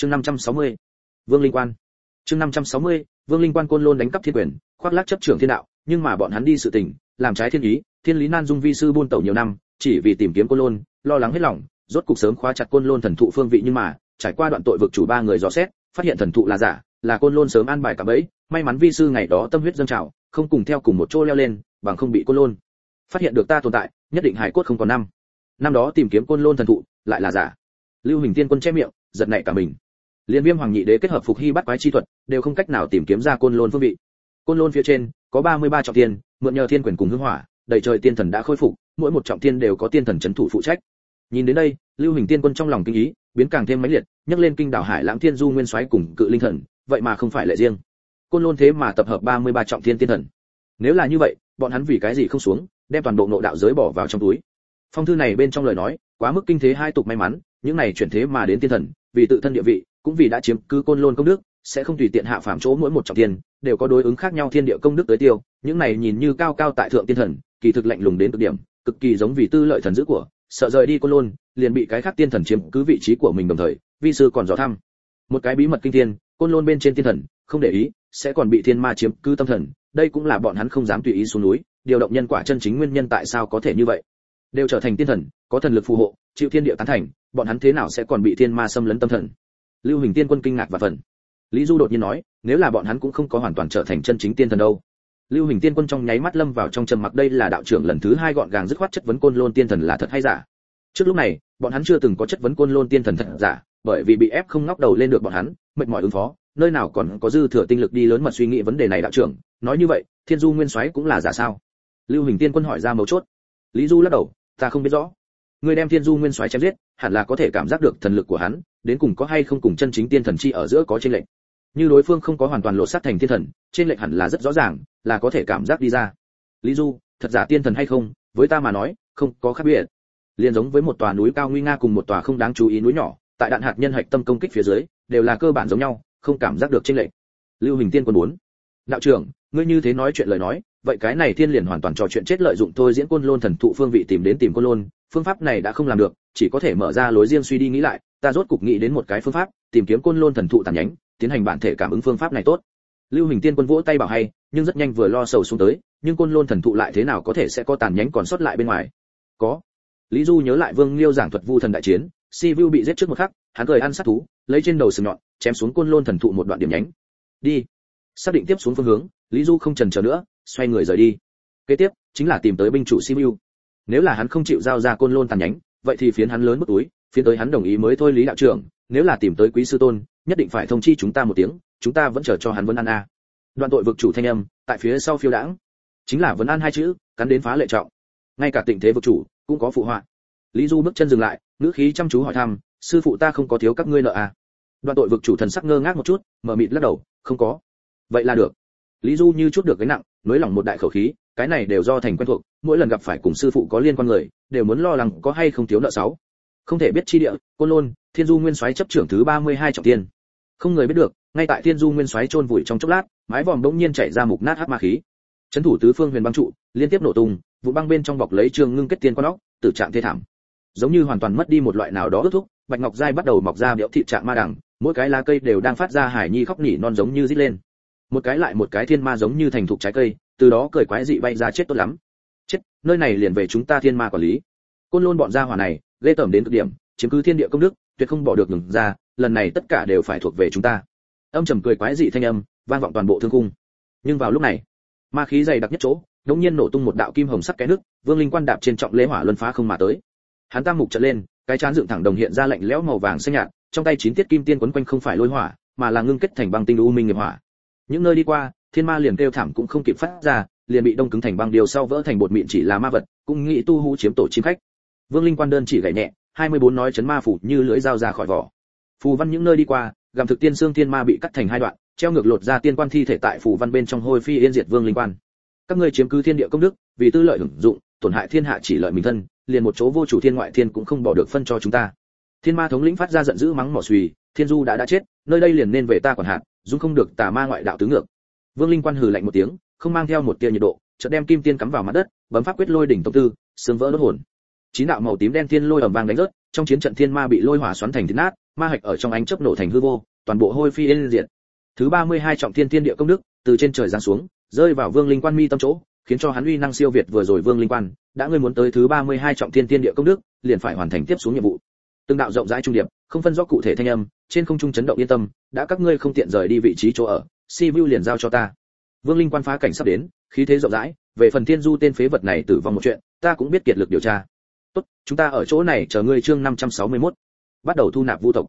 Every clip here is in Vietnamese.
chương 560. vương linh quan. Chương 560, vương linh quan côn lôn đánh cắp thiên quyền khoác lác chấp trưởng thiên đạo nhưng mà bọn hắn đi sự tình làm trái thiên ý thiên lý nan dung vi sư buôn tẩu nhiều năm chỉ vì tìm kiếm côn lôn lo lắng hết lòng rốt cục sớm khóa chặt côn lôn thần thụ phương vị nhưng mà trải qua đoạn tội vực chủ ba người dò xét phát hiện thần thụ là giả là côn lôn sớm an bài cả bẫy may mắn vi sư ngày đó tâm huyết dâng trào không cùng theo cùng một chỗ leo lên bằng không bị côn lôn. Phát hiện được ta tồn tại nhất định hải cốt không còn năm. Năm đó tìm kiếm côn lôn thần thụ lại là giả. Lưu hình tiên quân che miệng giật nảy cả mình liên viêm hoàng nhị đế kết hợp phục hy bắt quái chi thuật, đều không cách nào tìm kiếm ra côn lôn phương vị. Côn lôn phía trên, có 33 trọng thiên, mượn nhờ thiên quyền cùng hương hỏa, đầy trời tiên thần đã khôi phục, mỗi một trọng thiên đều có tiên thần chấn thủ phụ trách. Nhìn đến đây, lưu hình tiên quân trong lòng kinh ý, biến càng thêm mãnh liệt, nhấc lên kinh đảo hải lãng thiên du nguyên soái cùng cự linh thần, vậy mà không phải lệ riêng. Côn lôn thế mà tập hợp 33 trọng thiên tiên thần. Nếu là như vậy, bọn hắn vì cái gì không xuống, đem toàn bộ nội đạo giới bỏ vào trong túi. Phong thư này bên trong lời nói, quá mức kinh thế hai tục may mắn, những này chuyển thế mà đến tiên thần, vì tự thân địa vị cũng vì đã chiếm cứ côn lôn công đức, sẽ không tùy tiện hạ phàm chỗ mỗi một trọng thiên, đều có đối ứng khác nhau thiên địa công đức tới tiêu. Những này nhìn như cao cao tại thượng tiên thần, kỳ thực lạnh lùng đến cực điểm, cực kỳ giống vì tư lợi thần dữ của, sợ rời đi côn lôn, liền bị cái khác tiên thần chiếm cứ vị trí của mình đồng thời, vi sư còn dò thăm. Một cái bí mật kinh thiên, côn lôn bên trên tiên thần, không để ý, sẽ còn bị thiên ma chiếm cứ tâm thần, đây cũng là bọn hắn không dám tùy ý xuống núi, điều động nhân quả chân chính nguyên nhân tại sao có thể như vậy. Đều trở thành tiên thần, có thần lực phù hộ, chịu thiên địa tán thành, bọn hắn thế nào sẽ còn bị thiên ma xâm lấn tâm thần? Lưu hình tiên quân kinh ngạc và phần. Lý du đột nhiên nói, nếu là bọn hắn cũng không có hoàn toàn trở thành chân chính tiên thần đâu. Lưu hình tiên quân trong nháy mắt lâm vào trong trầm mặc, đây là đạo trưởng lần thứ hai gọn gàng dứt khoát chất vấn côn lôn tiên thần là thật hay giả. Trước lúc này, bọn hắn chưa từng có chất vấn côn lôn tiên thần thật giả, bởi vì bị ép không ngóc đầu lên được bọn hắn, mệt mỏi ứng phó, nơi nào còn có dư thừa tinh lực đi lớn mật suy nghĩ vấn đề này đạo trưởng. Nói như vậy, thiên du nguyên soái cũng là giả sao? Lưu hình tiên quân hỏi ra mấu chốt. Lý du lắc đầu, ta không biết rõ. Người đem thiên du nguyên soái chém giết, hẳn là có thể cảm giác được thần lực của hắn đến cùng có hay không cùng chân chính tiên thần chi ở giữa có trên lệnh như đối phương không có hoàn toàn lộ sát thành tiên thần trên lệnh hẳn là rất rõ ràng, là có thể cảm giác đi ra. Lý du, thật giả tiên thần hay không? Với ta mà nói, không có khác biệt. Liên giống với một tòa núi cao nguy nga cùng một tòa không đáng chú ý núi nhỏ, tại đạn hạt nhân hạch tâm công kích phía dưới, đều là cơ bản giống nhau, không cảm giác được trên lệnh lưu hình tiên quân muốn. Đạo trưởng, ngươi như thế nói chuyện lời nói, vậy cái này thiên liền hoàn toàn trò chuyện chết lợi dụng thôi diễn côn lôn thần thụ phương vị tìm đến tìm côn lôn, phương pháp này đã không làm được, chỉ có thể mở ra lối riêng suy đi nghĩ lại ta rốt cục nghĩ đến một cái phương pháp, tìm kiếm côn lôn thần thụ tàn nhánh, tiến hành bản thể cảm ứng phương pháp này tốt. Lưu hình tiên quân vỗ tay bảo hay, nhưng rất nhanh vừa lo sầu xuống tới, nhưng côn lôn thần thụ lại thế nào có thể sẽ có tàn nhánh còn sót lại bên ngoài? Có. Lý du nhớ lại vương liêu giảng thuật vu thần đại chiến, si vu bị giết trước một khắc, hắn cười ăn sát thú, lấy trên đầu sừng nhọn, chém xuống côn lôn thần thụ một đoạn điểm nhánh. Đi. Xác định tiếp xuống phương hướng, lý du không chần chờ nữa, xoay người rời đi. Kế tiếp, chính là tìm tới binh chủ si vu nếu là hắn không chịu giao ra côn lôn tàn nhánh, vậy thì phiến hắn lớn bức túi phiến tới hắn đồng ý mới thôi lý đạo trưởng, nếu là tìm tới quý sư tôn, nhất định phải thông chi chúng ta một tiếng, chúng ta vẫn chờ cho hắn vấn an a. Đoạn tội vực chủ thanh âm, tại phía sau phiêu đãng. Chính là vấn an hai chữ, cắn đến phá lệ trọng. Ngay cả tình thế vực chủ, cũng có phụ họa. Lý du bước chân dừng lại, ngữ khí chăm chú hỏi thăm, sư phụ ta không có thiếu các ngươi nợ à? Đoạn tội vực chủ thần sắc ngơ ngác một chút, mở mịt lắc đầu, không có. Vậy là được. Lý du như chút được gánh nặng, nới lỏng một đại khẩu khí, cái này đều do thành quen thuộc, mỗi lần gặp phải cùng sư phụ có liên quan người, đều muốn lo lắng có hay không thiếu nợ sáu không thể biết chi địa, côn lôn, thiên du nguyên soái chấp trưởng thứ 32 trọng thiên. Không người biết được, ngay tại thiên du nguyên soái chôn vùi trong chốc lát, mái vòm bỗng nhiên chảy ra mục nát hắc ma khí. Chấn thủ tứ phương huyền băng trụ, liên tiếp nổ tung, vụ băng bên trong bọc lấy trương ngưng kết tiên con óc, tử trạng thê thảm. Giống như hoàn toàn mất đi một loại nào đó ước thúc, bạch ngọc giai bắt đầu mọc ra biểu thị trạng ma đằng mỗi cái lá cây đều đang phát ra hải nhi khóc nỉ non giống như rít lên. Một cái lại một cái thiên ma giống như thành thục trái cây, từ đó cười quái dị bay ra chết tốt lắm. Chết, nơi này liền về chúng ta thiên ma quản lý. Côn lôn bọn gia hỏa này ghê tởm đến cực điểm, chiếm cứ thiên địa công đức, tuyệt không bỏ được ngừng ra, lần này tất cả đều phải thuộc về chúng ta. Âm trầm cười quái dị thanh âm, vang vọng toàn bộ thương cung. Nhưng vào lúc này, ma khí dày đặc nhất chỗ đống nhiên nổ tung một đạo kim hồng sắc cái nước, vương linh quan đạp trên trọng lễ hỏa luân phá không mà tới. Hắn tam mục trận lên, cái chán dựng thẳng đồng hiện ra lạnh lẽo màu vàng xanh nhạt, trong tay chín tiết kim tiên quấn quanh không phải lôi hỏa, mà là ngưng kết thành băng tinh u minh nghiệp hỏa. Những nơi đi qua, thiên ma liền kêu thảm cũng không kịp phát ra, liền bị đông cứng thành băng điều sau vỡ thành bột mịn chỉ là ma vật, cũng nghĩ tu hú chiếm tổ chim khách vương linh quan đơn chỉ gảy nhẹ 24 nói chấn ma phủ như lưỡi dao ra khỏi vỏ. Phù văn những nơi đi qua gầm thực tiên xương tiên ma bị cắt thành hai đoạn treo ngược lột ra tiên quan thi thể tại phù văn bên trong hôi phi yên diệt vương linh quan. Các ngươi chiếm cứ thiên địa công đức vì tư lợi hưởng dụng tổn hại thiên hạ chỉ lợi mình thân liền một chỗ vô chủ thiên ngoại thiên cũng không bỏ được phân cho chúng ta. Thiên ma thống lĩnh phát ra giận dữ mắng mỏ suy, thiên du đã đã chết nơi đây liền nên về ta quản hạt dung không được tà ma ngoại đạo tứ ngược. Vương linh quan hừ lạnh một tiếng không mang theo một tia nhiệt độ chợt đem kim tiên cắm vào mặt đất bấm pháp quyết lôi đỉnh tông tư xương vỡ đốt hồn chín đạo màu tím đen thiên lôi ầm vang đánh rớt, trong chiến trận thiên ma bị lôi hỏa xoắn thành thịt nát, ma hạch ở trong ánh chớp nổ thành hư vô, toàn bộ hôi phi yên diệt. Thứ 32 trọng thiên thiên địa công đức từ trên trời giáng xuống, rơi vào vương linh quan mi tâm chỗ, khiến cho hắn uy năng siêu việt vừa rồi vương linh quan, đã ngươi muốn tới thứ 32 trọng thiên thiên địa công đức, liền phải hoàn thành tiếp xuống nhiệm vụ. Từng đạo rộng rãi trung điệp, không phân rõ cụ thể thanh âm, trên không trung chấn động yên tâm, đã các ngươi không tiện rời đi vị trí chỗ ở, si vu liền giao cho ta. Vương linh quan phá cảnh sắp đến, khí thế rộng rãi, về phần thiên du tên phế vật này tử vong một chuyện, ta cũng biết kiệt lực điều tra tốt chúng ta ở chỗ này chờ ngươi chương 561. bắt đầu thu nạp vu tộc.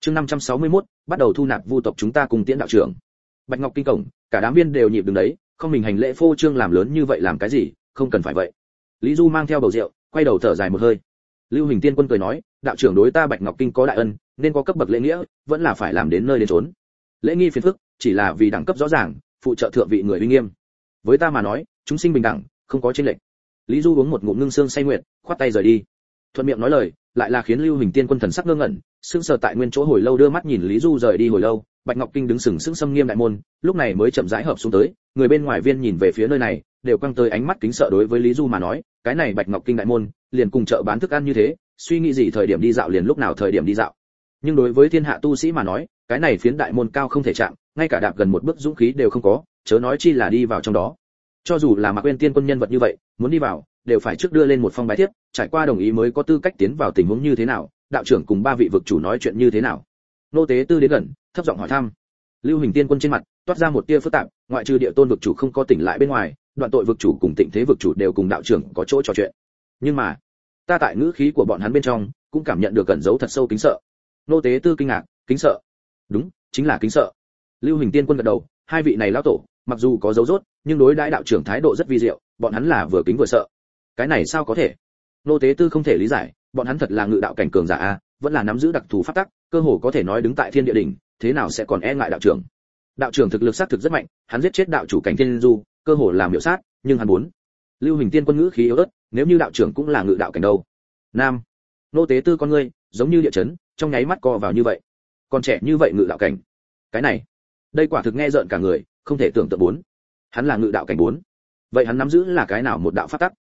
Chương 561, bắt đầu thu nạp vu tộc chúng ta cùng tiễn đạo trưởng. Bạch ngọc kinh cổng cả đám viên đều nhịp đứng đấy không mình hành lễ phô trương làm lớn như vậy làm cái gì không cần phải vậy. Lý du mang theo bầu rượu quay đầu thở dài một hơi. Lưu hình tiên quân cười nói đạo trưởng đối ta bạch ngọc kinh có đại ân nên có cấp bậc lễ nghĩa vẫn là phải làm đến nơi đến trốn lễ nghi phiền phức chỉ là vì đẳng cấp rõ ràng phụ trợ thượng vị người uy nghiêm. Với ta mà nói chúng sinh bình đẳng không có chênh lệch lý du uống một ngụm ngưng xương say nguyện khoát tay rời đi. Thuận miệng nói lời, lại là khiến lưu hình tiên quân thần sắc ngơ ngẩn, sững sờ tại nguyên chỗ hồi lâu đưa mắt nhìn lý du rời đi hồi lâu, bạch ngọc kinh đứng sừng sững xâm nghiêm đại môn, lúc này mới chậm rãi hợp xuống tới, người bên ngoài viên nhìn về phía nơi này, đều quăng tới ánh mắt kính sợ đối với lý du mà nói, cái này bạch ngọc kinh đại môn, liền cùng chợ bán thức ăn như thế, suy nghĩ gì thời điểm đi dạo liền lúc nào thời điểm đi dạo. Nhưng đối với thiên hạ tu sĩ mà nói, cái này phiến đại môn cao không thể chạm, ngay cả đạp gần một bước dũng khí đều không có, chớ nói chi là đi vào trong đó cho dù là mạc quên tiên quân nhân vật như vậy, muốn đi vào, đều phải trước đưa lên một phong bái thiếp, trải qua đồng ý mới có tư cách tiến vào tình huống như thế nào, đạo trưởng cùng ba vị vực chủ nói chuyện như thế nào. Nô tế tư đến gần, thấp giọng hỏi thăm. Lưu hình tiên quân trên mặt, toát ra một tia phức tạp, ngoại trừ địa tôn vực chủ không có tỉnh lại bên ngoài, đoạn tội vực chủ cùng tịnh thế vực chủ đều cùng đạo trưởng có chỗ trò chuyện. Nhưng mà, ta tại ngữ khí của bọn hắn bên trong, cũng cảm nhận được cẩn giấu thật sâu kính sợ. Nô tế tư kinh ngạc, kính sợ. Đúng, chính là kính sợ. Lưu hình tiên quân gật đầu, hai vị này lão tổ mặc dù có dấu rốt, nhưng đối đãi đạo trưởng thái độ rất vi diệu, bọn hắn là vừa kính vừa sợ. Cái này sao có thể? Nô tế tư không thể lý giải, bọn hắn thật là ngự đạo cảnh cường giả a, vẫn là nắm giữ đặc thù pháp tắc, cơ hồ có thể nói đứng tại thiên địa đỉnh, thế nào sẽ còn e ngại đạo trưởng? Đạo trưởng thực lực sát thực rất mạnh, hắn giết chết đạo chủ cảnh thiên du, cơ hồ làm miểu sát, nhưng hắn muốn. Lưu hình tiên quân ngữ khí yếu ớt, nếu như đạo trưởng cũng là ngự đạo cảnh đâu? Nam. Nô tế tư con ngươi, giống như địa chấn, trong nháy mắt co vào như vậy. Còn trẻ như vậy ngự đạo cảnh. Cái này, đây quả thực nghe rợn cả người không thể tưởng tượng bốn. Hắn là ngự đạo cảnh bốn. Vậy hắn nắm giữ là cái nào một đạo pháp tắc?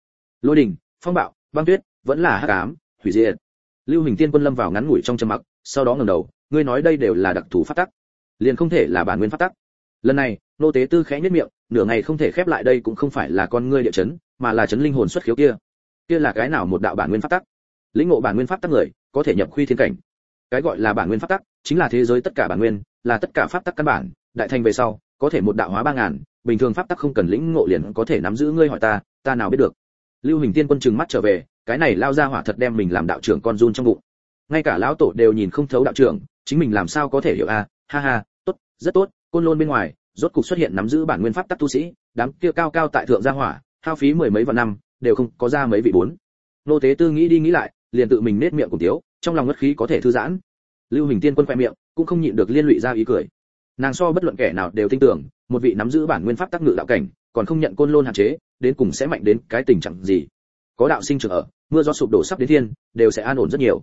Lôi đình, phong bạo, băng tuyết, vẫn là hắc ám, hủy diệt. Lưu hình tiên quân lâm vào ngắn ngủi trong trầm mặc, sau đó ngẩng đầu, ngươi nói đây đều là đặc thù pháp tắc. Liền không thể là bản nguyên pháp tắc. Lần này, nô tế tư khẽ nhất miệng, nửa ngày không thể khép lại đây cũng không phải là con ngươi địa chấn, mà là chấn linh hồn xuất khiếu kia. Kia là cái nào một đạo bản nguyên pháp tắc? Lĩnh ngộ bản nguyên pháp tắc người, có thể nhập khuy thiên cảnh. Cái gọi là bản nguyên pháp tắc, chính là thế giới tất cả bản nguyên, là tất cả pháp tắc căn bản, đại thành về sau có thể một đạo hóa ba ngàn, bình thường pháp tắc không cần lĩnh ngộ liền có thể nắm giữ ngươi hỏi ta ta nào biết được. Lưu hình tiên quân trừng mắt trở về, cái này lao ra hỏa thật đem mình làm đạo trưởng con run trong bụng. Ngay cả lão tổ đều nhìn không thấu đạo trưởng, chính mình làm sao có thể hiểu a à? ha ha, tốt, rất tốt, côn lôn bên ngoài, rốt cục xuất hiện nắm giữ bản nguyên pháp tắc tu sĩ, đám kia cao cao tại thượng gia hỏa, hao phí mười mấy vạn năm, đều không có ra mấy vị bốn. Nô tế tư nghĩ đi nghĩ lại, liền tự mình nết miệng cùng tiếu, trong lòng ngất khí có thể thư giãn. Lưu hình tiên quân khoe miệng, cũng không nhịn được liên lụy ra ý cười nàng so bất luận kẻ nào đều tin tưởng, một vị nắm giữ bản nguyên pháp tác ngự đạo cảnh, còn không nhận côn lôn hạn chế, đến cùng sẽ mạnh đến cái tình trạng gì? Có đạo sinh trưởng ở, mưa gió sụp đổ sắp đến thiên, đều sẽ an ổn rất nhiều.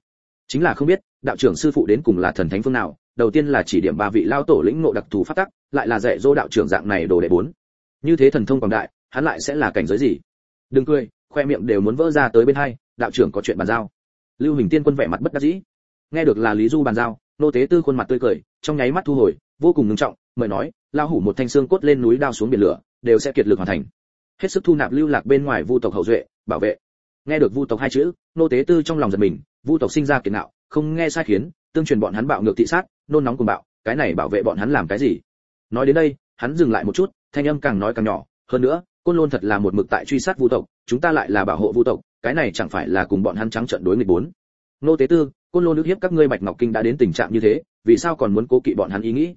Chính là không biết, đạo trưởng sư phụ đến cùng là thần thánh phương nào, đầu tiên là chỉ điểm ba vị lao tổ lĩnh ngộ đặc thù pháp tắc, lại là dạy dỗ đạo trưởng dạng này đồ đệ bốn. Như thế thần thông quảng đại, hắn lại sẽ là cảnh giới gì? Đừng cười, khoe miệng đều muốn vỡ ra tới bên hai, đạo trưởng có chuyện bàn giao. Lưu hình tiên quân vẻ mặt bất đắc dĩ. Nghe được là lý du bàn giao, nô tế tư khuôn mặt tươi cười, trong nháy mắt thu hồi vô cùng nghiêm trọng, mời nói lao hủ một thanh xương cốt lên núi đao xuống biển lửa, đều sẽ kiệt lực hoàn thành. Hết sức thu nạp lưu lạc bên ngoài vu tộc hậu duệ, bảo vệ. Nghe được vu tộc hai chữ, nô tế tư trong lòng giật mình, vu tộc sinh ra kiệt nạo, không nghe sai khiến, tương truyền bọn hắn bạo ngược thị sát, nôn nóng cùng bạo, cái này bảo vệ bọn hắn làm cái gì? Nói đến đây, hắn dừng lại một chút, thanh âm càng nói càng nhỏ, hơn nữa, côn lôn thật là một mực tại truy sát vu tộc, chúng ta lại là bảo hộ vu tộc, cái này chẳng phải là cùng bọn hắn trắng trận đối nghịch bốn. Nô tế tư, côn lôn nước hiếp các ngươi bạch ngọc kinh đã đến tình trạng như thế, vì sao còn muốn cố kỵ bọn hắn ý nghĩ?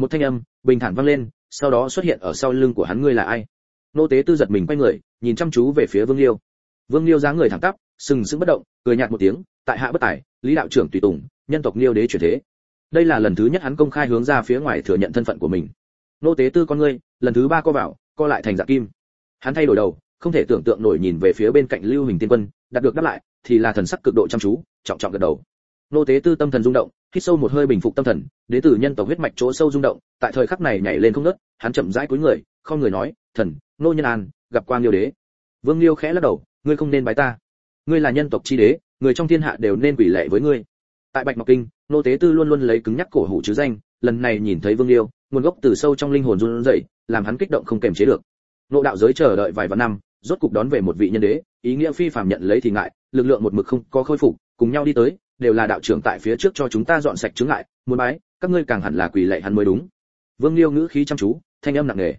Một thanh âm, bình thản vang lên, sau đó xuất hiện ở sau lưng của hắn ngươi là ai? Nô tế tư giật mình quay người, nhìn chăm chú về phía vương liêu. Vương liêu dáng người thẳng tắp, sừng sững bất động, cười nhạt một tiếng, tại hạ bất tài, lý đạo trưởng tùy tùng, nhân tộc liêu đế chuyển thế. Đây là lần thứ nhất hắn công khai hướng ra phía ngoài thừa nhận thân phận của mình. Nô tế tư con ngươi, lần thứ ba co vào, co lại thành dạng kim. Hắn thay đổi đầu, không thể tưởng tượng nổi nhìn về phía bên cạnh lưu hình tiên quân đạt được đáp lại, thì là thần sắc cực độ chăm chú, trọng trọng gật đầu nô tế tư tâm thần rung động, hít sâu một hơi bình phục tâm thần, đế tử nhân tộc huyết mạch chỗ sâu rung động, tại thời khắc này nhảy lên không ngớt, hắn chậm rãi cúi người, không người nói, thần, nô nhân an, gặp quan liêu đế. Vương liêu khẽ lắc đầu, ngươi không nên bái ta. Ngươi là nhân tộc chi đế, người trong thiên hạ đều nên quỷ lệ với ngươi. Tại bạch ngọc kinh, nô tế tư luôn luôn lấy cứng nhắc cổ hủ chứ danh, lần này nhìn thấy vương liêu nguồn gốc từ sâu trong linh hồn run rẩy, làm hắn kích động không kềm chế được. Nô đạo giới chờ đợi vài vạn năm, rốt cục đón về một vị nhân đế, ý nghĩa phi phàm nhận lấy thì ngại, lực lượng một mực không có khôi phục, cùng nhau đi tới đều là đạo trưởng tại phía trước cho chúng ta dọn sạch chứng ngại, muốn bái, các ngươi càng hẳn là quỳ lạy hắn mới đúng. Vương liêu ngữ khí chăm chú, thanh âm nặng nề.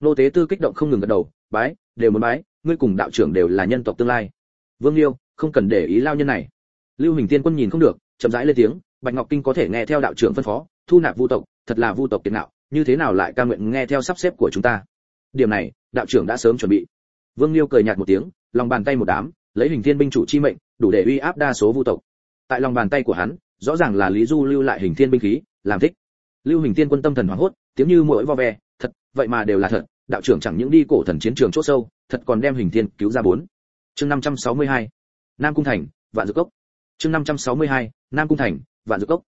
Nô tế tư kích động không ngừng gật đầu, bái, đều muốn bái, ngươi cùng đạo trưởng đều là nhân tộc tương lai. Vương liêu, không cần để ý lao nhân này. Lưu hình tiên quân nhìn không được, chậm rãi lên tiếng, bạch ngọc kinh có thể nghe theo đạo trưởng phân phó, thu nạp vu tộc, thật là vu tộc tiền nạo như thế nào lại ca nguyện nghe theo sắp xếp của chúng ta? Điểm này, đạo trưởng đã sớm chuẩn bị. Vương liêu cười nhạt một tiếng, lòng bàn tay một đám, lấy hình thiên binh chủ chi mệnh, đủ để uy áp đa số vu tộc tại lòng bàn tay của hắn, rõ ràng là lý du lưu lại hình thiên binh khí, làm thích. Lưu hình thiên quân tâm thần hoảng hốt, tiếng như mỗi vo ve, thật, vậy mà đều là thật, đạo trưởng chẳng những đi cổ thần chiến trường chỗ sâu, thật còn đem hình thiên cứu ra bốn. Chương 562 nam cung thành, vạn dược cốc. Chương 562 nam cung thành, vạn dược cốc.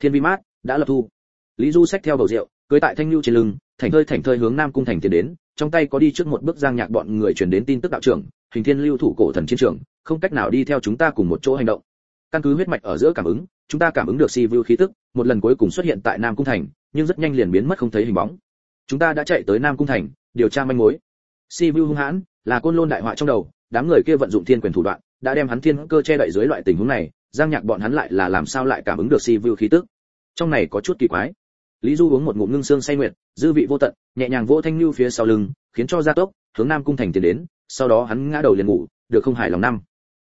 Thiên vi mát đã lập thu. Lý du xách theo bầu rượu, cưới tại thanh lưu trên lưng, thành thơi thành thơi hướng nam cung thành tiến đến, trong tay có đi trước một bước giang nhạc bọn người truyền đến tin tức đạo trưởng, hình thiên lưu thủ cổ thần chiến trường, không cách nào đi theo chúng ta cùng một chỗ hành động căn cứ huyết mạch ở giữa cảm ứng, chúng ta cảm ứng được si vu khí tức, một lần cuối cùng xuất hiện tại nam cung thành, nhưng rất nhanh liền biến mất không thấy hình bóng. Chúng ta đã chạy tới nam cung thành, điều tra manh mối. Si vu hung hãn, là côn lôn đại họa trong đầu, đám người kia vận dụng thiên quyền thủ đoạn, đã đem hắn thiên cơ che đậy dưới loại tình huống này, giang nhạc bọn hắn lại là làm sao lại cảm ứng được si vu khí tức? Trong này có chút kỳ quái. Lý du uống một ngụm ngưng xương say nguyệt, dư vị vô tận, nhẹ nhàng vỗ thanh lưu phía sau lưng, khiến cho gia tốc, hướng nam cung thành tiến đến, sau đó hắn ngã đầu liền ngủ, được không hài lòng năm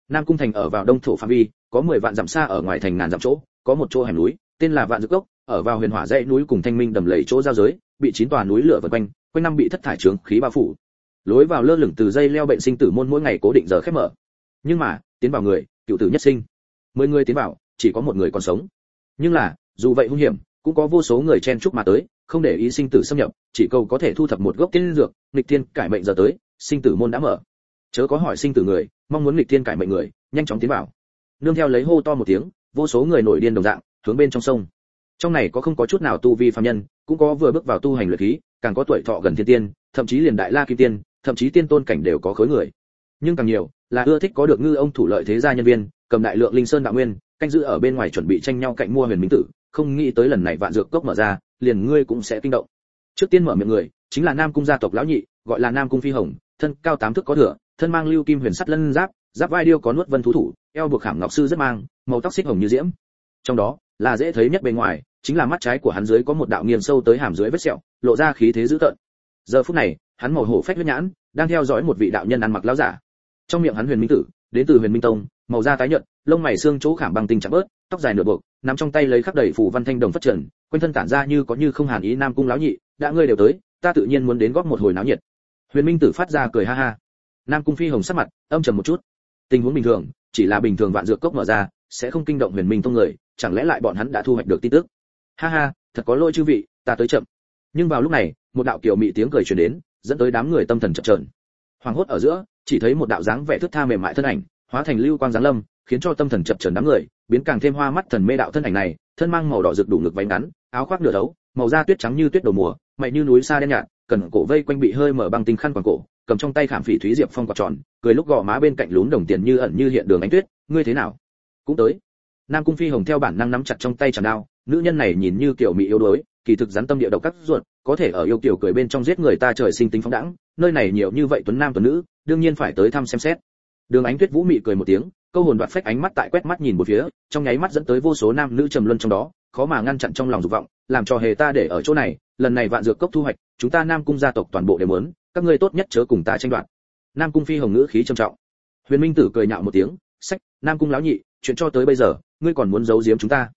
nam cung thành ở vào đông thổ phạm vi, có 10 vạn dặm xa ở ngoài thành ngàn dặm chỗ, có một chỗ hẻm núi, tên là vạn dược cốc, ở vào huyền hỏa dãy núi cùng thanh minh đầm lầy chỗ giao giới, bị chín tòa núi lửa vần quanh quanh năm bị thất thải trướng khí bao phủ. Lối vào lơ lửng từ dây leo bệnh sinh tử môn mỗi ngày cố định giờ khép mở. Nhưng mà, tiến vào người, cựu tử nhất sinh. Mười người tiến vào, chỉ có một người còn sống. Nhưng là, dù vậy hung hiểm, cũng có vô số người chen chúc mà tới, không để ý sinh tử xâm nhập, chỉ cầu có thể thu thập một gốc tiên dược, nghịch thiên cải mệnh giờ tới, sinh tử môn đã mở. Chớ có hỏi sinh tử người mong muốn nghịch thiên cải mệnh người, nhanh chóng tiến vào. Nương theo lấy hô to một tiếng, vô số người nổi điên đồng dạng, hướng bên trong sông. Trong này có không có chút nào tu vi phàm nhân, cũng có vừa bước vào tu hành luyện khí, càng có tuổi thọ gần thiên tiên, thậm chí liền đại la kim tiên, thậm chí tiên tôn cảnh đều có khối người. Nhưng càng nhiều, là ưa thích có được ngư ông thủ lợi thế gia nhân viên, cầm đại lượng linh sơn đạo nguyên, canh giữ ở bên ngoài chuẩn bị tranh nhau cạnh mua huyền minh tử, không nghĩ tới lần này vạn dược cốc mở ra, liền ngươi cũng sẽ kinh động. Trước tiên mở miệng người, chính là nam cung gia tộc lão nhị, gọi là nam cung phi hồng thân cao tám thước có thửa, thân mang lưu kim huyền sắt lân giáp giáp vai điêu có nuốt vân thú thủ, eo buộc khảm ngọc sư rất mang, màu tóc xích hồng như diễm. Trong đó, là dễ thấy nhất bề ngoài, chính là mắt trái của hắn dưới có một đạo nghiêng sâu tới hàm dưới vết sẹo, lộ ra khí thế dữ tợn. Giờ phút này, hắn màu hổ phách huyết nhãn, đang theo dõi một vị đạo nhân ăn mặc lão giả. Trong miệng hắn huyền minh tử, đến từ huyền minh tông, màu da tái nhợt, lông mày xương chỗ khảm bằng tình chạm bớt, tóc dài nửa buộc nắm trong tay lấy khắc đầy phủ văn thanh đồng phát trần, quanh thân tản ra như có như không hàn ý nam cung lão nhị, đã ngươi đều tới, ta tự nhiên muốn đến góp một hồi náo nhiệt huyền minh tử phát ra cười ha ha. Nam cung phi hồng sắc mặt, âm trầm một chút. Tình huống bình thường, chỉ là bình thường vạn dược cốc mở ra, sẽ không kinh động huyền minh tông người, chẳng lẽ lại bọn hắn đã thu hoạch được tin tức? Ha ha, thật có lỗi chư vị, ta tới chậm. Nhưng vào lúc này, một đạo kiều mị tiếng cười truyền đến, dẫn tới đám người tâm thần chập chờn. Hoàng hốt ở giữa, chỉ thấy một đạo dáng vẻ thướt tha mềm mại thân ảnh, hóa thành lưu quang giáng lâm, khiến cho tâm thần chập chờn đám người, biến càng thêm hoa mắt thần mê đạo thân ảnh này, thân mang màu đỏ rực đủ ngực váy ngắn, áo khoác nửa đấu, màu da tuyết trắng như tuyết đầu mùa, mày như núi xa đen nhạt cần cổ vây quanh bị hơi mở bằng tinh khăn quàng cổ, cầm trong tay khảm phỉ thúy diệp phong quạt tròn, cười lúc gò má bên cạnh lún đồng tiền như ẩn như hiện đường ánh tuyết, ngươi thế nào? Cũng tới. Nam cung phi hồng theo bản năng nắm chặt trong tay chẳng đao, nữ nhân này nhìn như kiểu mỹ yếu đuối, kỳ thực rắn tâm địa độc cắt ruột, có thể ở yêu kiểu cười bên trong giết người ta trời sinh tính phóng đẳng nơi này nhiều như vậy tuấn nam tuấn nữ, đương nhiên phải tới thăm xem xét. Đường ánh tuyết vũ mị cười một tiếng, câu hồn đoạt phách ánh mắt tại quét mắt nhìn một phía, trong nháy mắt dẫn tới vô số nam nữ trầm luân trong đó, khó mà ngăn chặn trong lòng dục vọng, làm cho hề ta để ở chỗ này, lần này vạn dược cốc thu hoạch chúng ta nam cung gia tộc toàn bộ đều muốn, các ngươi tốt nhất chớ cùng ta tranh đoạt. Nam cung phi hồng ngữ khí trầm trọng. Huyền minh tử cười nhạo một tiếng, sách, nam cung lão nhị, chuyện cho tới bây giờ, ngươi còn muốn giấu giếm chúng ta.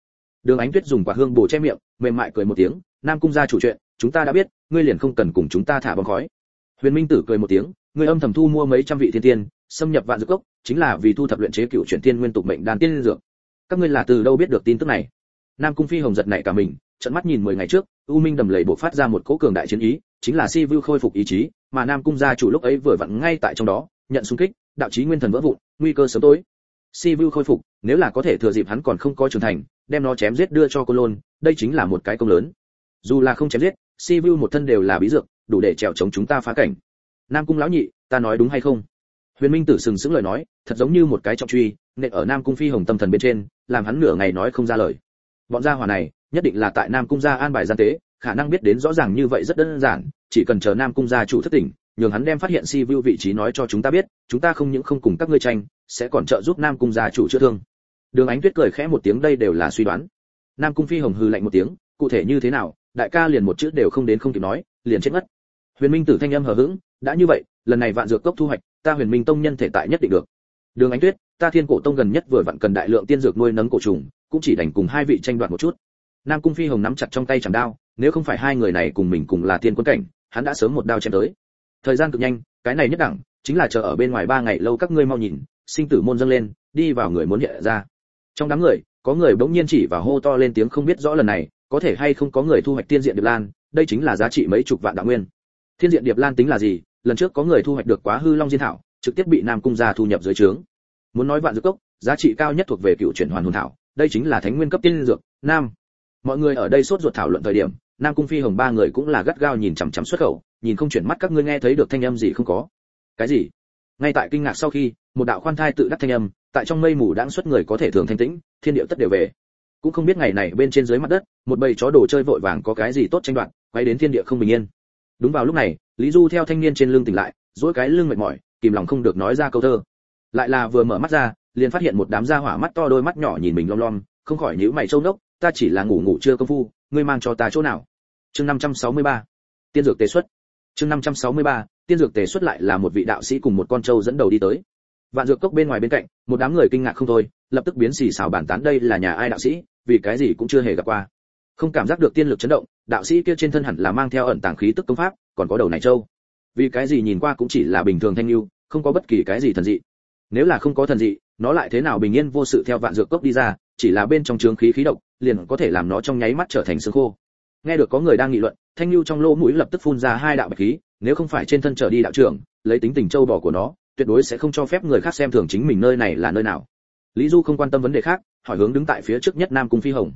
Đường ánh tuyết dùng quả hương bổ che miệng, mềm mại cười một tiếng, nam cung gia chủ chuyện, chúng ta đã biết, ngươi liền không cần cùng chúng ta thả bóng khói. Huyền minh tử cười một tiếng, ngươi âm thầm thu mua mấy trăm vị thiên tiên, xâm nhập vạn dược cốc, chính là vì thu thập luyện chế cựu chuyển tiên nguyên tục mệnh đan tiên dược. Các ngươi là từ đâu biết được tin tức này? Nam cung phi hồng giật nảy cả mình trận mắt nhìn mười ngày trước, u minh đầm lầy bộc phát ra một cỗ cường đại chiến ý, chính là si vu khôi phục ý chí, mà nam cung gia chủ lúc ấy vừa vặn ngay tại trong đó, nhận xung kích, đạo chí nguyên thần vỡ vụn, nguy cơ sớm tối. Si vu khôi phục, nếu là có thể thừa dịp hắn còn không có trưởng thành, đem nó chém giết đưa cho cô lôn, đây chính là một cái công lớn. Dù là không chém giết, si vu một thân đều là bí dược, đủ để trèo chống chúng ta phá cảnh. Nam cung lão nhị, ta nói đúng hay không? Huyền minh tử sừng sững lời nói, thật giống như một cái trọng truy, nện ở nam cung phi hồng tâm thần bên trên, làm hắn nửa ngày nói không ra lời. Bọn gia hỏa này nhất định là tại nam cung gia an bài gian tế, khả năng biết đến rõ ràng như vậy rất đơn giản, chỉ cần chờ nam cung gia chủ thất tỉnh, nhường hắn đem phát hiện si vu vị trí nói cho chúng ta biết, chúng ta không những không cùng các ngươi tranh, sẽ còn trợ giúp nam cung gia chủ chữa thương. Đường ánh tuyết cười khẽ một tiếng, đây đều là suy đoán. Nam cung phi hồng hừ lạnh một tiếng, cụ thể như thế nào, đại ca liền một chữ đều không đến không kịp nói, liền chết mất. Huyền minh tử thanh âm hờ hững, đã như vậy, lần này vạn dược cốc thu hoạch, ta huyền minh tông nhân thể tại nhất định được. Đường ánh tuyết, ta thiên cổ tông gần nhất vừa vặn cần đại lượng tiên dược nuôi nấng cổ trùng, cũng chỉ đành cùng hai vị tranh đoạt một chút nam cung phi hồng nắm chặt trong tay chẳng đao, nếu không phải hai người này cùng mình cùng là tiên quân cảnh, hắn đã sớm một đao chém tới. Thời gian cực nhanh, cái này nhất đẳng, chính là chờ ở bên ngoài ba ngày lâu các ngươi mau nhìn, sinh tử môn dâng lên, đi vào người muốn hiện ra. Trong đám người, có người bỗng nhiên chỉ và hô to lên tiếng không biết rõ lần này, có thể hay không có người thu hoạch tiên diện điệp lan, đây chính là giá trị mấy chục vạn đạo nguyên. Thiên diện điệp lan tính là gì? Lần trước có người thu hoạch được quá hư long diên thảo, trực tiếp bị nam cung gia thu nhập dưới trướng. Muốn nói vạn dược cốc, giá trị cao nhất thuộc về cựu chuyển hoàn hồn thảo, đây chính là thánh nguyên cấp tiên dược, nam mọi người ở đây sốt ruột thảo luận thời điểm, nam cung phi hồng ba người cũng là gắt gao nhìn chằm chằm xuất khẩu, nhìn không chuyển mắt các ngươi nghe thấy được thanh âm gì không có. Cái gì? Ngay tại kinh ngạc sau khi, một đạo khoan thai tự đắc thanh âm, tại trong mây mù đãng xuất người có thể thường thanh tĩnh, thiên địa tất đều về. Cũng không biết ngày này bên trên dưới mặt đất, một bầy chó đồ chơi vội vàng có cái gì tốt tranh đoạt, quay đến thiên địa không bình yên. Đúng vào lúc này, lý du theo thanh niên trên lưng tỉnh lại, duỗi cái lưng mệt mỏi, kìm lòng không được nói ra câu thơ. Lại là vừa mở mắt ra, liền phát hiện một đám da hỏa mắt to đôi mắt nhỏ nhìn mình lom lom, không khỏi nhíu mày trâu nốc ta chỉ là ngủ ngủ chưa công phu, ngươi mang cho ta chỗ nào? Chương 563 tiên dược tế xuất. Chương 563 tiên dược tế xuất lại là một vị đạo sĩ cùng một con trâu dẫn đầu đi tới. Vạn dược cốc bên ngoài bên cạnh, một đám người kinh ngạc không thôi, lập tức biến xì xào bàn tán đây là nhà ai đạo sĩ, vì cái gì cũng chưa hề gặp qua. Không cảm giác được tiên lực chấn động, đạo sĩ kia trên thân hẳn là mang theo ẩn tàng khí tức công pháp, còn có đầu này trâu. Vì cái gì nhìn qua cũng chỉ là bình thường thanh lưu, không có bất kỳ cái gì thần dị. Nếu là không có thần dị, nó lại thế nào bình yên vô sự theo vạn dược cốc đi ra chỉ là bên trong chướng khí khí độc, liền có thể làm nó trong nháy mắt trở thành xương khô. Nghe được có người đang nghị luận, thanh lưu trong lỗ mũi lập tức phun ra hai đạo bạch khí, nếu không phải trên thân trở đi đạo trưởng, lấy tính tình châu bò của nó, tuyệt đối sẽ không cho phép người khác xem thường chính mình nơi này là nơi nào. Lý du không quan tâm vấn đề khác, hỏi hướng đứng tại phía trước nhất nam cung phi hồng.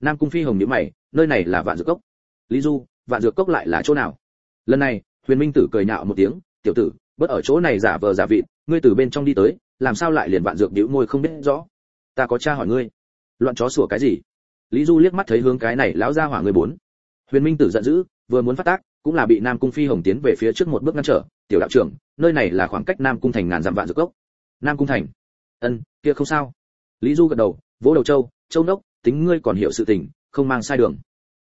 Nam cung phi hồng nhíu mày, nơi này là vạn dược cốc. Lý du, vạn dược cốc lại là chỗ nào? Lần này, huyền minh tử cười nhạo một tiếng, tiểu tử, bớt ở chỗ này giả vờ giả vịt, ngươi từ bên trong đi tới, làm sao lại liền vạn dược nhíu môi không biết rõ? Ta có tra hỏi ngươi loạn chó sủa cái gì? Lý du liếc mắt thấy hướng cái này lão ra hỏa người bốn. Huyền minh tử giận dữ, vừa muốn phát tác, cũng là bị nam cung phi hồng tiến về phía trước một bước ngăn trở. Tiểu đạo trưởng, nơi này là khoảng cách nam cung thành ngàn dặm vạn dược cốc. Nam cung thành? Ân, kia không sao. Lý du gật đầu, vỗ đầu châu châu nốc tính ngươi còn hiểu sự tình, không mang sai đường.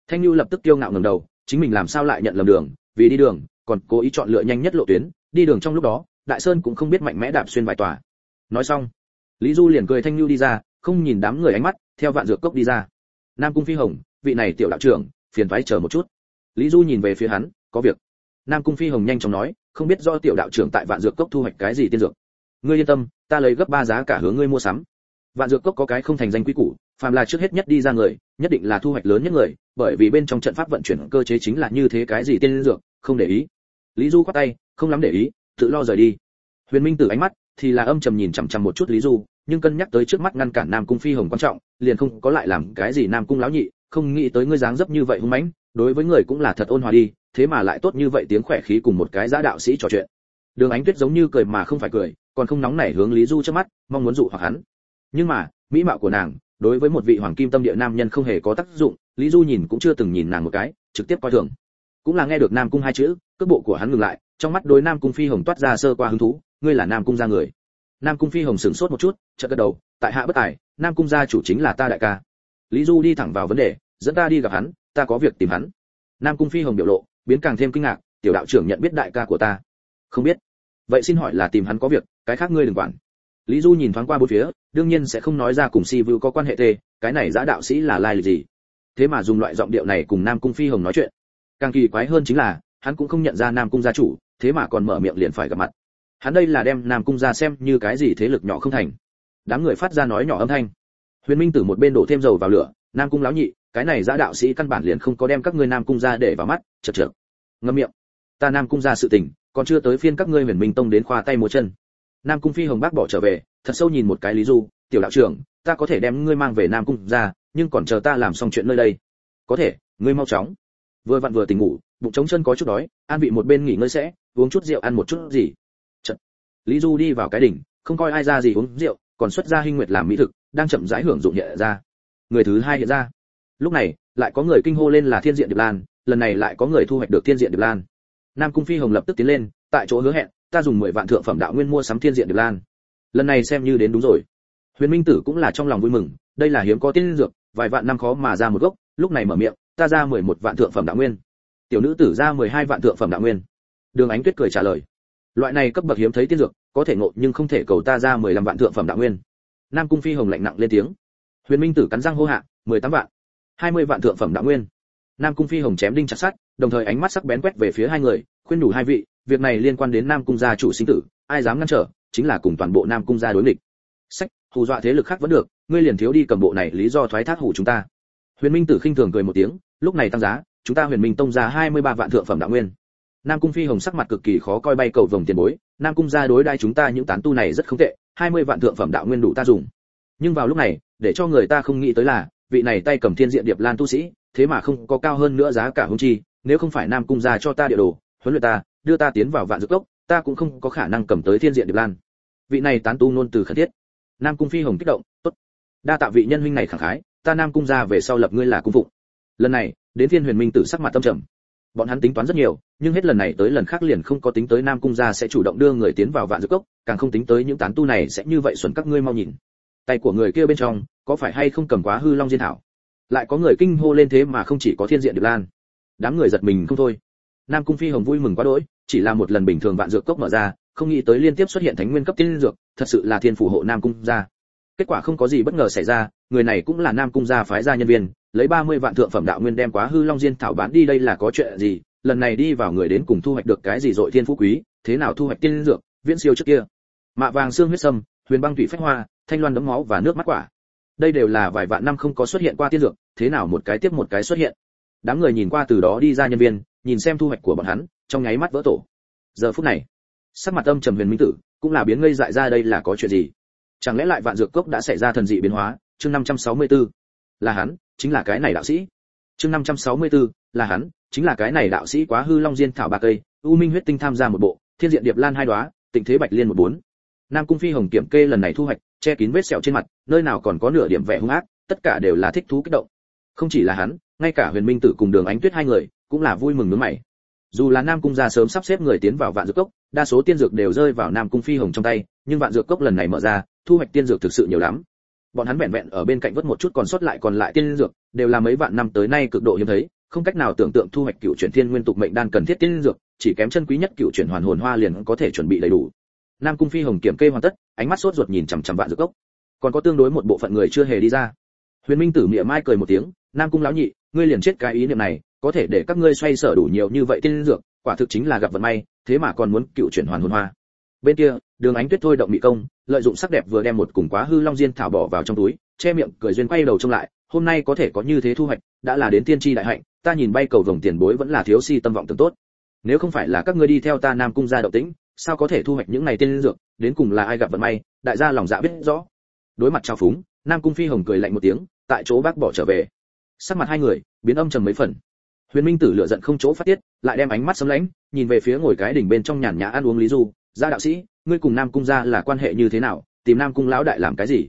Thanh lưu lập tức kiêu ngạo ngẩng đầu, chính mình làm sao lại nhận lầm đường? Vì đi đường, còn cố ý chọn lựa nhanh nhất lộ tuyến, đi đường trong lúc đó, đại sơn cũng không biết mạnh mẽ đạp xuyên vài tòa. Nói xong, lý du liền cười thanh lưu đi ra, không nhìn đám người ánh mắt theo vạn dược cốc đi ra. Nam cung phi hồng, vị này tiểu đạo trưởng, phiền thoái chờ một chút. Lý du nhìn về phía hắn, có việc. Nam cung phi hồng nhanh chóng nói, không biết do tiểu đạo trưởng tại vạn dược cốc thu hoạch cái gì tiên dược. Ngươi yên tâm, ta lấy gấp ba giá cả hướng ngươi mua sắm. Vạn dược cốc có cái không thành danh quý củ, phàm là trước hết nhất đi ra người, nhất định là thu hoạch lớn nhất người, bởi vì bên trong trận pháp vận chuyển cơ chế chính là như thế cái gì tiên dược, không để ý. Lý du quát tay, không lắm để ý, tự lo rời đi. Huyền minh tử ánh mắt thì là âm trầm nhìn chằm chằm một chút lý du, nhưng cân nhắc tới trước mắt ngăn cản nam cung phi hồng quan trọng liền không có lại làm cái gì nam cung lão nhị, không nghĩ tới ngươi dáng dấp như vậy hung mãnh, đối với người cũng là thật ôn hòa đi, thế mà lại tốt như vậy tiếng khỏe khí cùng một cái giã đạo sĩ trò chuyện. Đường ánh tuyết giống như cười mà không phải cười, còn không nóng nảy hướng lý du trước mắt, mong muốn dụ hoặc hắn. Nhưng mà, mỹ mạo của nàng, đối với một vị hoàng kim tâm địa nam nhân không hề có tác dụng, lý du nhìn cũng chưa từng nhìn nàng một cái, trực tiếp coi thường. Cũng là nghe được nam cung hai chữ, cước bộ của hắn ngừng lại, trong mắt đối nam cung phi hồng toát ra sơ qua hứng thú, ngươi là nam cung gia người? Nam cung phi hồng sửng sốt một chút, chợt gật đầu, tại hạ bất tài, nam cung gia chủ chính là ta đại ca. Lý du đi thẳng vào vấn đề, dẫn ta đi gặp hắn, ta có việc tìm hắn. Nam cung phi hồng biểu lộ, biến càng thêm kinh ngạc, tiểu đạo trưởng nhận biết đại ca của ta. Không biết. Vậy xin hỏi là tìm hắn có việc, cái khác ngươi đừng quản. Lý du nhìn thoáng qua bốn phía, đương nhiên sẽ không nói ra cùng si vu có quan hệ tê, cái này giã đạo sĩ là lai lịch gì? Thế mà dùng loại giọng điệu này cùng nam cung phi hồng nói chuyện. Càng kỳ quái hơn chính là, hắn cũng không nhận ra nam cung gia chủ, thế mà còn mở miệng liền phải gặp mặt hắn đây là đem nam cung ra xem như cái gì thế lực nhỏ không thành. Đám người phát ra nói nhỏ âm thanh. Huyền minh tử một bên đổ thêm dầu vào lửa, nam cung lão nhị, cái này giã đạo sĩ căn bản liền không có đem các ngươi nam cung ra để vào mắt, chật chật ngâm miệng. Ta nam cung ra sự tình, còn chưa tới phiên các ngươi huyền minh tông đến khoa tay múa chân. Nam cung phi hồng bác bỏ trở về, thật sâu nhìn một cái lý du, tiểu đạo trưởng, ta có thể đem ngươi mang về nam cung ra, nhưng còn chờ ta làm xong chuyện nơi đây. Có thể, ngươi mau chóng. Vừa vặn vừa tỉnh ngủ, bụng trống chân có chút đói, an vị một bên nghỉ ngơi sẽ, uống chút rượu ăn một chút gì lý du đi vào cái đỉnh, không coi ai ra gì uống rượu, còn xuất ra hinh nguyệt làm mỹ thực, đang chậm rãi hưởng dụng nhẹ ra. Người thứ hai hiện ra. Lúc này, lại có người kinh hô lên là thiên diện điệp lan, lần này lại có người thu hoạch được thiên diện điệp lan. Nam cung phi hồng lập tức tiến lên, tại chỗ hứa hẹn, ta dùng 10 vạn thượng phẩm đạo nguyên mua sắm thiên diện điệp lan. Lần này xem như đến đúng rồi. Huyền minh tử cũng là trong lòng vui mừng, đây là hiếm có tiên dược, vài vạn năm khó mà ra một gốc, lúc này mở miệng, ta ra 11 vạn thượng phẩm đạo nguyên. Tiểu nữ tử ra 12 vạn thượng phẩm đạo nguyên. Đường ánh tuyết cười trả lời loại này cấp bậc hiếm thấy tiên dược, có thể ngộ nhưng không thể cầu ta ra 15 vạn thượng phẩm đạo nguyên. Nam cung phi hồng lạnh nặng lên tiếng. Huyền minh tử cắn răng hô hạ 18 vạn. 20 vạn thượng phẩm đạo nguyên. Nam cung phi hồng chém đinh chặt sắt, đồng thời ánh mắt sắc bén quét về phía hai người, khuyên nhủ hai vị, việc này liên quan đến nam cung gia chủ sinh tử, ai dám ngăn trở, chính là cùng toàn bộ nam cung gia đối nghịch. Sách, hù dọa thế lực khác vẫn được, ngươi liền thiếu đi cầm bộ này, lý do thoái thác hủ chúng ta. Huyền minh tử khinh thường cười một tiếng, lúc này tăng giá, chúng ta huyền minh tông ra 23 vạn thượng phẩm đạo nguyên nam cung phi hồng sắc mặt cực kỳ khó coi bay cầu vồng tiền bối, nam cung gia đối đai chúng ta những tán tu này rất không tệ 20 vạn thượng phẩm đạo nguyên đủ ta dùng. Nhưng vào lúc này, để cho người ta không nghĩ tới là, vị này tay cầm thiên diện điệp lan tu sĩ, thế mà không có cao hơn nữa giá cả hung chi, nếu không phải nam cung gia cho ta địa đồ, huấn luyện ta, đưa ta tiến vào vạn dược cốc, ta cũng không có khả năng cầm tới thiên diện điệp lan. Vị này tán tu nôn từ khẩn thiết. Nam cung phi hồng kích động, tốt, đa tạ vị nhân huynh này khẳng khái, ta nam cung gia về sau lập ngươi là cung phụng. Lần này, đến thiên huyền minh tử sắc mặt tâm trầm. Bọn hắn tính toán rất nhiều nhưng hết lần này tới lần khác liền không có tính tới nam cung gia sẽ chủ động đưa người tiến vào vạn dược cốc, càng không tính tới những tán tu này sẽ như vậy xuẩn các ngươi mau nhìn. Tay của người kia bên trong, có phải hay không cầm quá hư long diên thảo? Lại có người kinh hô lên thế mà không chỉ có thiên diện điệp lan. Đám người giật mình không thôi. Nam cung phi hồng vui mừng quá đỗi, chỉ là một lần bình thường vạn dược cốc mở ra, không nghĩ tới liên tiếp xuất hiện thánh nguyên cấp tiên dược, thật sự là thiên phù hộ nam cung gia. Kết quả không có gì bất ngờ xảy ra, người này cũng là nam cung gia phái gia nhân viên, lấy 30 vạn thượng phẩm đạo nguyên đem quá hư long diên thảo bán đi, đây là có chuyện gì? Lần này đi vào người đến cùng thu hoạch được cái gì dội thiên phú quý thế nào thu hoạch tiên dược viễn siêu trước kia. Mạ vàng xương huyết sâm huyền băng thủy phách hoa thanh loan đấm máu và nước mắt quả. Đây đều là vài vạn năm không có xuất hiện qua tiên dược thế nào một cái tiếp một cái xuất hiện. Đám người nhìn qua từ đó đi ra nhân viên nhìn xem thu hoạch của bọn hắn trong nháy mắt vỡ tổ. Giờ phút này sắc mặt âm trầm huyền minh tử cũng là biến ngây dại ra đây là có chuyện gì? Chẳng lẽ lại vạn dược cốc đã xảy ra thần dị biến hóa? Chương 564. là hắn chính là cái này đạo sĩ. Chương 564, là hắn chính là cái này đạo sĩ quá hư long diên thảo ba cây, u minh huyết tinh tham gia một bộ, thiên diện điệp lan hai đóa tình thế bạch liên một bốn. Nam cung phi hồng kiểm kê lần này thu hoạch, che kín vết sẹo trên mặt, nơi nào còn có nửa điểm vẻ hung ác, tất cả đều là thích thú kích động. Không chỉ là hắn, ngay cả huyền minh tử cùng đường ánh tuyết hai người, cũng là vui mừng nướng mày. Dù là nam cung gia sớm sắp xếp người tiến vào vạn dược cốc, đa số tiên dược đều rơi vào nam cung phi hồng trong tay, nhưng vạn dược cốc lần này mở ra, thu hoạch tiên dược thực sự nhiều lắm. Bọn hắn vẹn vẹn ở bên cạnh vớt một chút còn sót lại còn lại tiên dược, đều là mấy vạn năm tới nay cực độ hiếm thấy không cách nào tưởng tượng thu hoạch cựu chuyển thiên nguyên tục mệnh đan cần thiết tiên dược, chỉ kém chân quý nhất cựu chuyển hoàn hồn hoa liền có thể chuẩn bị đầy đủ. Nam cung phi hồng kiểm kê hoàn tất, ánh mắt sốt ruột nhìn chằm chằm vạn dược cốc. Còn có tương đối một bộ phận người chưa hề đi ra. Huyền minh tử miệng mai cười một tiếng, nam cung lão nhị, ngươi liền chết cái ý niệm này, có thể để các ngươi xoay sở đủ nhiều như vậy tiên dược, quả thực chính là gặp vận may, thế mà còn muốn cựu chuyển hoàn hồn hoa. Bên kia, đường ánh tuyết thôi động bị công, lợi dụng sắc đẹp vừa đem một cùng quá hư long diên thảo bỏ vào trong túi, che miệng cười duyên quay đầu trông lại hôm nay có thể có như thế thu hoạch, đã là đến tiên tri đại hạnh, ta nhìn bay cầu vồng tiền bối vẫn là thiếu si tâm vọng tưởng tốt. Nếu không phải là các ngươi đi theo ta nam cung gia động tĩnh, sao có thể thu hoạch những này tiên dược, đến cùng là ai gặp vận may, đại gia lòng dạ biết rõ. Đối mặt trao phúng, nam cung phi hồng cười lạnh một tiếng, tại chỗ bác bỏ trở về. Sắc mặt hai người, biến âm trầm mấy phần. Huyền minh tử lựa giận không chỗ phát tiết, lại đem ánh mắt sấm lãnh nhìn về phía ngồi cái đỉnh bên trong nhàn nhã ăn uống lý du. Gia đạo sĩ, ngươi cùng nam cung gia là quan hệ như thế nào? Tìm nam cung lão đại làm cái gì?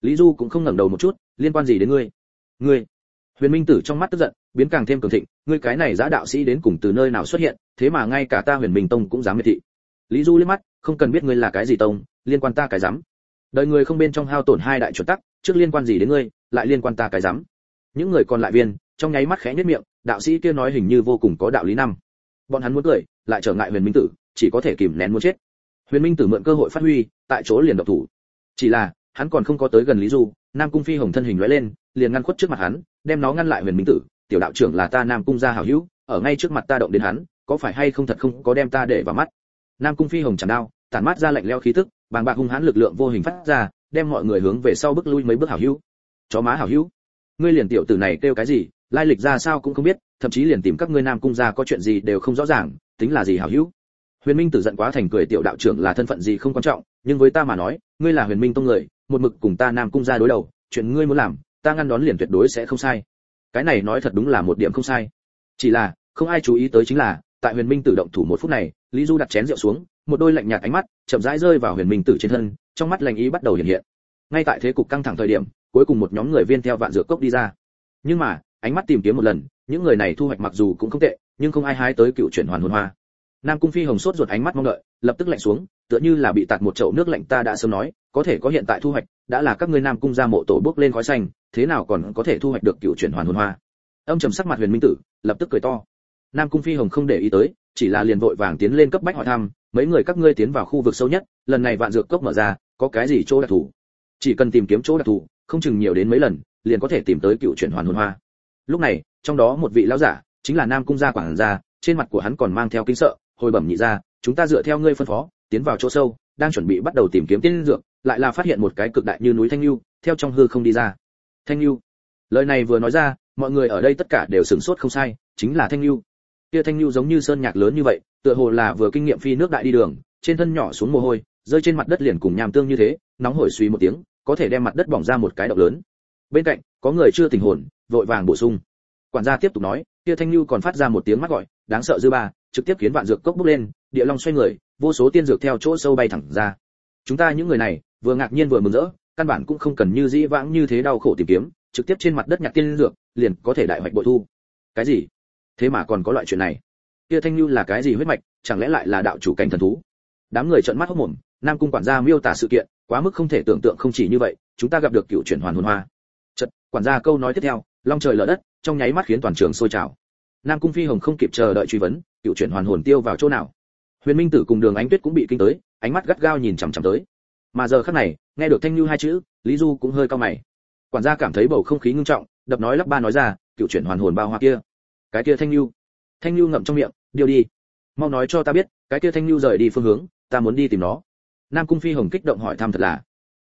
Lý du cũng không ngẩng đầu một chút, liên quan gì đến ngươi? Ngươi. Huyền minh tử trong mắt tức giận, biến càng thêm cường thịnh, ngươi cái này giã đạo sĩ đến cùng từ nơi nào xuất hiện, thế mà ngay cả ta huyền minh tông cũng dám miệt thị. Lý du liếc mắt, không cần biết ngươi là cái gì tông, liên quan ta cái dám. Đời người không bên trong hao tổn hai đại chuẩn tắc, trước liên quan gì đến ngươi, lại liên quan ta cái dám. Những người còn lại viên, trong nháy mắt khẽ nhất miệng, đạo sĩ kia nói hình như vô cùng có đạo lý năm. Bọn hắn muốn cười, lại trở ngại huyền minh tử, chỉ có thể kìm nén muốn chết. Huyền minh tử mượn cơ hội phát huy, tại chỗ liền độc thủ. Chỉ là, hắn còn không có tới gần lý du, nam cung phi hồng thân hình lóe lên liền ngăn khuất trước mặt hắn, đem nó ngăn lại huyền minh tử, tiểu đạo trưởng là ta nam cung gia hảo hữu, ở ngay trước mặt ta động đến hắn, có phải hay không thật không có đem ta để vào mắt? Nam cung phi hồng chẳng đao tản mát ra lạnh leo khí tức, bàng bạc hung hãn lực lượng vô hình phát ra, đem mọi người hướng về sau bước lui mấy bước hảo hữu. Chó má hảo hữu, ngươi liền tiểu tử này kêu cái gì, lai lịch ra sao cũng không biết, thậm chí liền tìm các ngươi nam cung gia có chuyện gì đều không rõ ràng, tính là gì hảo hữu? Huyền minh tử giận quá thành cười, tiểu đạo trưởng là thân phận gì không quan trọng, nhưng với ta mà nói, ngươi là huyền minh tông người, một mực cùng ta nam cung gia đối đầu, chuyện ngươi muốn làm ta ngăn đón liền tuyệt đối sẽ không sai. Cái này nói thật đúng là một điểm không sai. Chỉ là, không ai chú ý tới chính là, tại huyền minh tử động thủ một phút này, lý du đặt chén rượu xuống, một đôi lạnh nhạt ánh mắt chậm rãi rơi vào huyền minh tử trên thân, trong mắt lạnh ý bắt đầu hiện hiện. Ngay tại thế cục căng thẳng thời điểm, cuối cùng một nhóm người viên theo vạn dược cốc đi ra. Nhưng mà, ánh mắt tìm kiếm một lần, những người này thu hoạch mặc dù cũng không tệ, nhưng không ai hái tới cựu chuyển hoàn hồn hoa. Nam cung phi hồng sốt ruột ánh mắt mong đợi, lập tức lạnh xuống, tựa như là bị tạt một chậu nước lạnh ta đã sớm nói, có thể có hiện tại thu hoạch, đã là các ngươi nam cung ra mộ tổ bước lên khói xanh thế nào còn có thể thu hoạch được cựu chuyển hoàn hồn hoa? Ông trầm sắc mặt huyền minh tử, lập tức cười to. Nam cung phi hồng không để ý tới, chỉ là liền vội vàng tiến lên cấp bách hỏi thăm, mấy người các ngươi tiến vào khu vực sâu nhất, lần này vạn dược cốc mở ra, có cái gì chỗ đặc thù? Chỉ cần tìm kiếm chỗ đặc thù, không chừng nhiều đến mấy lần, liền có thể tìm tới cựu chuyển hoàn hồn hoa. Lúc này, trong đó một vị lão giả, chính là nam cung gia quảng gia, trên mặt của hắn còn mang theo kinh sợ, hồi bẩm nhị ra chúng ta dựa theo ngươi phân phó, tiến vào chỗ sâu, đang chuẩn bị bắt đầu tìm kiếm tiên dược, lại là phát hiện một cái cực đại như núi thanh lưu, theo trong hư không đi ra thanh lưu lời này vừa nói ra, mọi người ở đây tất cả đều sửng sốt không sai, chính là thanh lưu kia thanh lưu giống như sơn nhạc lớn như vậy, tựa hồ là vừa kinh nghiệm phi nước đại đi đường, trên thân nhỏ xuống mồ hôi, rơi trên mặt đất liền cùng nhàm tương như thế, nóng hổi suy một tiếng, có thể đem mặt đất bỏng ra một cái động lớn. Bên cạnh, có người chưa tỉnh hồn, vội vàng bổ sung. Quản gia tiếp tục nói, kia thanh lưu còn phát ra một tiếng mắt gọi, đáng sợ dư ba, trực tiếp khiến vạn dược cốc bốc lên, địa long xoay người, vô số tiên dược theo chỗ sâu bay thẳng ra. Chúng ta những người này, vừa ngạc nhiên vừa mừng rỡ căn bản cũng không cần như dĩ vãng như thế đau khổ tìm kiếm, trực tiếp trên mặt đất nhặt tiên dược, liền có thể đại hoạch bội thu. Cái gì? Thế mà còn có loại chuyện này. Kia thanh lưu là cái gì huyết mạch, chẳng lẽ lại là đạo chủ cảnh thần thú? Đám người trợn mắt hốt mồm, nam cung quản gia miêu tả sự kiện, quá mức không thể tưởng tượng không chỉ như vậy, chúng ta gặp được cựu chuyển hoàn hồn hoa. Chật quản gia câu nói tiếp theo, long trời lở đất, trong nháy mắt khiến toàn trường sôi trào. Nam cung phi hồng không kịp chờ đợi truy vấn, cựu chuyển hoàn hồn tiêu vào chỗ nào? Huyền minh tử cùng đường ánh tuyết cũng bị kinh tới, ánh mắt gắt gao nhìn chằm chằm tới mà giờ khắc này, nghe được thanh lưu hai chữ, lý du cũng hơi cao mày. Quản gia cảm thấy bầu không khí ngưng trọng, đập nói lắp ba nói ra, cựu chuyển hoàn hồn bao hoa kia. Cái kia thanh lưu thanh lưu ngậm trong miệng điều đi. Mau nói cho ta biết, cái kia thanh lưu rời đi phương hướng, ta muốn đi tìm nó. Nam cung phi hồng kích động hỏi thăm thật là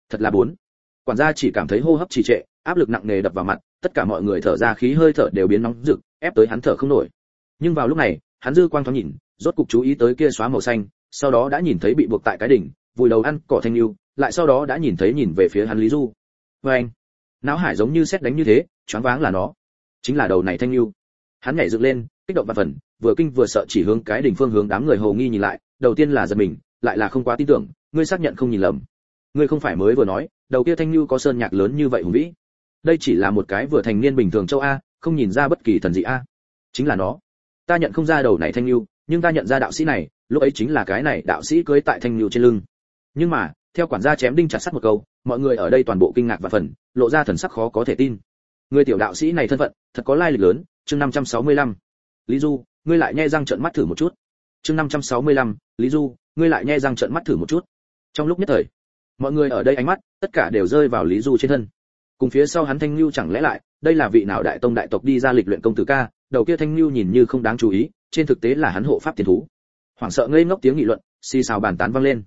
thật là bốn. Quản gia chỉ cảm thấy hô hấp trì trệ, áp lực nặng nề đập vào mặt, tất cả mọi người thở ra khí hơi thở đều biến nóng rực, ép tới hắn thở không nổi. Nhưng vào lúc này, hắn dư quang thoáng nhìn, rốt cục chú ý tới kia xóa màu xanh, sau đó đã nhìn thấy bị buộc tại cái đỉnh, vùi đầu ăn cỏ thanh lưu lại sau đó đã nhìn thấy nhìn về phía hắn lý du. Vê anh, não hải giống như xét đánh như thế, choáng váng là nó. Chính là đầu này thanh lưu hắn nhảy dựng lên, kích động và phần, vừa kinh vừa sợ chỉ hướng cái đỉnh phương hướng đám người hồ nghi nhìn lại, đầu tiên là giật mình, lại là không quá tin tưởng, ngươi xác nhận không nhìn lầm. Ngươi không phải mới vừa nói, đầu kia thanh lưu có sơn nhạc lớn như vậy hùng vĩ. Đây chỉ là một cái vừa thành niên bình thường châu a, không nhìn ra bất kỳ thần dị a. Chính là nó. Ta nhận không ra đầu này thanh lưu nhưng ta nhận ra đạo sĩ này, lúc ấy chính là cái này đạo sĩ cưới tại thanh lưu trên lưng. Nhưng mà theo quản gia chém đinh chặt sắt một câu mọi người ở đây toàn bộ kinh ngạc và phần lộ ra thần sắc khó có thể tin. Người tiểu đạo sĩ này thân phận thật có lai lịch lớn chương 565. lý du ngươi lại nhe răng trợn mắt thử một chút. Chương 565, lý du ngươi lại nhe răng trợn mắt thử một chút. Trong lúc nhất thời mọi người ở đây ánh mắt tất cả đều rơi vào lý du trên thân. Cùng phía sau hắn thanh lưu chẳng lẽ lại đây là vị nào đại tông đại tộc đi ra lịch luyện công tử ca đầu kia thanh lưu nhìn như không đáng chú ý trên thực tế là hắn hộ pháp tiền thú. Hoảng sợ ngây ngốc tiếng nghị luận xì xào bàn tán vang lên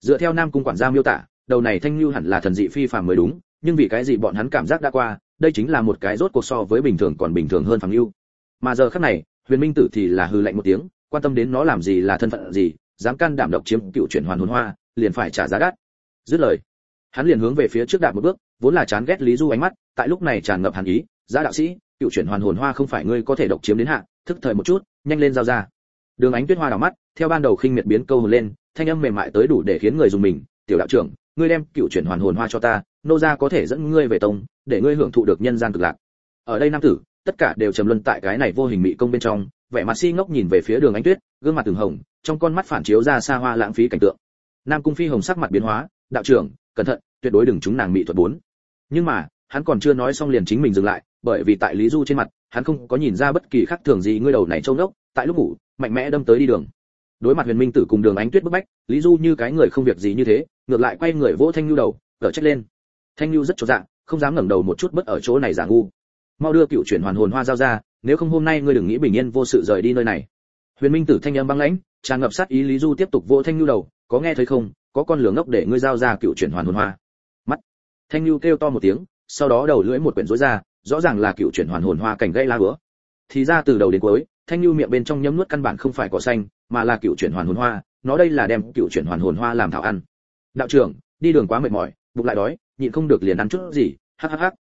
dựa theo nam cung quản gia miêu tả, đầu này thanh lưu hẳn là thần dị phi phàm mới đúng, nhưng vì cái gì bọn hắn cảm giác đã qua, đây chính là một cái rốt cuộc so với bình thường còn bình thường hơn phàm lưu mà giờ khắc này, huyền minh tử thì là hư lạnh một tiếng, quan tâm đến nó làm gì là thân phận gì, dám can đảm độc chiếm cựu chuyển hoàn hồn hoa, liền phải trả giá đắt. Dứt lời, hắn liền hướng về phía trước đạp một bước, vốn là chán ghét lý du ánh mắt, tại lúc này tràn ngập hàn ý, giá đạo sĩ, cựu chuyển hoàn hồn hoa không phải ngươi có thể độc chiếm đến hạ, thức thời một chút, nhanh lên giao ra. Đường ánh tuyết hoa đảo mắt, theo ban đầu khinh miệt biến câu hồn lên thanh âm mềm mại tới đủ để khiến người dùng mình, tiểu đạo trưởng, ngươi đem cựu chuyển hoàn hồn hoa cho ta, nô gia có thể dẫn ngươi về tông, để ngươi hưởng thụ được nhân gian cực lạc. Ở đây nam tử, tất cả đều trầm luân tại cái này vô hình mị công bên trong, vẻ mặt si ngốc nhìn về phía đường ánh tuyết, gương mặt từng hồng, trong con mắt phản chiếu ra xa hoa lãng phí cảnh tượng. Nam cung phi hồng sắc mặt biến hóa, đạo trưởng, cẩn thận, tuyệt đối đừng chúng nàng mị thuật bốn. Nhưng mà, hắn còn chưa nói xong liền chính mình dừng lại, bởi vì tại lý du trên mặt, hắn không có nhìn ra bất kỳ khác thường gì, ngươi đầu này trông ngốc. tại lúc ngủ, mạnh mẽ đâm tới đi đường đối mặt huyền minh tử cùng đường ánh tuyết bức bách, lý du như cái người không việc gì như thế, ngược lại quay người vỗ thanh nhu đầu cở trách lên. Thanh nhu rất cho dạng không dám ngẩng đầu một chút bất ở chỗ này giả ngu. Mau đưa cựu chuyển hoàn hồn hoa giao ra, nếu không hôm nay ngươi đừng nghĩ bình yên vô sự rời đi nơi này. Huyền minh tử thanh âm băng lãnh, tràn ngập sát ý lý du tiếp tục vỗ thanh nhu đầu, có nghe thấy không, có con lửa ngốc để ngươi giao ra cựu chuyển hoàn hồn hoa. Mắt. Thanh nhu kêu to một tiếng, sau đó đầu lưỡi một quyển rối ra, rõ ràng là cựu chuyển hoàn hồn hoa cảnh gãy la bữa thì ra từ đầu đến cuối, thanh nhu miệng bên trong nhấm nuốt căn bản không phải cỏ xanh mà là cựu chuyển hoàn hồn hoa, nó đây là đem cựu chuyển hoàn hồn hoa làm thảo ăn. Đạo trưởng, đi đường quá mệt mỏi, bụng lại đói, nhịn không được liền ăn chút gì, hắc hắc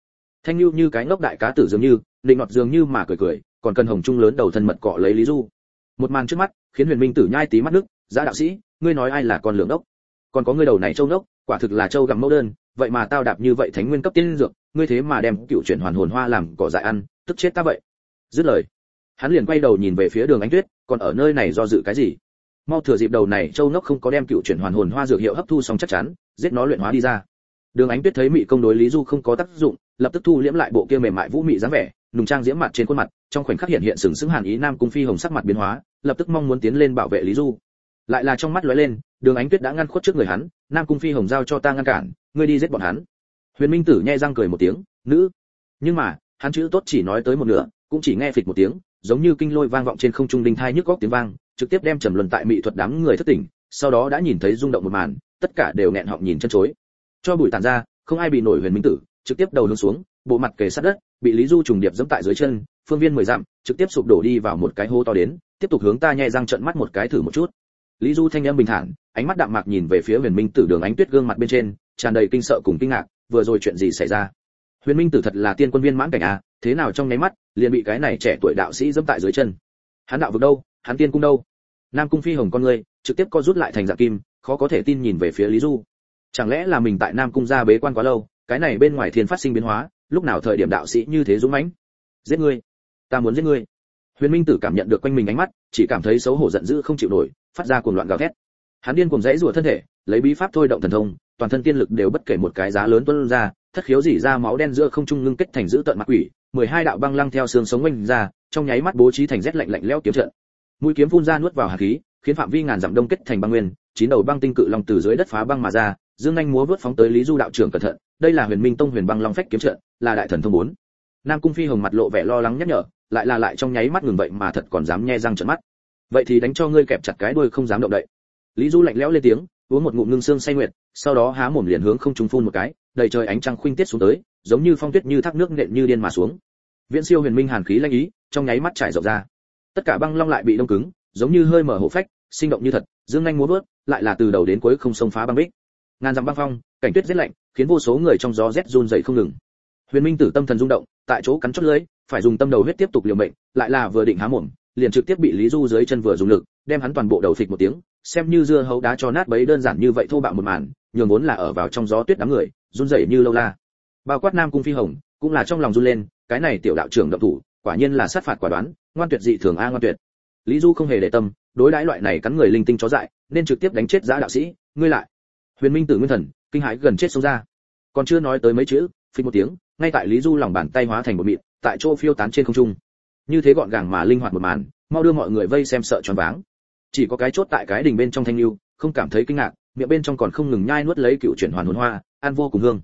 thanh nhu như cái ngốc đại cá tử dường như, định ngọt dường như mà cười cười, còn cần hồng trung lớn đầu thân mật cọ lấy lý du. Một màn trước mắt, khiến huyền minh tử nhai tí mắt nước, giá đạo sĩ, ngươi nói ai là con lượng đốc? Còn có ngươi đầu này châu đốc, quả thực là châu gặm mẫu đơn, vậy mà tao đạp như vậy thánh nguyên cấp tiên dược, ngươi thế mà đem cựu chuyển hoàn hồn hoa làm cỏ dại ăn, tức chết ta vậy. Dứt lời, hắn liền quay đầu nhìn về phía đường ánh tuyết còn ở nơi này do dự cái gì? Mau thừa dịp đầu này châu nốc không có đem cựu chuyển hoàn hồn hoa dược hiệu hấp thu xong chắc chắn, giết nó luyện hóa đi ra. Đường ánh tuyết thấy mị công đối lý du không có tác dụng, lập tức thu liễm lại bộ kia mềm mại vũ mị dáng vẻ, nùng trang diễm mặt trên khuôn mặt, trong khoảnh khắc hiện hiện sừng sững hàn ý nam cung phi hồng sắc mặt biến hóa, lập tức mong muốn tiến lên bảo vệ lý du. Lại là trong mắt lóe lên, đường ánh tuyết đã ngăn khuất trước người hắn, nam cung phi hồng giao cho ta ngăn cản, ngươi đi giết bọn hắn. Huyền minh tử nhai răng cười một tiếng, nữ. Nhưng mà, hắn chữ tốt chỉ nói tới một nửa, cũng chỉ nghe phịch một tiếng giống như kinh lôi vang vọng trên không trung đinh thai nhức góc tiếng vang, trực tiếp đem trầm luân tại mỹ thuật đám người thất tỉnh, sau đó đã nhìn thấy rung động một màn, tất cả đều nghẹn họng nhìn chân chối. Cho bụi tàn ra, không ai bị nổi huyền minh tử, trực tiếp đầu hướng xuống, bộ mặt kề sát đất, bị lý du trùng điệp dẫm tại dưới chân, phương viên mười dặm, trực tiếp sụp đổ đi vào một cái hố to đến, tiếp tục hướng ta nhẹ răng trợn mắt một cái thử một chút. Lý du thanh âm bình thản, ánh mắt đạm mạc nhìn về phía huyền minh tử đường ánh tuyết gương mặt bên trên, tràn đầy kinh sợ cùng kinh ngạc, vừa rồi chuyện gì xảy ra? Huyền minh tử thật là tiên quân viên mãn cảnh à thế nào trong nháy mắt liền bị cái này trẻ tuổi đạo sĩ dẫm tại dưới chân. Hắn đạo vực đâu? Hắn tiên cung đâu? Nam cung phi hồng con ngươi trực tiếp co rút lại thành dạng kim, khó có thể tin nhìn về phía lý du. Chẳng lẽ là mình tại nam cung gia bế quan quá lâu, cái này bên ngoài thiên phát sinh biến hóa, lúc nào thời điểm đạo sĩ như thế dũng mãnh? Giết ngươi! Ta muốn giết ngươi! Huyền minh tử cảm nhận được quanh mình ánh mắt, chỉ cảm thấy xấu hổ giận dữ không chịu nổi, phát ra cuồng loạn gào thét. Hắn điên cuồng dãy rủa thân thể, lấy bí pháp thôi động thần thông, toàn thân tiên lực đều bất kể một cái giá lớn tuôn ra thất khiếu dỉ ra máu đen giữa không trung ngưng kết thành giữ tận mặt quỷ, mười hai đạo băng lăng theo xương sống quanh ra, trong nháy mắt bố trí thành rét lạnh lạnh lẽo kiếm trận. Mũi kiếm phun ra nuốt vào hàn khí, khiến phạm vi ngàn dặm đông kết thành băng nguyên, chín đầu băng tinh cự long từ dưới đất phá băng mà ra, dương anh múa vớt phóng tới lý du đạo trưởng cẩn thận, đây là huyền minh tông huyền băng long phách kiếm trận, là đại thần thông bốn. Nam cung phi hồng mặt lộ vẻ lo lắng nhắc nhở, lại là lại trong nháy mắt ngừng vậy mà thật còn dám nhe răng trợn mắt. Vậy thì đánh cho ngươi kẹp chặt cái đuôi không dám động đậy. Lý du lạnh lẽo lên tiếng, uống một ngụm ngưng xương say nguyệt, sau đó há mồm liền hướng không trung phun một cái đầy trời ánh trăng khuynh tiết xuống tới, giống như phong tuyết như thác nước nện như điên mà xuống. Viễn siêu huyền minh hàn khí lanh ý, trong nháy mắt trải rộng ra. Tất cả băng long lại bị đông cứng, giống như hơi mở hổ phách, sinh động như thật, dương nhanh múa vớt, lại là từ đầu đến cuối không xông phá băng bích. Ngàn dặm băng phong, cảnh tuyết rét lạnh, khiến vô số người trong gió rét run rẩy không ngừng. Huyền minh tử tâm thần rung động, tại chỗ cắn chót lưỡi phải dùng tâm đầu huyết tiếp tục liều mệnh, lại là vừa định há mồm, liền trực tiếp bị lý du dưới chân vừa dùng lực, đem hắn toàn bộ đầu phịch một tiếng xem như dưa hấu đá cho nát bấy đơn giản như vậy thô bạo một màn, nhường vốn là ở vào trong gió tuyết đám người, run rẩy như lâu la. Bao quát nam cung phi hồng, cũng là trong lòng run lên, cái này tiểu đạo trưởng động thủ, quả nhiên là sát phạt quả đoán, ngoan tuyệt dị thường a ngoan tuyệt. Lý du không hề để tâm, đối đãi loại này cắn người linh tinh chó dại, nên trực tiếp đánh chết giã đạo sĩ, ngươi lại. Huyền minh tử nguyên thần, kinh hãi gần chết sống ra. Còn chưa nói tới mấy chữ phi một tiếng, ngay tại lý du lòng bàn tay hóa thành một mịn, tại chỗ phiêu tán trên không trung. Như thế gọn gàng mà linh hoạt một màn, mau đưa mọi người vây xem sợ choáng váng chỉ có cái chốt tại cái đỉnh bên trong thanh lưu, không cảm thấy kinh ngạc, miệng bên trong còn không ngừng nhai nuốt lấy cựu chuyển hoàn hồn hoa, ăn vô cùng hương.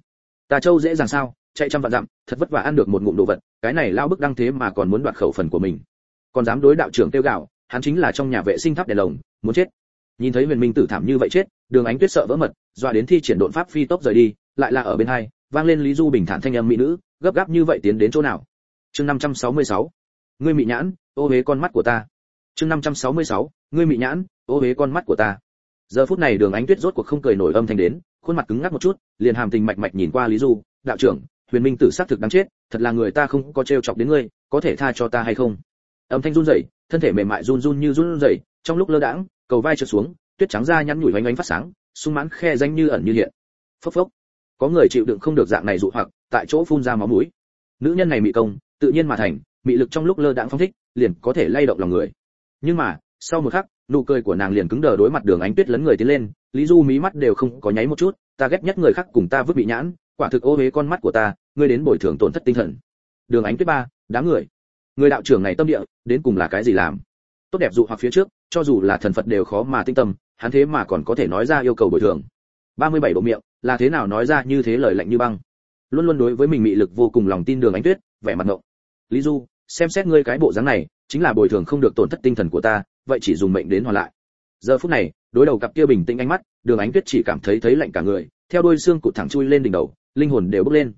Tà châu dễ dàng sao, chạy trăm vạn dặm, thật vất vả ăn được một ngụm đồ vật, cái này lao bức đăng thế mà còn muốn đoạt khẩu phần của mình. Còn dám đối đạo trưởng tiêu gạo hắn chính là trong nhà vệ sinh tháp đèn lồng, muốn chết. Nhìn thấy huyền minh tử thảm như vậy chết, đường ánh tuyết sợ vỡ mật, dọa đến thi triển độn pháp phi tốc rời đi, lại là ở bên hai, vang lên lý du bình thản thanh âm mỹ nữ, gấp gáp như vậy tiến đến chỗ nào? Chương 566. ngươi mị nhãn, ô huế con mắt của ta chương 566. ngươi mị nhãn, ô hế con mắt của ta. Giờ phút này đường ánh tuyết rốt cuộc không cười nổi âm thanh đến, khuôn mặt cứng ngắc một chút, liền hàm tình mạch mạch nhìn qua lý du, đạo trưởng, huyền minh tử sát thực đáng chết, thật là người ta không có trêu chọc đến ngươi, có thể tha cho ta hay không? Âm thanh run rẩy, thân thể mềm mại run run như run rẩy, trong lúc lơ đãng, cầu vai trượt xuống, tuyết trắng da nhăn nhủi oanh oanh phát sáng, sung mãn khe danh như ẩn như hiện. Phốc phốc. Có người chịu đựng không được dạng này dụ hoặc, tại chỗ phun ra máu mũi. Nữ nhân này mị công, tự nhiên mà thành, mị lực trong lúc lơ đãng phong thích, liền có thể lay động lòng người nhưng mà, sau một khắc, nụ cười của nàng liền cứng đờ đối mặt đường ánh tuyết lấn người tiến lên, lý du mí mắt đều không có nháy một chút, ta ghét nhất người khác cùng ta vứt bị nhãn, quả thực ô huế con mắt của ta, ngươi đến bồi thường tổn thất tinh thần. Đường ánh tuyết ba, đám người. Người đạo trưởng này tâm địa, đến cùng là cái gì làm? Tốt đẹp dụ hoặc phía trước, cho dù là thần phật đều khó mà tinh tâm, hắn thế mà còn có thể nói ra yêu cầu bồi thường. 37 độ miệng, là thế nào nói ra như thế lời lạnh như băng? Luôn luôn đối với mình mị lực vô cùng lòng tin đường ánh tuyết, vẻ mặt ngộng. Lý du, xem xét ngươi cái bộ dáng này chính là bồi thường không được tổn thất tinh thần của ta, vậy chỉ dùng mệnh đến hoàn lại. Giờ phút này, đối đầu cặp kia bình tĩnh ánh mắt, đường ánh tuyết chỉ cảm thấy thấy lạnh cả người, theo đôi xương cụt thẳng chui lên đỉnh đầu, linh hồn đều bốc lên.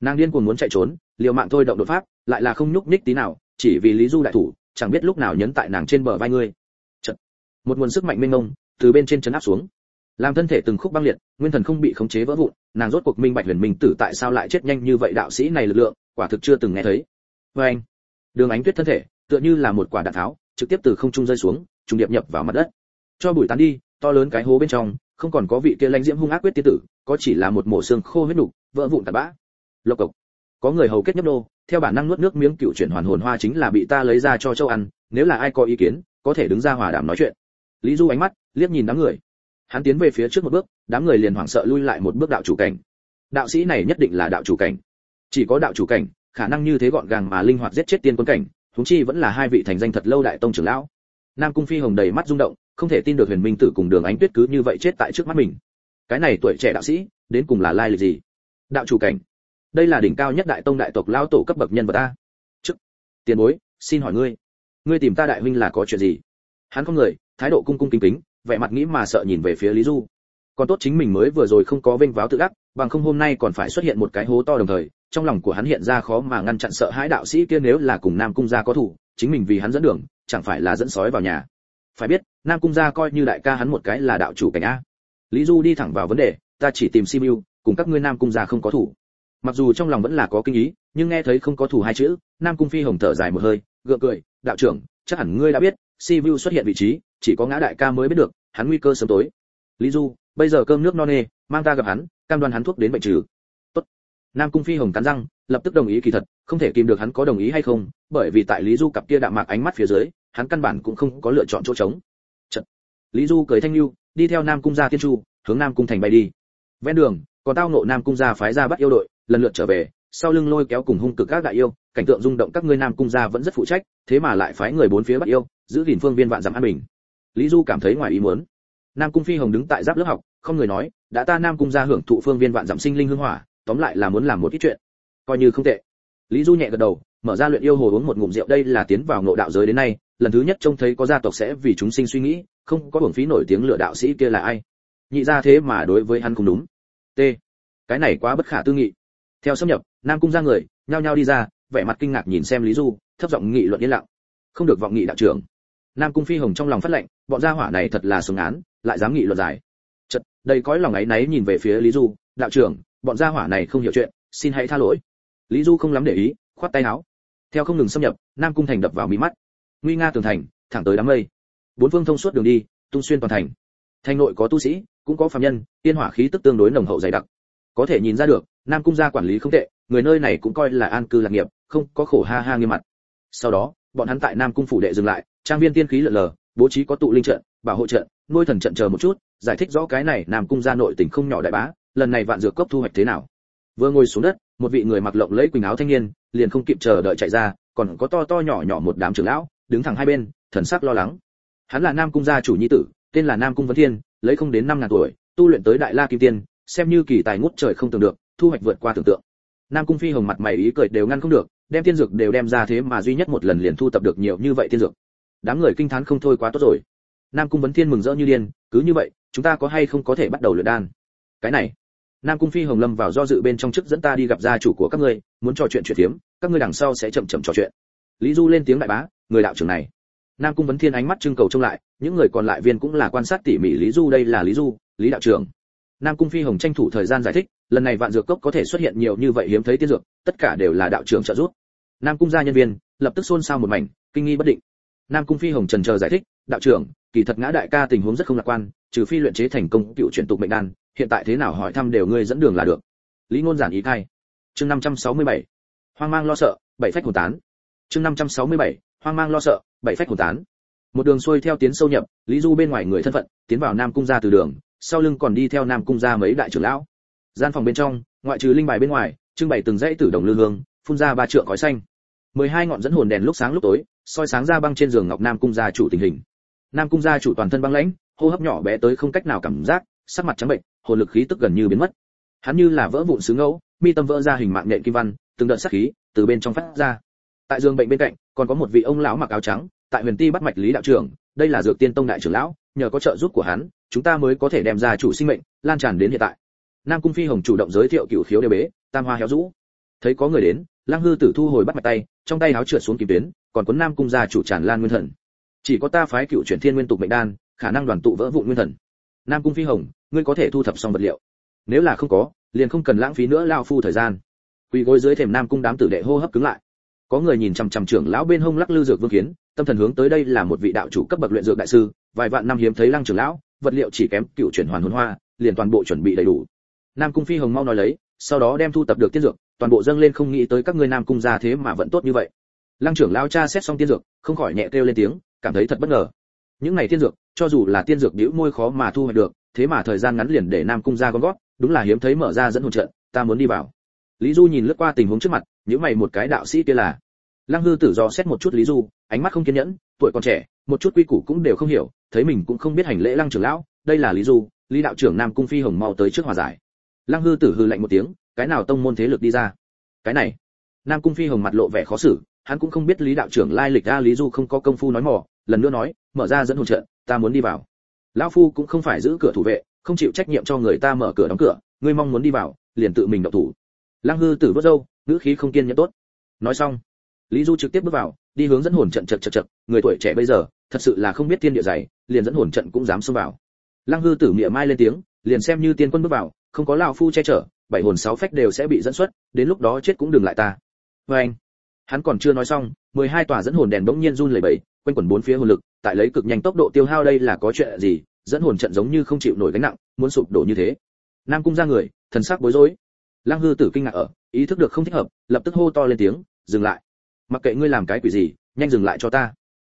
Nàng điên cuồng muốn chạy trốn, liều mạng thôi động đột pháp, lại là không nhúc nhích tí nào, chỉ vì lý du đại thủ, chẳng biết lúc nào nhấn tại nàng trên bờ vai ngươi. Chật. một nguồn sức mạnh mênh mông từ bên trên chấn áp xuống. Làm thân thể từng khúc băng liệt, nguyên thần không bị khống chế vỡ vụn, nàng rốt cuộc minh bạch huyền minh tử tại sao lại chết nhanh như vậy đạo sĩ này lực lượng, quả thực chưa từng nghe thấy. Với anh, đường ánh tuyết thân thể tựa như là một quả đạn tháo, trực tiếp từ không trung rơi xuống, trùng điệp nhập vào mặt đất. Cho bụi tán đi, to lớn cái hố bên trong, không còn có vị kia lãnh diễm hung ác quyết tiên tử, có chỉ là một mổ xương khô huyết nục, vỡ vụn tạt bã. Lộc cộc. Có người hầu kết nhấp đô theo bản năng nuốt nước miếng cựu chuyển hoàn hồn hoa chính là bị ta lấy ra cho châu ăn, nếu là ai có ý kiến, có thể đứng ra hòa đàm nói chuyện. Lý du ánh mắt liếc nhìn đám người. Hắn tiến về phía trước một bước, đám người liền hoảng sợ lui lại một bước đạo chủ cảnh. Đạo sĩ này nhất định là đạo chủ cảnh. Chỉ có đạo chủ cảnh, khả năng như thế gọn gàng mà linh hoạt giết chết tiên quân cảnh chúng chi vẫn là hai vị thành danh thật lâu đại tông trưởng lão. Nam cung phi hồng đầy mắt rung động, không thể tin được huyền minh tử cùng đường ánh tuyết cứ như vậy chết tại trước mắt mình. Cái này tuổi trẻ đạo sĩ, đến cùng là lai lịch gì? Đạo chủ cảnh. Đây là đỉnh cao nhất đại tông đại tộc lão tổ cấp bậc nhân vật ta. Trước. Tiền bối, xin hỏi ngươi. Ngươi tìm ta đại huynh là có chuyện gì? Hắn không người, thái độ cung cung kính kính, vẻ mặt nghĩ mà sợ nhìn về phía lý du. Còn tốt chính mình mới vừa rồi không có vênh váo tự đắc bằng không hôm nay còn phải xuất hiện một cái hố to đồng thời, trong lòng của hắn hiện ra khó mà ngăn chặn sợ hãi đạo sĩ kia nếu là cùng nam cung gia có thủ, chính mình vì hắn dẫn đường, chẳng phải là dẫn sói vào nhà. Phải biết, nam cung gia coi như đại ca hắn một cái là đạo chủ cảnh a. Lý du đi thẳng vào vấn đề, ta chỉ tìm simu cùng các ngươi nam cung gia không có thủ. Mặc dù trong lòng vẫn là có kinh ý, nhưng nghe thấy không có thủ hai chữ, nam cung phi hồng thở dài một hơi, gượng cười, đạo trưởng, chắc hẳn ngươi đã biết simu xuất hiện vị trí, chỉ có ngã đại ca mới biết được, hắn nguy cơ sớm tối. Lý du, bây giờ cơm nước no nê, mang ta gặp hắn cam đoan hắn thuốc đến bệnh trừ. Tốt. Nam cung phi hồng cắn răng, lập tức đồng ý kỳ thật, không thể kìm được hắn có đồng ý hay không, bởi vì tại lý du cặp kia đạm mạc ánh mắt phía dưới, hắn căn bản cũng không có lựa chọn chỗ trống. Chật. lý du cười thanh lưu, đi theo nam cung gia tiên chu, hướng nam cung thành bay đi. Ven đường, còn tao nộ nam cung gia phái ra bắt yêu đội, lần lượt trở về, sau lưng lôi kéo cùng hung cực các đại yêu, cảnh tượng rung động các ngươi nam cung gia vẫn rất phụ trách, thế mà lại phái người bốn phía bắt yêu, giữ gìn phương viên vạn dặm an bình. Lý du cảm thấy ngoài ý muốn nam cung phi hồng đứng tại giáp lớp học, không người nói, đã ta nam cung gia hưởng thụ phương viên vạn dặm sinh linh hương hỏa, tóm lại là muốn làm một ít chuyện. Coi như không tệ. Lý du nhẹ gật đầu, mở ra luyện yêu hồ uống một ngụm rượu đây là tiến vào ngộ đạo giới đến nay, lần thứ nhất trông thấy có gia tộc sẽ vì chúng sinh suy nghĩ, không có hưởng phí nổi tiếng lựa đạo sĩ kia là ai. Nhị ra thế mà đối với hắn không đúng. T. Cái này quá bất khả tư nghị. Theo xâm nhập, nam cung ra người, nhao nhao đi ra, vẻ mặt kinh ngạc nhìn xem lý du, thấp giọng nghị luận yên lặng. Không được vọng nghị đạo trưởng. Nam cung phi hồng trong lòng phát lệnh, bọn gia hỏa này thật là xuống án lại dám nghị luận giải. Chật đây cõi lòng ấy náy nhìn về phía lý du, đạo trưởng, bọn gia hỏa này không hiểu chuyện, xin hãy tha lỗi. Lý du không lắm để ý, khoát tay áo. Theo không ngừng xâm nhập, nam cung thành đập vào mí mắt. Nguy nga tường thành, thẳng tới đám mây. Bốn phương thông suốt đường đi, tung xuyên toàn thành. Thành nội có tu sĩ, cũng có phàm nhân, tiên hỏa khí tức tương đối nồng hậu dày đặc. Có thể nhìn ra được, nam cung gia quản lý không tệ, người nơi này cũng coi là an cư lạc nghiệp, không có khổ ha ha nghiêm mặt. Sau đó, bọn hắn tại nam cung phủ đệ dừng lại, trang viên tiên khí lượn lờ, bố trí có tụ linh trận bảo hộ trận, nuôi thần trận chờ một chút, giải thích rõ cái này nam cung gia nội tình không nhỏ đại bá, lần này vạn dược cốc thu hoạch thế nào. Vừa ngồi xuống đất, một vị người mặc lộng lẫy quỳnh áo thanh niên, liền không kịp chờ đợi chạy ra, còn có to to nhỏ nhỏ một đám trưởng lão, đứng thẳng hai bên, thần sắc lo lắng. Hắn là nam cung gia chủ nhi tử, tên là nam cung vấn thiên, lấy không đến năm ngàn tuổi, tu luyện tới đại la kim tiên, xem như kỳ tài ngút trời không tưởng được, thu hoạch vượt qua tưởng tượng. Nam cung phi hồng mặt mày ý cười đều ngăn không được, đem tiên dược đều đem ra thế mà duy nhất một lần liền thu tập được nhiều như vậy tiên dược. Đám người kinh thán không thôi quá tốt rồi nam cung vấn thiên mừng rỡ như điên, cứ như vậy, chúng ta có hay không có thể bắt đầu luyện đan? Cái này. Nam cung phi hồng lâm vào do dự bên trong chức dẫn ta đi gặp gia chủ của các ngươi, muốn trò chuyện chuyện tiếm các ngươi đằng sau sẽ chậm chậm trò chuyện. Lý du lên tiếng đại bá, người đạo trưởng này. Nam cung vấn thiên ánh mắt trưng cầu trông lại, những người còn lại viên cũng là quan sát tỉ mỉ lý du, đây là lý du, lý đạo trưởng. Nam cung phi hồng tranh thủ thời gian giải thích, lần này vạn dược cốc có thể xuất hiện nhiều như vậy hiếm thấy tiên dược, tất cả đều là đạo trưởng trợ giúp. Nam cung gia nhân viên lập tức xôn xao một mảnh, kinh nghi bất định. Nam cung phi hồng trần chờ giải thích, đạo trưởng kỳ thật ngã đại ca tình huống rất không lạc quan, trừ phi luyện chế thành công cựu chuyển tục mệnh đan, hiện tại thế nào hỏi thăm đều ngươi dẫn đường là được. Lý ngôn giản ý khai. Chương 567. hoang mang lo sợ, bảy phách hồn tán. Chương 567. hoang mang lo sợ, bảy phách hồn tán. Một đường xuôi theo tiến sâu nhập, lý du bên ngoài người thân phận, tiến vào nam cung gia từ đường, sau lưng còn đi theo nam cung gia mấy đại trưởng lão. Gian phòng bên trong, ngoại trừ linh bài bên ngoài, trưng bày từng dãy tử đồng lư hương, phun ra ba trượng khói xanh. mười hai ngọn dẫn hồn đèn lúc sáng lúc tối, soi sáng ra băng trên giường ngọc nam cung gia chủ tình hình nam cung gia chủ toàn thân băng lãnh, hô hấp nhỏ bé tới không cách nào cảm giác, sắc mặt trắng bệnh, hồn lực khí tức gần như biến mất. Hắn như là vỡ vụn sứ ngẫu, mi tâm vỡ ra hình mạng nhện kim văn, từng đợt sát khí từ bên trong phát ra. Tại giường bệnh bên cạnh, còn có một vị ông lão mặc áo trắng, tại huyền ti bắt mạch lý đạo trưởng, đây là dược tiên tông đại trưởng lão, nhờ có trợ giúp của hắn, chúng ta mới có thể đem ra chủ sinh mệnh lan tràn đến hiện tại. Nam cung phi hồng chủ động giới thiệu cửu khiếu đều bế, tam hoa héo rũ. Thấy có người đến, lăng hư tử thu hồi bắt mạch tay, trong tay áo trượt xuống kim tuyến, còn cuốn nam cung gia chủ tràn lan nguyên thần chỉ có ta phái cựu chuyển thiên nguyên tục mệnh đan, khả năng đoàn tụ vỡ vụn nguyên thần. Nam cung phi hồng, ngươi có thể thu thập xong vật liệu. Nếu là không có, liền không cần lãng phí nữa lao phu thời gian. Quỳ gối dưới thềm nam cung đám tử đệ hô hấp cứng lại. Có người nhìn chằm chằm trưởng lão bên hông lắc lư dược vương kiến, tâm thần hướng tới đây là một vị đạo chủ cấp bậc luyện dược đại sư, vài vạn năm hiếm thấy lăng trưởng lão, vật liệu chỉ kém cựu chuyển hoàn hồn hoa, liền toàn bộ chuẩn bị đầy đủ. Nam cung phi hồng mau nói lấy, sau đó đem thu tập được tiên dược, toàn bộ dâng lên không nghĩ tới các ngươi nam cung gia thế mà vẫn tốt như vậy. Lăng trưởng lão cha xét xong tiên dược, không khỏi nhẹ kêu lên tiếng cảm thấy thật bất ngờ. Những này tiên dược, cho dù là tiên dược bĩu môi khó mà thu hoạch được, thế mà thời gian ngắn liền để nam cung gia con gót, đúng là hiếm thấy mở ra dẫn hồn trận, ta muốn đi vào. Lý du nhìn lướt qua tình huống trước mặt những mày một cái đạo sĩ kia là. Lăng hư tử do xét một chút lý du, ánh mắt không kiên nhẫn, tuổi còn trẻ, một chút quy củ cũng đều không hiểu, thấy mình cũng không biết hành lễ lăng trưởng lão, đây là lý du, lý đạo trưởng nam cung phi hồng mau tới trước hòa giải. Lăng hư tử hư lạnh một tiếng, cái nào tông môn thế lực đi ra? Cái này. Nam cung phi hồng mặt lộ vẻ khó xử hắn cũng không biết lý đạo trưởng lai lịch ra lý du không có công phu nói mò, lần nữa nói, mở ra dẫn hồn trận, ta muốn đi vào. Lão phu cũng không phải giữ cửa thủ vệ, không chịu trách nhiệm cho người ta mở cửa đóng cửa, ngươi mong muốn đi vào, liền tự mình động thủ. Lăng hư tử vớt râu, ngữ khí không kiên nhẫn tốt. Nói xong, lý du trực tiếp bước vào, đi hướng dẫn hồn trận chật chật chật, người tuổi trẻ bây giờ, thật sự là không biết tiên địa dày, liền dẫn hồn trận cũng dám xông vào. Lăng hư tử miệng mai lên tiếng, liền xem như tiên quân bước vào, không có lão phu che chở, bảy hồn sáu phách đều sẽ bị dẫn xuất, đến lúc đó chết cũng đừng lại ta. Với anh hắn còn chưa nói xong, mười hai tòa dẫn hồn đèn bỗng nhiên run lẩy bẩy, quanh quẩn bốn phía hồn lực, tại lấy cực nhanh tốc độ tiêu hao đây là có chuyện gì, dẫn hồn trận giống như không chịu nổi gánh nặng, muốn sụp đổ như thế. Nam cung ra người, thần sắc bối rối. Lăng hư tử kinh ngạc ở, ý thức được không thích hợp, lập tức hô to lên tiếng, dừng lại. Mặc kệ ngươi làm cái quỷ gì, nhanh dừng lại cho ta.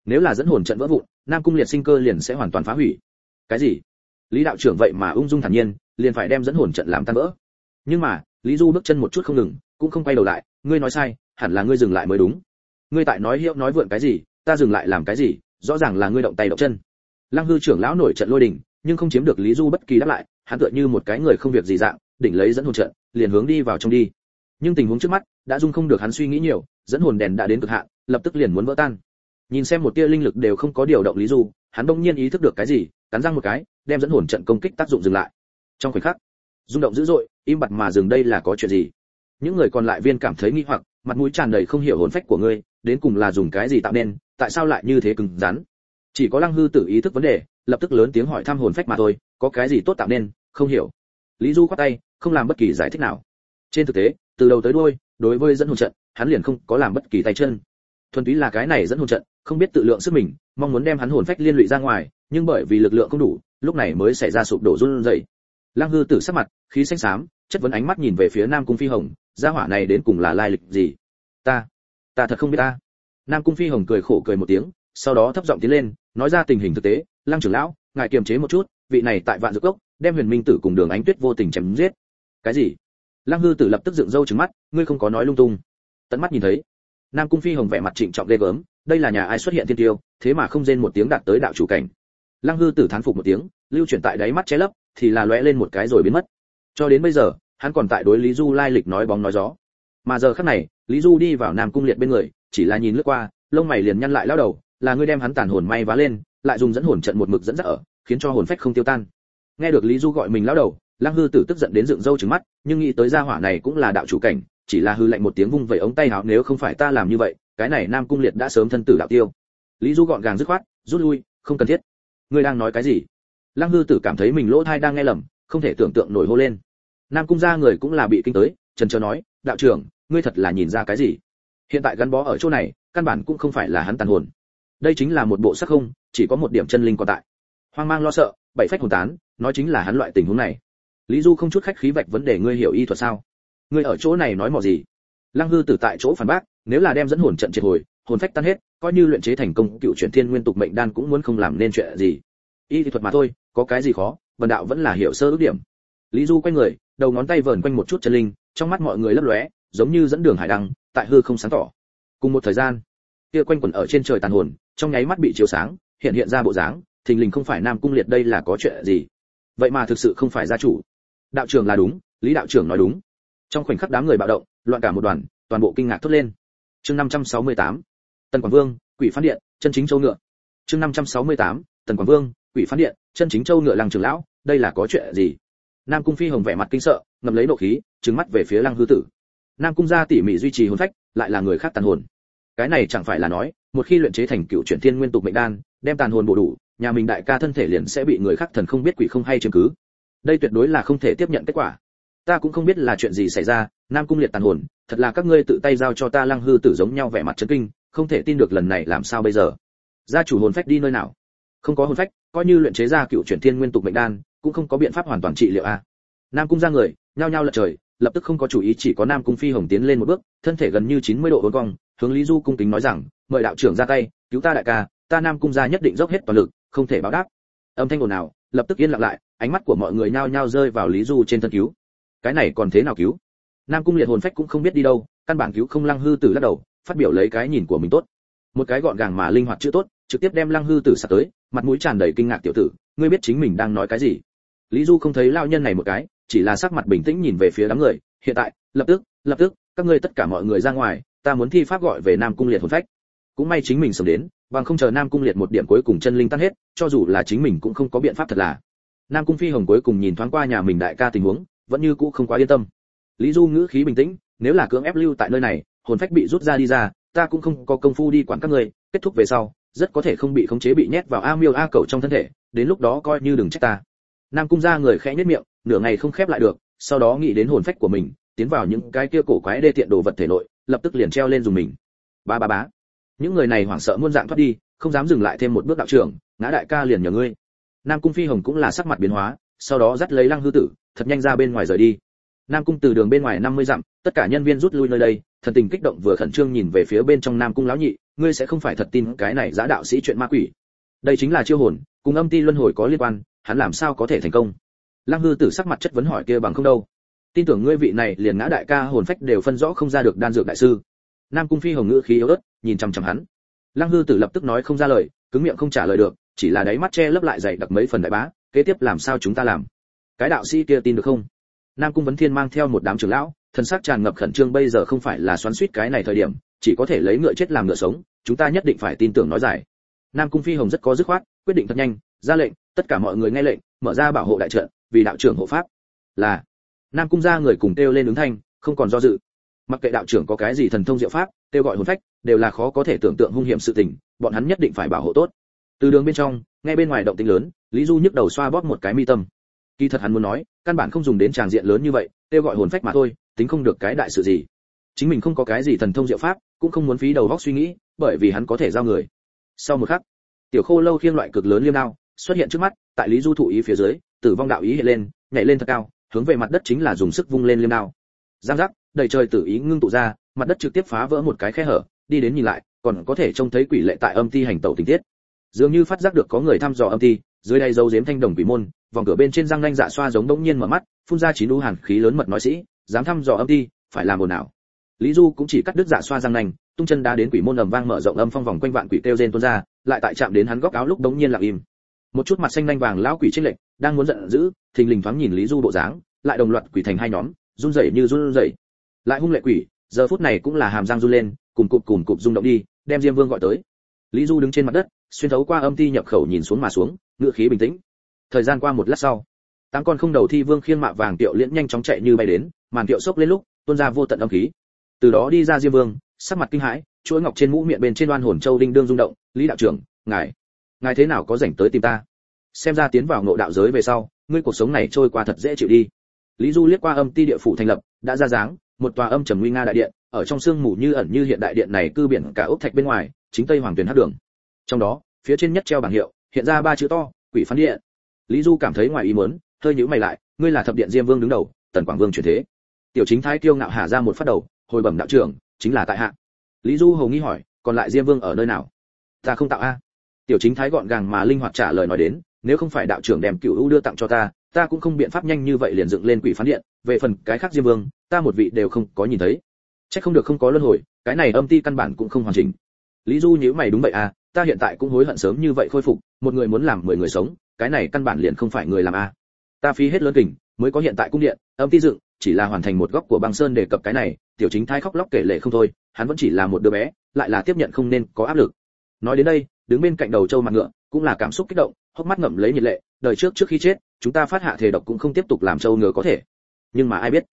Nếu là dẫn hồn trận vỡ vụn, nam cung liệt sinh cơ liền sẽ hoàn toàn phá hủy. Cái gì? Lý đạo trưởng vậy mà ung dung thản nhiên, liền phải đem dẫn hồn trận làm tan vỡ. Nhưng mà, lý du bước chân một chút không ngừng, cũng không quay đầu lại, ngươi nói sai hẳn là ngươi dừng lại mới đúng. Ngươi tại nói hiệu nói vượn cái gì, ta dừng lại làm cái gì, rõ ràng là ngươi động tay động chân. Lăng hư trưởng lão nổi trận lôi đình, nhưng không chiếm được lý du bất kỳ đáp lại, hắn tựa như một cái người không việc gì dạng, đỉnh lấy dẫn hồn trận, liền hướng đi vào trong đi. Nhưng tình huống trước mắt, đã dung không được hắn suy nghĩ nhiều, dẫn hồn đèn đã đến cực hạn, lập tức liền muốn vỡ tan. Nhìn xem một tia linh lực đều không có điều động lý du, hắn đông nhiên ý thức được cái gì, cắn răng một cái, đem dẫn hồn trận công kích tác dụng dừng lại. Trong khoảnh khắc, rung động dữ dội, im bặt mà dừng đây là có chuyện gì? Những người còn lại viên cảm thấy nghi hoặc mặt mũi tràn đầy không hiểu hồn phách của ngươi, đến cùng là dùng cái gì tạo nên, tại sao lại như thế cứng rắn? Chỉ có lăng hư tử ý thức vấn đề, lập tức lớn tiếng hỏi thăm hồn phách mà thôi, có cái gì tốt tạo nên, không hiểu. Lý du khoát tay, không làm bất kỳ giải thích nào. Trên thực tế, từ đầu tới đuôi, đối với dẫn hồn trận, hắn liền không có làm bất kỳ tay chân. Thuần túy là cái này dẫn hồn trận, không biết tự lượng sức mình, mong muốn đem hắn hồn phách liên lụy ra ngoài, nhưng bởi vì lực lượng không đủ, lúc này mới xảy ra sụp đổ run rẩy. Lăng hư tử sắc mặt, khí xanh xám, chất vấn ánh mắt nhìn về phía nam cung phi hồng gia hỏa này đến cùng là lai lịch gì? Ta ta thật không biết ta. Nam cung phi hồng cười khổ cười một tiếng, sau đó thấp giọng tiến lên, nói ra tình hình thực tế. Lăng trưởng lão, ngài kiềm chế một chút, vị này tại vạn dược cốc, đem huyền minh tử cùng đường ánh tuyết vô tình chém giết. Cái gì? Lăng hư tử lập tức dựng râu trừng mắt, ngươi không có nói lung tung. Tận mắt nhìn thấy, nam cung phi hồng vẻ mặt trịnh trọng ghê gớm, đây là nhà ai xuất hiện thiên tiêu, thế mà không rên một tiếng đạt tới đạo chủ cảnh. Lăng hư tử thán phục một tiếng, lưu chuyển tại đáy mắt che lấp, thì là lóe lên một cái rồi biến mất. Cho đến bây giờ hắn còn tại đối lý du lai lịch nói bóng nói gió. Mà giờ khắc này, lý du đi vào nam cung liệt bên người, chỉ là nhìn lướt qua, lông mày liền nhăn lại lao đầu, là ngươi đem hắn tàn hồn may vá lên, lại dùng dẫn hồn trận một mực dẫn dắt ở, khiến cho hồn phách không tiêu tan. Nghe được lý du gọi mình lao đầu, lăng hư tử tức giận đến dựng râu trừng mắt, nhưng nghĩ tới gia hỏa này cũng là đạo chủ cảnh, chỉ là hư lạnh một tiếng vung vẩy ống tay áo nếu không phải ta làm như vậy, cái này nam cung liệt đã sớm thân tử đạo tiêu. Lý du gọn gàng dứt khoát, rút lui, không cần thiết. Ngươi đang nói cái gì? Lăng hư tử cảm thấy mình lỗ thai đang nghe lầm, không thể tưởng tượng nổi hô lên nam cung gia người cũng là bị kinh tới, trần trờ nói, đạo trưởng, ngươi thật là nhìn ra cái gì? Hiện tại gắn bó ở chỗ này, căn bản cũng không phải là hắn tàn hồn. Đây chính là một bộ sắc không, chỉ có một điểm chân linh còn tại. Hoang mang lo sợ, bảy phách hồn tán, nói chính là hắn loại tình huống này. Lý du không chút khách khí vạch vấn đề ngươi hiểu y thuật sao? Ngươi ở chỗ này nói mò gì? Lăng hư tử tại chỗ phản bác, nếu là đem dẫn hồn trận triệt hồi, hồn phách tan hết, coi như luyện chế thành công, cựu chuyển thiên nguyên tục mệnh đan cũng muốn không làm nên chuyện gì. Y thuật mà thôi, có cái gì khó vần đạo vẫn là hiểu sơ ước điểm lý du quay người, đầu ngón tay vờn quanh một chút chân linh, trong mắt mọi người lấp lóe, giống như dẫn đường hải đăng, tại hư không sáng tỏ. Cùng một thời gian, kia quanh quẩn ở trên trời tàn hồn, trong nháy mắt bị chiếu sáng, hiện hiện ra bộ dáng, thình lình không phải nam cung liệt đây là có chuyện gì. Vậy mà thực sự không phải gia chủ. Đạo trưởng là đúng, lý đạo trưởng nói đúng. Trong khoảnh khắc đám người bạo động, loạn cả một đoàn, toàn bộ kinh ngạc thốt lên. Chương 568 tần quảng vương, quỷ phán điện, chân chính châu ngựa. Chương 568 tần quảng vương, quỷ phán điện, chân chính châu ngựa lăng trưởng lão, đây là có chuyện gì? Nam cung phi hồng vẻ mặt kinh sợ ngầm lấy nộ khí, trừng mắt về phía lăng hư tử. Nam cung gia tỉ mỉ duy trì hồn phách, lại là người khác tàn hồn. Cái này chẳng phải là nói, một khi luyện chế thành cựu chuyển thiên nguyên tục mệnh đan, đem tàn hồn bổ đủ, nhà mình đại ca thân thể liền sẽ bị người khác thần không biết quỷ không hay chứng cứ. Đây tuyệt đối là không thể tiếp nhận kết quả. Ta cũng không biết là chuyện gì xảy ra, nam cung liệt tàn hồn, thật là các ngươi tự tay giao cho ta lăng hư tử giống nhau vẻ mặt chấn kinh, không thể tin được lần này làm sao bây giờ. Gia chủ hồn phách đi nơi nào? Không có hồn phách, coi như luyện chế ra cựu chuyển thiên nguyên tục mệnh đan cũng không có biện pháp hoàn toàn trị liệu a. Nam cung ra người nhao nhao lật trời lập tức không có chủ ý chỉ có nam cung phi hồng tiến lên một bước thân thể gần như 90 độ uốn cong hướng lý du cung kính nói rằng mời đạo trưởng ra tay cứu ta đại ca ta nam cung gia nhất định dốc hết toàn lực không thể báo đáp. Âm thanh ồn ào, lập tức yên lặng lại ánh mắt của mọi người nhao nhao rơi vào lý du trên thân cứu. Cái này còn thế nào cứu? Nam cung liệt hồn phách cũng không biết đi đâu căn bản cứu không lăng hư tử lắc đầu phát biểu lấy cái nhìn của mình tốt. Một cái gọn gàng mà linh hoạt chưa tốt trực tiếp đem lăng hư tử sạt tới mặt mũi tràn đầy kinh ngạc tiểu tử ngươi biết chính mình đang nói cái gì? Lý du không thấy lao nhân này một cái, chỉ là sắc mặt bình tĩnh nhìn về phía đám người, hiện tại, lập tức lập tức, các ngươi tất cả mọi người ra ngoài, ta muốn thi pháp gọi về nam cung liệt hồn phách. Cũng may chính mình sớm đến, bằng không chờ nam cung liệt một điểm cuối cùng chân linh tan hết, cho dù là chính mình cũng không có biện pháp thật là. Nam cung phi hồng cuối cùng nhìn thoáng qua nhà mình đại ca tình huống, vẫn như cũ không quá yên tâm. Lý du ngữ khí bình tĩnh, nếu là cưỡng ép lưu tại nơi này, hồn phách bị rút ra đi ra, ta cũng không có công phu đi quản các ngươi, kết thúc về sau, rất có thể không bị khống chế bị nhét vào a miêu a cầu trong thân thể, đến lúc đó coi như đừng trách ta nam cung ra người khẽ nhếch miệng, nửa ngày không khép lại được, sau đó nghĩ đến hồn phách của mình, tiến vào những cái kia cổ quái đê tiện đồ vật thể nội, lập tức liền treo lên dùng mình. Ba ba bá những người này hoảng sợ muôn dạng thoát đi, không dám dừng lại thêm một bước đạo trưởng, ngã đại ca liền nhờ ngươi. Nam cung phi hồng cũng là sắc mặt biến hóa, sau đó dắt lấy lăng hư tử, thật nhanh ra bên ngoài rời đi. Nam cung từ đường bên ngoài 50 dặm, tất cả nhân viên rút lui nơi đây, thần tình kích động vừa khẩn trương nhìn về phía bên trong nam cung lão nhị, ngươi sẽ không phải thật tin cái này giả đạo sĩ chuyện ma quỷ. Đây chính là chiêu hồn, cùng âm ti luân hồi có liên quan hắn làm sao có thể thành công? Lăng hư tử sắc mặt chất vấn hỏi kia bằng không đâu. Tin tưởng ngươi vị này liền ngã đại ca hồn phách đều phân rõ không ra được đan dược đại sư. Nam cung phi hồng ngữ khí yếu ớt, nhìn chằm chằm hắn. Lăng hư tử lập tức nói không ra lời, cứng miệng không trả lời được, chỉ là đáy mắt che lấp lại dày đặc mấy phần đại bá, kế tiếp làm sao chúng ta làm? Cái đạo sĩ kia tin được không? Nam cung vấn thiên mang theo một đám trưởng lão, thần sắc tràn ngập khẩn trương bây giờ không phải là xoắn suýt cái này thời điểm, chỉ có thể lấy ngựa chết làm ngựa sống, chúng ta nhất định phải tin tưởng nói giải nam cung phi hồng rất có dứt khoát, quyết định thật nhanh ra lệnh, tất cả mọi người nghe lệnh, mở ra bảo hộ đại trận, vì đạo trưởng hộ pháp. Là, nam cung ra người cùng kêu lên ứng thanh, không còn do dự. Mặc kệ đạo trưởng có cái gì thần thông diệu pháp, kêu gọi hồn phách, đều là khó có thể tưởng tượng hung hiểm sự tình, bọn hắn nhất định phải bảo hộ tốt. Từ đường bên trong ngay bên ngoài động tĩnh lớn, lý du nhức đầu xoa bóp một cái mi tâm. Kỳ thật hắn muốn nói, căn bản không dùng đến tràng diện lớn như vậy, kêu gọi hồn phách mà thôi, tính không được cái đại sự gì. Chính mình không có cái gì thần thông diệu pháp, cũng không muốn phí đầu óc suy nghĩ, bởi vì hắn có thể giao người. Sau một khắc, tiểu khô lâu khiêng loại cực lớn liêm đao xuất hiện trước mắt, tại lý du thụ ý phía dưới, tử vong đạo ý hiện lên, nhảy lên thật cao, hướng về mặt đất chính là dùng sức vung lên liêm đao. Giang giác, đầy trời tử ý ngưng tụ ra, mặt đất trực tiếp phá vỡ một cái khe hở, đi đến nhìn lại, còn có thể trông thấy quỷ lệ tại âm ti hành tẩu tình tiết. Dường như phát giác được có người thăm dò âm ti, dưới đây dấu giếm thanh đồng quỷ môn, vòng cửa bên trên răng nanh dạ xoa giống đống nhiên mở mắt, phun ra chín đu hàn khí lớn mật nói sĩ, dám thăm dò âm ti, phải làm ồn nào lý du cũng chỉ cắt đứt dạ xoa răng nanh, tung chân đá đến quỷ môn ầm vang mở rộng âm phong vòng quanh vạn quỷ kêu rên tuôn ra, lại tại chạm đến hắn góc áo lúc đống nhiên lặng im một chút mặt xanh nhanh vàng lão quỷ trên lệnh, đang muốn giận dữ, thình lình thoáng nhìn lý du bộ dáng, lại đồng loạt quỷ thành hai nhóm, run rẩy như run rẩy. Lại hung lệ quỷ, giờ phút này cũng là hàm răng run lên, cùng cụp cùng cụp rung động đi, đem diêm vương gọi tới. Lý du đứng trên mặt đất, xuyên thấu qua âm ti nhập khẩu nhìn xuống mà xuống ngựa khí bình tĩnh. Thời gian qua một lát sau, tám con không đầu thi vương khiên mạ vàng tiệu liễn nhanh chóng chạy như bay đến, màn tiệu sốc lên lúc, tuôn ra vô tận âm khí. Từ đó đi ra diêm vương, sắc mặt kinh hãi, chuỗi ngọc trên mũ miệng bên trên đoan hồn châu đinh đương rung động, lý đạo trưởng, ngài ngài thế nào có rảnh tới tìm ta? Xem ra tiến vào ngộ đạo giới về sau, ngươi cuộc sống này trôi qua thật dễ chịu đi. Lý du liếc qua âm ti địa phủ thành lập, đã ra dáng, một tòa âm trầm nguy nga đại điện, ở trong sương mù như ẩn như hiện đại điện này cư biển cả ốc thạch bên ngoài, chính tây hoàng tuyền hát đường. Trong đó, phía trên nhất treo bảng hiệu, hiện ra ba chữ to, quỷ phán điện. Lý du cảm thấy ngoài ý muốn, hơi nhíu mày lại, ngươi là thập điện diêm vương đứng đầu, tần quảng vương chuyển thế. Tiểu chính thái kiêu ngạo hạ ra một phát đầu, hồi bẩm đạo trưởng, chính là tại hạ. Lý du hầu nghi hỏi, còn lại diêm vương ở nơi nào? Ta không tạo a tiểu chính thái gọn gàng mà linh hoạt trả lời nói đến, nếu không phải đạo trưởng đem cựu u đưa tặng cho ta ta cũng không biện pháp nhanh như vậy liền dựng lên quỷ phán điện, về phần cái khác diêm vương, ta một vị đều không có nhìn thấy. Chắc không được không có luân hồi, cái này âm ti căn bản cũng không hoàn chỉnh. Lý du nhíu mày đúng vậy à ta hiện tại cũng hối hận sớm như vậy khôi phục, một người muốn làm mười người sống, cái này căn bản liền không phải người làm a ta phí hết lớn kình, mới có hiện tại cung điện, âm ti dựng, chỉ là hoàn thành một góc của băng sơn đề cập cái này, tiểu chính thái khóc lóc kể lệ không thôi, hắn vẫn chỉ là một đứa bé, lại là tiếp nhận không nên có áp lực. Nói đến đây đứng bên cạnh đầu châu mặt ngựa cũng là cảm xúc kích động hốc mắt ngậm lấy nhiệt lệ đời trước trước khi chết chúng ta phát hạ thể độc cũng không tiếp tục làm châu ngựa có thể. Nhưng mà ai biết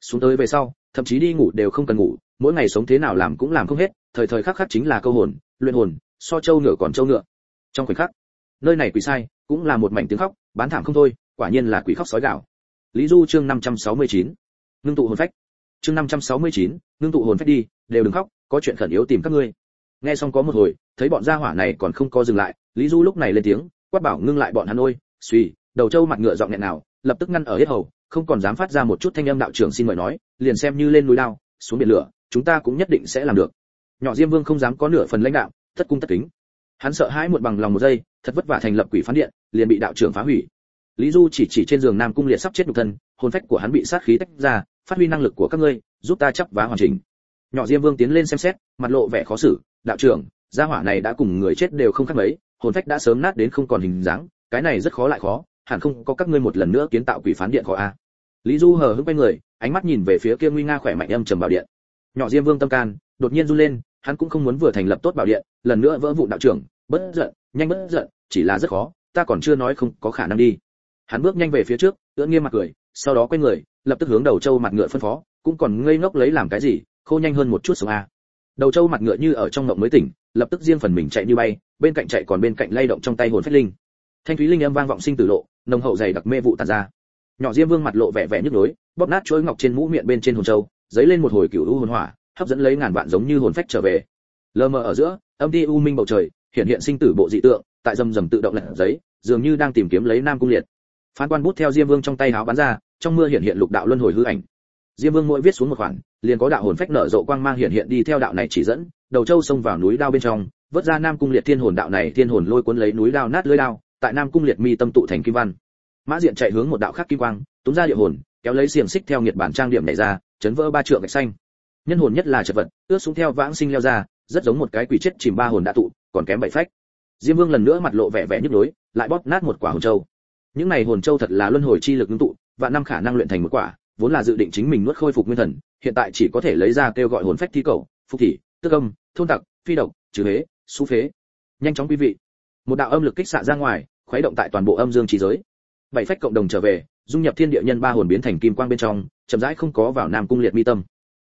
xuống tới về sau thậm chí đi ngủ đều không cần ngủ mỗi ngày sống thế nào làm cũng làm không hết thời thời khắc khắc chính là câu hồn luyện hồn so châu ngựa còn châu ngựa. Trong khoảnh khắc nơi này quỷ sai cũng là một mảnh tiếng khóc bán thảm không thôi quả nhiên là quỷ khóc sói gạo. Lý du chương 569. ngưng tụ hồn phách. Chương 569, ngưng tụ hồn phách đi đều đừng khóc có chuyện khẩn yếu tìm các ngươi. Nghe xong có một hồi thấy bọn gia hỏa này còn không có dừng lại, lý du lúc này lên tiếng, quát bảo ngưng lại bọn hắn ôi, suy, đầu trâu mặt ngựa giọng nghẹn nào, lập tức ngăn ở hết hầu, không còn dám phát ra một chút thanh âm đạo trưởng xin mời nói, liền xem như lên núi lao xuống biển lửa, chúng ta cũng nhất định sẽ làm được. Nhỏ diêm vương không dám có nửa phần lãnh đạo tất cung tất kính. Hắn sợ hãi muộn bằng lòng một giây, thật vất vả thành lập quỷ phán điện, liền bị đạo trưởng phá hủy. Lý du chỉ chỉ trên giường nam cung liệt sắp chết nhục thân, hồn phách của hắn bị sát khí tách ra, phát huy năng lực của các ngươi, giúp ta chấp vá hoàn chỉnh. Nhỏ diêm vương tiến lên xem xét, mặt lộ vẻ khó xử, đạo trưởng gia hỏa này đã cùng người chết đều không khác mấy, hồn phách đã sớm nát đến không còn hình dáng, cái này rất khó lại khó, hẳn không có các ngươi một lần nữa kiến tạo quỷ phán điện khỏi a. Lý du hờ hững quay người, ánh mắt nhìn về phía kia nguy nga khỏe mạnh âm trầm bảo điện. Nhỏ diêm vương tâm can, đột nhiên run lên, hắn cũng không muốn vừa thành lập tốt bảo điện, lần nữa vỡ vụ đạo trưởng, bất giận, nhanh bất giận, chỉ là rất khó, ta còn chưa nói không có khả năng đi. Hắn bước nhanh về phía trước, ưỡn nghiêm mặt cười, sau đó quay người, lập tức hướng đầu châu mặt ngựa phân phó, cũng còn ngây ngốc lấy làm cái gì, khô nhanh hơn một chút sống a đầu châu mặt ngựa như ở trong ngộng mới tỉnh, lập tức riêng phần mình chạy như bay, bên cạnh chạy còn bên cạnh lay động trong tay hồn phách linh. Thanh thúy linh âm vang vọng sinh tử lộ, nồng hậu dày đặc mê vụ tàn ra. Nhỏ diêm vương mặt lộ vẻ vẻ nhức nhối, bóp nát chuỗi ngọc trên mũ miệng bên trên hồn châu giấy lên một hồi cửu u hồn hỏa, hấp dẫn lấy ngàn vạn giống như hồn phách trở về. Lờ mờ ở giữa, âm ti u minh bầu trời, hiện hiện sinh tử bộ dị tượng, tại dầm dầm tự động lật giấy, dường như đang tìm kiếm lấy nam cung liệt. Phán quan bút theo diêm vương trong tay háo bắn ra, trong mưa hiện hiện lục đạo luân hồi hư ảnh diêm vương mỗi viết xuống một khoản, liền có đạo hồn phách nở rộ quang mang hiện hiện đi theo đạo này chỉ dẫn, đầu châu xông vào núi đao bên trong, vớt ra nam cung liệt thiên hồn đạo này thiên hồn lôi cuốn lấy núi đao nát lưới đao, tại nam cung liệt mi tâm tụ thành kim văn. Mã diện chạy hướng một đạo khác kim quang, túm ra địa hồn, kéo lấy xiềng xích theo nghiệt bản trang điểm này ra, chấn vỡ ba trượng gạch xanh. Nhân hồn nhất là chật vật, ướt xuống theo vãng sinh leo ra, rất giống một cái quỷ chết chìm ba hồn đã tụ, còn kém bảy phách. Diêm vương lần nữa mặt lộ vẻ vẻ nhức nhối, lại bóp nát một quả hồn châu những này hồn châu thật là luân hồi chi lực ngưng tụ và năm khả năng luyện thành một quả vốn là dự định chính mình nuốt khôi phục nguyên thần, hiện tại chỉ có thể lấy ra kêu gọi hồn phách thi cầu phục thị tức âm, thôn tặc, phi độc, trừ hế xu phế. Nhanh chóng quý vị. Một đạo âm lực kích xạ ra ngoài, khuấy động tại toàn bộ âm dương trí giới. Bảy phách cộng đồng trở về, dung nhập thiên địa nhân ba hồn biến thành kim quang bên trong, chậm rãi không có vào nam cung liệt mi tâm.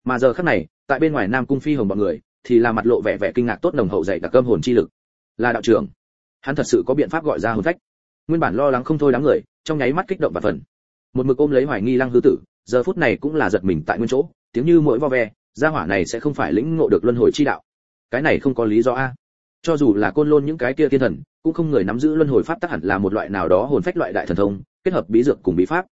Mà giờ khắc này, tại bên ngoài nam cung phi hồng bọn người, thì là mặt lộ vẻ vẻ kinh ngạc tốt nồng hậu dày đặc cơm hồn chi lực. Là đạo trưởng. Hắn thật sự có biện pháp gọi ra hồn phách. Nguyên bản lo lắng không thôi đám người, trong nháy mắt kích động và phần một mực ôm lấy hoài nghi lăng hư tử giờ phút này cũng là giật mình tại nguyên chỗ, tiếng như mỗi vo ve, gia hỏa này sẽ không phải lĩnh ngộ được luân hồi chi đạo. Cái này không có lý do a. Cho dù là côn lôn những cái kia thiên thần, cũng không người nắm giữ luân hồi pháp tắc hẳn là một loại nào đó hồn phách loại đại thần thông, kết hợp bí dược cùng bí pháp.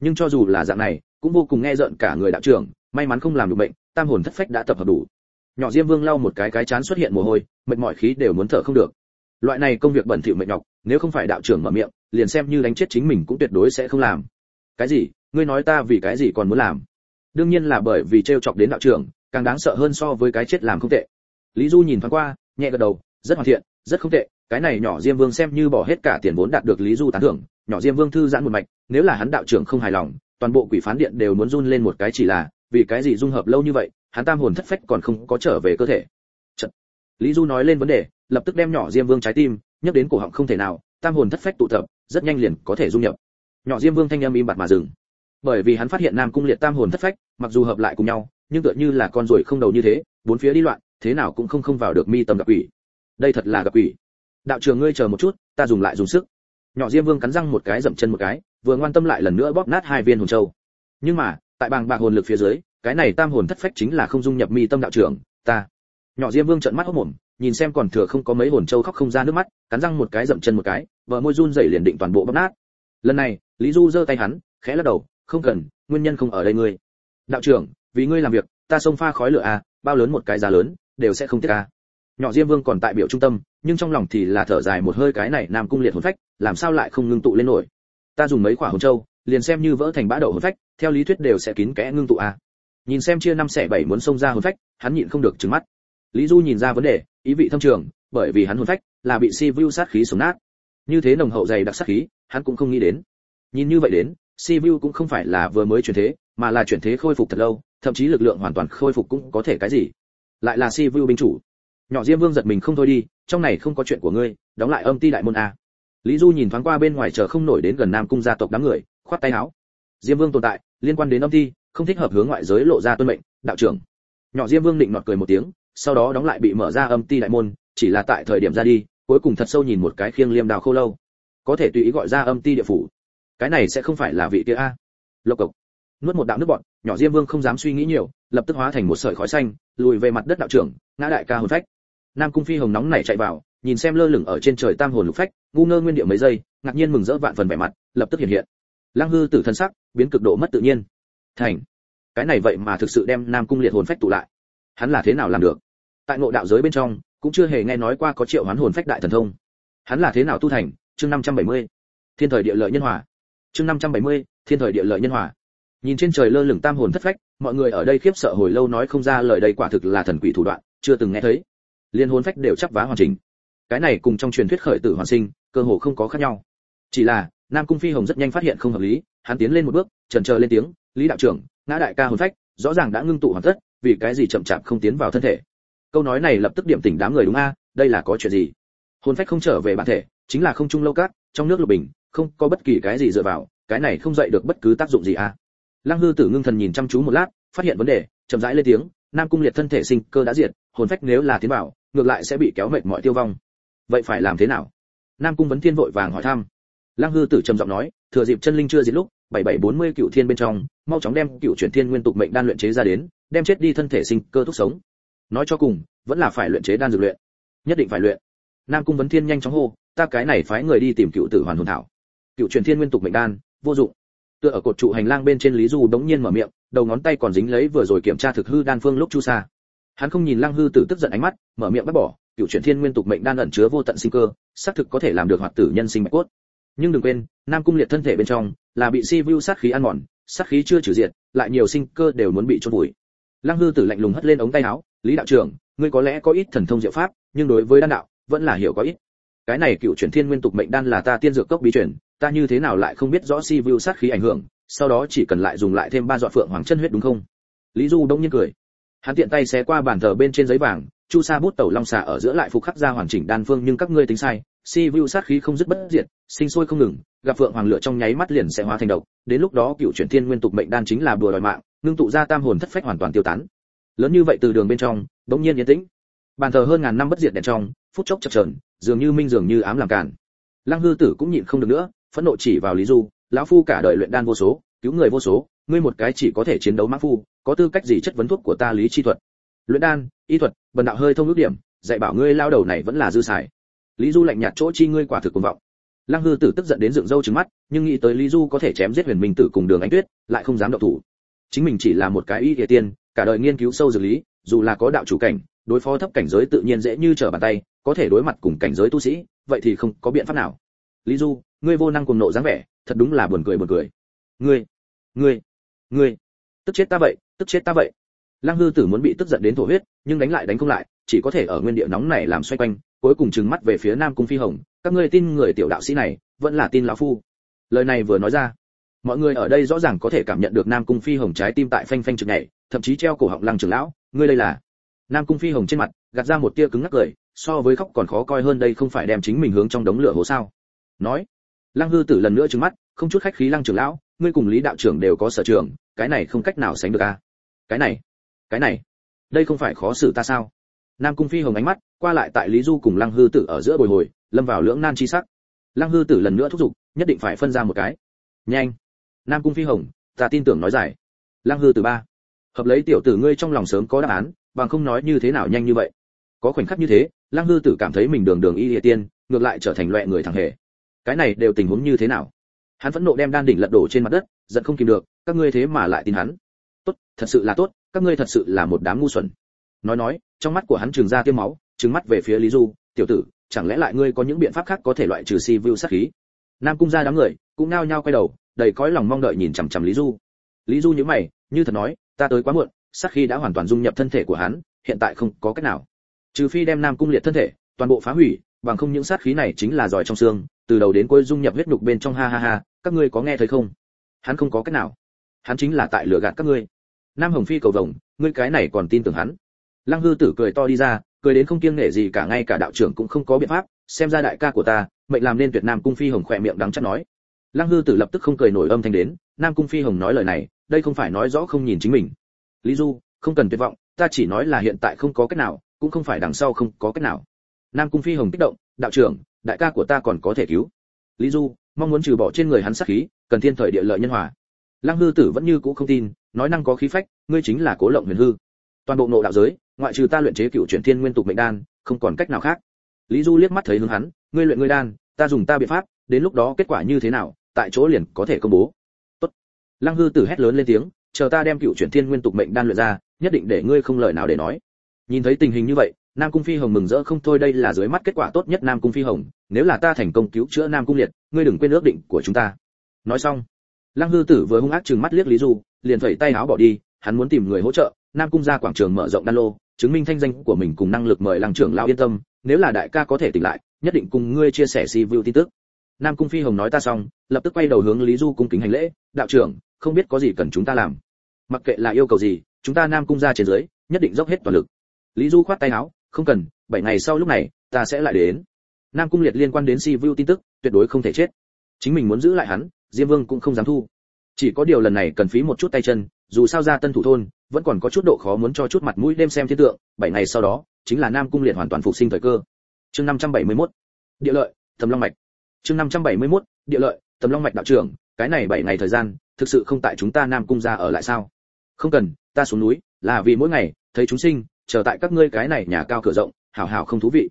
Nhưng cho dù là dạng này, cũng vô cùng nghe rợn cả người đạo trưởng, may mắn không làm được bệnh, tam hồn thất phách đã tập hợp đủ. Nhỏ diêm vương lau một cái cái chán xuất hiện mồ hôi, mệt mỏi khí đều muốn thở không được. Loại này công việc bẩn thỉu mệt nhọc, nếu không phải đạo trưởng mở miệng, liền xem như đánh chết chính mình cũng tuyệt đối sẽ không làm. Cái gì? Ngươi nói ta vì cái gì còn muốn làm? Đương nhiên là bởi vì trêu chọc đến đạo trưởng, càng đáng sợ hơn so với cái chết làm không tệ. Lý du nhìn thoáng qua, nhẹ gật đầu, rất hoàn thiện, rất không tệ. Cái này nhỏ diêm vương xem như bỏ hết cả tiền vốn đạt được lý du tán thưởng, nhỏ diêm vương thư giãn một mạch, nếu là hắn đạo trưởng không hài lòng, toàn bộ quỷ phán điện đều muốn run lên một cái chỉ là, vì cái gì dung hợp lâu như vậy, hắn tam hồn thất phách còn không có trở về cơ thể. Chật. lý du nói lên vấn đề, lập tức đem nhỏ diêm vương trái tim, nhấc đến cổ họng không thể nào, tam hồn thất phách tụ tập, rất nhanh liền có thể dung nhập. Nhỏ diêm vương thanh âm im bặt mà dừng bởi vì hắn phát hiện nam cung liệt tam hồn thất phách, mặc dù hợp lại cùng nhau, nhưng tựa như là con ruồi không đầu như thế, bốn phía đi loạn, thế nào cũng không không vào được mi tâm gặp quỷ. Đây thật là gặp quỷ. Đạo trường ngươi chờ một chút, ta dùng lại dùng sức. Nhỏ diêm vương cắn răng một cái dậm chân một cái, vừa ngoan tâm lại lần nữa bóp nát hai viên hồn châu. Nhưng mà, tại bàng bạc hồn lực phía dưới, cái này tam hồn thất phách chính là không dung nhập mi tâm đạo trưởng, ta. Nhỏ diêm vương trợn mắt hốc mồm nhìn xem còn thừa không có mấy hồn châu khóc không ra nước mắt, cắn răng một cái dậm chân một cái vợ môi run rẩy liền định toàn bộ bóp nát. Lần này, lý du giơ tay hắn, khẽ lắc đầu không cần, nguyên nhân không ở đây ngươi. Đạo trưởng, vì ngươi làm việc, ta xông pha khói lửa à bao lớn một cái giá lớn, đều sẽ không tiếc à. Nhỏ diêm vương còn tại biểu trung tâm, nhưng trong lòng thì là thở dài một hơi cái này nam cung liệt hồn phách, làm sao lại không ngưng tụ lên nổi. Ta dùng mấy quả hồn châu, liền xem như vỡ thành bã đậu hồn phách, theo lý thuyết đều sẽ kín kẽ ngưng tụ à. Nhìn xem chia năm xẻ bảy muốn xông ra hồn phách, hắn nhịn không được trừng mắt. Lý du nhìn ra vấn đề, ý vị thâm trường, bởi vì hắn hồn phách là bị si vu sát khí sống nát. Như thế nồng hậu dày đặc sát khí, hắn cũng không nghĩ đến. Nhìn như vậy đến si vu cũng không phải là vừa mới chuyển thế, mà là chuyển thế khôi phục thật lâu, thậm chí lực lượng hoàn toàn khôi phục cũng có thể cái gì. Lại là si vu binh chủ. Nhỏ diêm vương giật mình không thôi đi, trong này không có chuyện của ngươi, đóng lại âm ti đại môn a. Lý du nhìn thoáng qua bên ngoài chờ không nổi đến gần nam cung gia tộc đám người, khoát tay áo. Diêm vương tồn tại, liên quan đến âm ti, không thích hợp hướng ngoại giới lộ ra tuân mệnh, đạo trưởng. Nhỏ diêm vương định nọt cười một tiếng, sau đó đóng lại bị mở ra âm ti đại môn, chỉ là tại thời điểm ra đi, cuối cùng thật sâu nhìn một cái khiêng liêm đào khô lâu. Có thể tùy ý gọi ra âm ti địa phủ cái này sẽ không phải là vị kia a. Lộc cộc. Nuốt một đạo nước bọn nhỏ diêm vương không dám suy nghĩ nhiều, lập tức hóa thành một sợi khói xanh, lùi về mặt đất đạo trưởng, ngã đại ca hồn phách. Nam cung phi hồng nóng nảy chạy vào, nhìn xem lơ lửng ở trên trời tam hồn lục phách, ngu ngơ nguyên điệu mấy giây, ngạc nhiên mừng rỡ vạn phần vẻ mặt, lập tức hiện hiện. Lăng hư tử thân sắc, biến cực độ mất tự nhiên. Thành. Cái này vậy mà thực sự đem nam cung liệt hồn phách tụ lại. Hắn là thế nào làm được? Tại ngộ đạo giới bên trong, cũng chưa hề nghe nói qua có triệu hoán hồn phách đại thần thông. Hắn là thế nào tu thành? Chương 570. thiên thời địa lợi nhân hòa chương 570, thiên thời địa lợi nhân hòa. Nhìn trên trời lơ lửng tam hồn thất phách mọi người ở đây khiếp sợ hồi lâu nói không ra lời đây quả thực là thần quỷ thủ đoạn chưa từng nghe thấy. Liên hồn phách đều chắp vá hoàn chỉnh. Cái này cùng trong truyền thuyết khởi tử hoàn sinh cơ hồ không có khác nhau. Chỉ là nam cung phi hồng rất nhanh phát hiện không hợp lý hắn tiến lên một bước chần chờ lên tiếng lý đạo trưởng ngã đại ca hồn phách rõ ràng đã ngưng tụ hoàn tất vì cái gì chậm chạp không tiến vào thân thể? Câu nói này lập tức điểm tỉnh đám người đúng a đây là có chuyện gì? Hồn phách không trở về bản thể chính là không trung lâu cát trong nước lục bình không có bất kỳ cái gì dựa vào, cái này không dậy được bất cứ tác dụng gì a lăng hư tử ngưng thần nhìn chăm chú một lát, phát hiện vấn đề, chậm rãi lên tiếng, nam cung liệt thân thể sinh cơ đã diệt, hồn phách nếu là tiến vào, ngược lại sẽ bị kéo mệt mọi tiêu vong. Vậy phải làm thế nào? Nam cung vấn thiên vội vàng hỏi thăm. Lăng hư tử trầm giọng nói, thừa dịp chân linh chưa diệt lúc, bảy bảy bốn mươi cựu thiên bên trong, mau chóng đem cựu chuyển thiên nguyên tục mệnh đan luyện chế ra đến, đem chết đi thân thể sinh cơ thúc sống. Nói cho cùng, vẫn là phải luyện chế đan dược luyện. Nhất định phải luyện. Nam cung vấn thiên nhanh chóng hô, ta cái này phái người đi tìm cựu tử hoàn hồn thảo cựu truyền thiên nguyên tục mệnh đan, vô dụng. Tựa ở cột trụ hành lang bên trên lý du đống nhiên mở miệng, đầu ngón tay còn dính lấy vừa rồi kiểm tra thực hư đan phương lúc chu sa. Hắn không nhìn lăng hư tử tức giận ánh mắt, mở miệng bắt bỏ, cựu truyền thiên nguyên tục mệnh đan ẩn chứa vô tận sinh cơ, xác thực có thể làm được hoạt tử nhân sinh mạch cốt. Nhưng đừng quên, nam cung liệt thân thể bên trong là bị si vu sát khí ăn mòn, sát khí chưa trừ diệt, lại nhiều sinh cơ đều muốn bị chôn vùi. Lăng hư tử lạnh lùng hất lên ống tay áo, lý đạo trưởng, ngươi có lẽ có ít thần thông diệu pháp, nhưng đối với đan đạo, vẫn là hiểu có ít. Cái này cựu truyền thiên nguyên tục mệnh đan là ta tiên dược cốc bí truyền ta như thế nào lại không biết rõ si vu sát khí ảnh hưởng, sau đó chỉ cần lại dùng lại thêm ba dọa phượng hoàng chân huyết đúng không? Lý du đông nhiên cười. Hắn tiện tay xé qua bàn thờ bên trên giấy vàng, chu sa bút tẩu long xà ở giữa lại phục khắc ra hoàn chỉnh đan phương nhưng các ngươi tính sai, si vu sát khí không dứt bất diệt, sinh sôi không ngừng, gặp phượng hoàng lửa trong nháy mắt liền sẽ hóa thành độc, đến lúc đó cựu chuyển thiên nguyên tục mệnh đan chính là bùa đòi mạng, ngưng tụ ra tam hồn thất phách hoàn toàn tiêu tán. Lớn như vậy từ đường bên trong bỗng nhiên yên tĩnh. Bàn thờ hơn ngàn năm bất diệt đèn trong, phút chốc chập chờn, dường như minh dường như ám làm cản lăng hư tử cũng nhịn không được nữa phẫn nộ chỉ vào lý du, lão phu cả đời luyện đan vô số, cứu người vô số, ngươi một cái chỉ có thể chiến đấu mã phu, có tư cách gì chất vấn thuốc của ta lý chi thuật? Luyện đan, y thuật, bần đạo hơi thông ước điểm, dạy bảo ngươi lao đầu này vẫn là dư xài. Lý du lạnh nhạt chỗ chi ngươi quả thực cuồng vọng. Lăng hư tử tức giận đến dựng râu trừng mắt, nhưng nghĩ tới lý du có thể chém giết huyền minh tử cùng đường ánh tuyết, lại không dám động thủ. Chính mình chỉ là một cái y địa tiên, cả đời nghiên cứu sâu dược lý, dù là có đạo chủ cảnh, đối phó thấp cảnh giới tự nhiên dễ như trở bàn tay, có thể đối mặt cùng cảnh giới tu sĩ, vậy thì không có biện pháp nào. Lý du ngươi vô năng cùng nộ dáng vẻ, thật đúng là buồn cười buồn cười. Ngươi ngươi ngươi, tức chết ta vậy, tức chết ta vậy. Lăng hư tử muốn bị tức giận đến thổ huyết, nhưng đánh lại đánh không lại, chỉ có thể ở nguyên địa nóng này làm xoay quanh, cuối cùng trừng mắt về phía nam cung phi hồng. Các ngươi tin người tiểu đạo sĩ này, vẫn là tin lão phu. Lời này vừa nói ra, mọi người ở đây rõ ràng có thể cảm nhận được nam cung phi hồng trái tim tại phanh phanh trực nhảy, thậm chí treo cổ họng lăng trưởng lão, ngươi đây là. Nam cung phi hồng trên mặt, gạt ra một tia cứng ngắc cười, so với khóc còn khó coi hơn đây không phải đem chính mình hướng trong đống lửa hố sao. Nói lăng hư tử lần nữa trừng mắt, không chút khách khí lăng trưởng lão, ngươi cùng lý đạo trưởng đều có sở trường, cái này không cách nào sánh được a à? cái này cái này, đây không phải khó xử ta sao? Nam cung phi hồng ánh mắt, qua lại tại lý du cùng lăng hư tử ở giữa bồi hồi, lâm vào lưỡng nan chi sắc. Lăng hư tử lần nữa thúc giục, nhất định phải phân ra một cái. Nhanh! Nam cung phi hồng, ta tin tưởng nói giải. Lăng hư tử ba, hợp lấy tiểu tử ngươi trong lòng sớm có đáp án, bằng không nói như thế nào nhanh như vậy. Có khoảnh khắc như thế, lăng hư tử cảm thấy mình đường đường y địa tiên, ngược lại trở thành loại người thằng hề cái này đều tình huống như thế nào? Hắn phẫn nộ đem đan đỉnh lật đổ trên mặt đất, giận không kìm được, các ngươi thế mà lại tin hắn. Tốt, thật sự là tốt, các ngươi thật sự là một đám ngu xuẩn. Nói nói, trong mắt của hắn trường ra tiêm máu, trừng mắt về phía lý du, tiểu tử, chẳng lẽ lại ngươi có những biện pháp khác có thể loại trừ si vu sát khí? Nam cung ra đám người cũng nao nhao quay đầu, đầy cõi lòng mong đợi nhìn chằm chằm lý du. Lý du nhíu mày, như thật nói, ta tới quá muộn, sát khí đã hoàn toàn dung nhập thân thể của hắn, hiện tại không có cách nào. Trừ phi đem nam cung liệt thân thể toàn bộ phá hủy, bằng không những sát khí này chính là giỏi trong xương từ đầu đến cuối dung nhập huyết nhục bên trong, ha ha ha, các ngươi có nghe thấy không? Hắn không có cách nào. Hắn chính là tại lừa gạt các ngươi. Nam hồng phi cầu vồng, ngươi cái này còn tin tưởng hắn. Lăng hư tử cười to đi ra, cười đến không kiêng nể gì cả, ngay cả đạo trưởng cũng không có biện pháp, xem ra đại ca của ta, mệnh làm nên tuyệt nam cung phi hồng khỏe miệng đắng chắc nói. Lăng hư tử lập tức không cười nổi âm thanh đến, nam cung phi hồng nói lời này, đây không phải nói rõ không nhìn chính mình. Lý du, không cần tuyệt vọng, ta chỉ nói là hiện tại không có cách nào, cũng không phải đằng sau không có cách nào. Nam cung phi hồng kích động, đạo trưởng đại ca của ta còn có thể cứu. Lý du, mong muốn trừ bỏ trên người hắn sát khí, cần thiên thời địa lợi nhân hòa. Lăng hư tử vẫn như cũ không tin, nói năng có khí phách, ngươi chính là cố lộng huyền hư. Toàn bộ nộ đạo giới, ngoại trừ ta luyện chế cựu chuyển thiên nguyên tục mệnh đan, không còn cách nào khác. Lý du liếc mắt thấy hướng hắn, ngươi luyện ngươi đan, ta dùng ta biện pháp, đến lúc đó kết quả như thế nào, tại chỗ liền có thể công bố. Tốt. Lăng hư tử hét lớn lên tiếng, chờ ta đem cựu chuyển thiên nguyên tục mệnh đan luyện ra, nhất định để ngươi không lời nào để nói. Nhìn thấy tình hình như vậy nam cung phi hồng mừng rỡ không thôi, đây là dưới mắt kết quả tốt nhất nam cung phi hồng, nếu là ta thành công cứu chữa nam cung liệt, ngươi đừng quên ước định của chúng ta. Nói xong, lăng hư tử vừa hung ác chừng mắt liếc lý du, liền phẩy tay áo bỏ đi, hắn muốn tìm người hỗ trợ, nam cung ra quảng trường mở rộng đan lô, chứng minh thanh danh của mình cùng năng lực mời lăng trưởng lao yên tâm, nếu là đại ca có thể tỉnh lại, nhất định cùng ngươi chia sẻ si view tin tức. Nam cung phi hồng nói ta xong, lập tức quay đầu hướng lý du cung kính hành lễ, đạo trưởng, không biết có gì cần chúng ta làm. Mặc kệ là yêu cầu gì, chúng ta nam cung ra trên dưới, nhất định dốc hết toàn lực. Lý du khoát tay áo không cần, bảy ngày sau lúc này, ta sẽ lại đến. Nam cung liệt liên quan đến si vu tin tức, tuyệt đối không thể chết. Chính mình muốn giữ lại hắn, diêm vương cũng không dám thu. Chỉ có điều lần này cần phí một chút tay chân, dù sao ra tân thủ thôn, vẫn còn có chút độ khó muốn cho chút mặt mũi đêm xem thiên tượng, bảy ngày sau đó, chính là nam cung liệt hoàn toàn phục sinh thời cơ. Chương 571 địa lợi, thầm long mạch. Chương 571 địa lợi, thầm long mạch đạo trưởng, cái này bảy ngày thời gian, thực sự không tại chúng ta nam cung ra ở lại sao? Không cần, ta xuống núi, là vì mỗi ngày, thấy chúng sinh chờ tại các ngươi cái này nhà cao cửa rộng, hảo hảo không thú vị.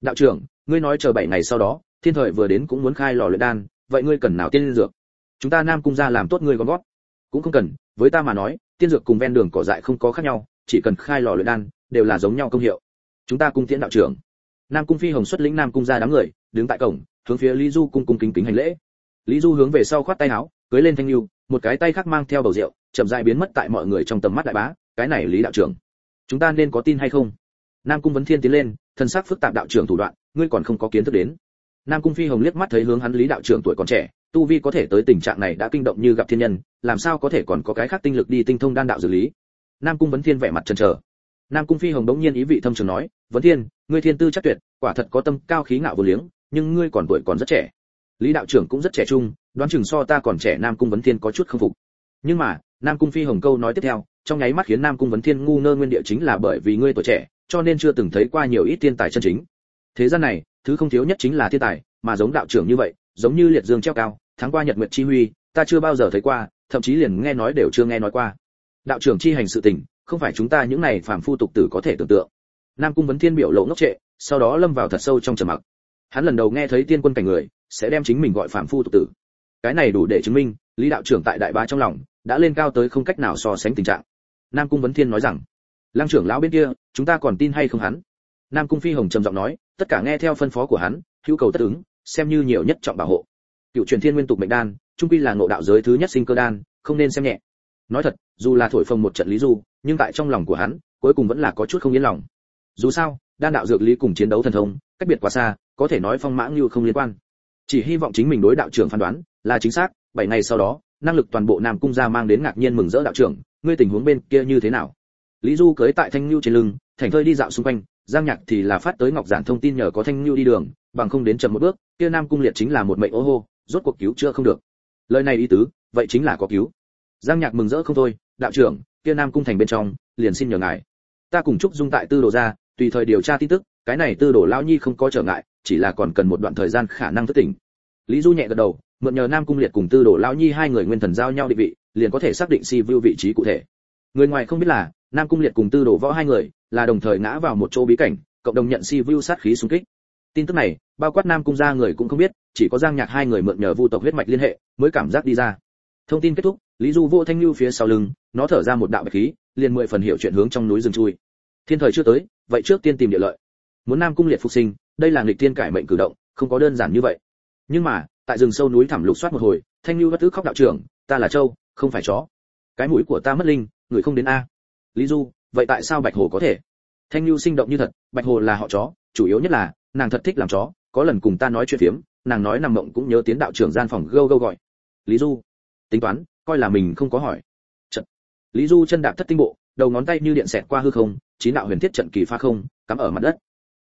Đạo trưởng, ngươi nói chờ bảy ngày sau đó, thiên thời vừa đến cũng muốn khai lò luyện đan, vậy ngươi cần nào tiên dược? Chúng ta nam cung ra làm tốt ngươi con gót. Cũng không cần, với ta mà nói, tiên dược cùng ven đường cỏ dại không có khác nhau, chỉ cần khai lò luyện đan, đều là giống nhau công hiệu. Chúng ta cung tiễn đạo trưởng. Nam cung phi hồng xuất lĩnh nam cung ra đám người, đứng tại cổng, hướng phía lý du cung cung kính kính hành lễ. Lý du hướng về sau khoát tay áo, cưới lên thanh lưu, một cái tay khác mang theo bầu rượu, chậm rãi biến mất tại mọi người trong tầm mắt đại bá, cái này lý đạo trưởng chúng ta nên có tin hay không? Nam cung vấn thiên tiến lên, thân sắc phức tạp đạo trưởng thủ đoạn, ngươi còn không có kiến thức đến. Nam cung phi hồng liếc mắt thấy hướng hắn lý đạo trưởng tuổi còn trẻ, tu vi có thể tới tình trạng này đã kinh động như gặp thiên nhân, làm sao có thể còn có cái khác tinh lực đi tinh thông đan đạo xử lý? Nam cung vấn thiên vẻ mặt chần chờ. Nam cung phi hồng đống nhiên ý vị thâm trường nói, vấn thiên, ngươi thiên tư chắc tuyệt, quả thật có tâm cao khí ngạo vô liếng, nhưng ngươi còn tuổi còn rất trẻ. Lý đạo trưởng cũng rất trẻ trung, đoán chừng so ta còn trẻ nam cung vấn thiên có chút không phục. Nhưng mà, nam cung phi hồng câu nói tiếp theo trong nháy mắt khiến nam cung vấn thiên ngu ngơ nguyên địa chính là bởi vì ngươi tuổi trẻ, cho nên chưa từng thấy qua nhiều ít thiên tài chân chính. Thế gian này, thứ không thiếu nhất chính là thiên tài, mà giống đạo trưởng như vậy, giống như liệt dương treo cao tháng qua nhật nguyệt chi huy, ta chưa bao giờ thấy qua, thậm chí liền nghe nói đều chưa nghe nói qua. Đạo trưởng chi hành sự tình, không phải chúng ta những này phàm phu tục tử có thể tưởng tượng. Nam cung vấn thiên biểu lộ ngốc trệ, sau đó lâm vào thật sâu trong trầm mặc. Hắn lần đầu nghe thấy tiên quân cảnh người, sẽ đem chính mình gọi phàm phu tục tử. Cái này đủ để chứng minh, lý đạo trưởng tại đại bá trong lòng, đã lên cao tới không cách nào so sánh tình trạng nam cung vấn thiên nói rằng, lăng trưởng lão bên kia, chúng ta còn tin hay không hắn? Nam cung phi hồng trầm giọng nói, tất cả nghe theo phân phó của hắn, hữu cầu tất ứng, xem như nhiều nhất trọng bảo hộ. Cựu truyền thiên nguyên tục mệnh đan, trung quy là ngộ đạo giới thứ nhất sinh cơ đan, không nên xem nhẹ. Nói thật, dù là thổi phồng một trận lý du, nhưng tại trong lòng của hắn, cuối cùng vẫn là có chút không yên lòng. Dù sao, đan đạo dược lý cùng chiến đấu thần thông, cách biệt quá xa, có thể nói phong mã như không liên quan. Chỉ hy vọng chính mình đối đạo trưởng phán đoán, là chính xác, bảy ngày sau đó, năng lực toàn bộ nam cung gia mang đến ngạc nhiên mừng rỡ đạo trưởng ngươi tình huống bên kia như thế nào? Lý du cưới tại thanh lưu trên lưng, thành thơi đi dạo xung quanh, giang nhạc thì là phát tới ngọc giản thông tin nhờ có thanh lưu đi đường, bằng không đến chậm một bước, kia nam cung liệt chính là một mệnh ô hô, rốt cuộc cứu chưa không được. Lời này ý tứ, vậy chính là có cứu. Giang nhạc mừng rỡ không thôi, đạo trưởng, kia nam cung thành bên trong, liền xin nhờ ngài. Ta cùng chúc dung tại tư đồ ra, tùy thời điều tra tin tức, cái này tư đồ lão nhi không có trở ngại, chỉ là còn cần một đoạn thời gian khả năng thất tỉnh. Lý du nhẹ gật đầu, mượn nhờ nam cung liệt cùng tư đồ lão nhi hai người nguyên thần giao nhau định vị liền có thể xác định si view vị trí cụ thể. Người ngoài không biết là, nam cung liệt cùng tư đồ võ hai người, là đồng thời ngã vào một chỗ bí cảnh, cộng đồng nhận si view sát khí xung kích. Tin tức này, bao quát nam cung gia người cũng không biết, chỉ có giang nhạc hai người mượn nhờ vu tộc huyết mạch liên hệ, mới cảm giác đi ra. Thông tin kết thúc, lý du vô thanh lưu phía sau lưng, nó thở ra một đạo bạch khí, liền mười phần hiểu chuyện hướng trong núi rừng chui. Thiên thời chưa tới, vậy trước tiên tìm địa lợi. Muốn nam cung liệt phục sinh, đây là nghịch tiên cải mệnh cử động, không có đơn giản như vậy. Nhưng mà, tại rừng sâu núi thẳm lục soát một hồi, thanh lưu bất tứ khóc đạo trưởng, ta là châu không phải chó. Cái mũi của ta mất linh, người không đến a. Lý du, vậy tại sao bạch hồ có thể? Thanh lưu sinh động như thật, bạch hồ là họ chó, chủ yếu nhất là, nàng thật thích làm chó, có lần cùng ta nói chuyện phiếm, nàng nói nằm mộng cũng nhớ tiến đạo trưởng gian phòng gâu gâu gọi. Lý du, tính toán, coi là mình không có hỏi. Trận lý du chân đạp thất tinh bộ, đầu ngón tay như điện xẹt qua hư không, chín đạo huyền thiết trận kỳ pha không, cắm ở mặt đất.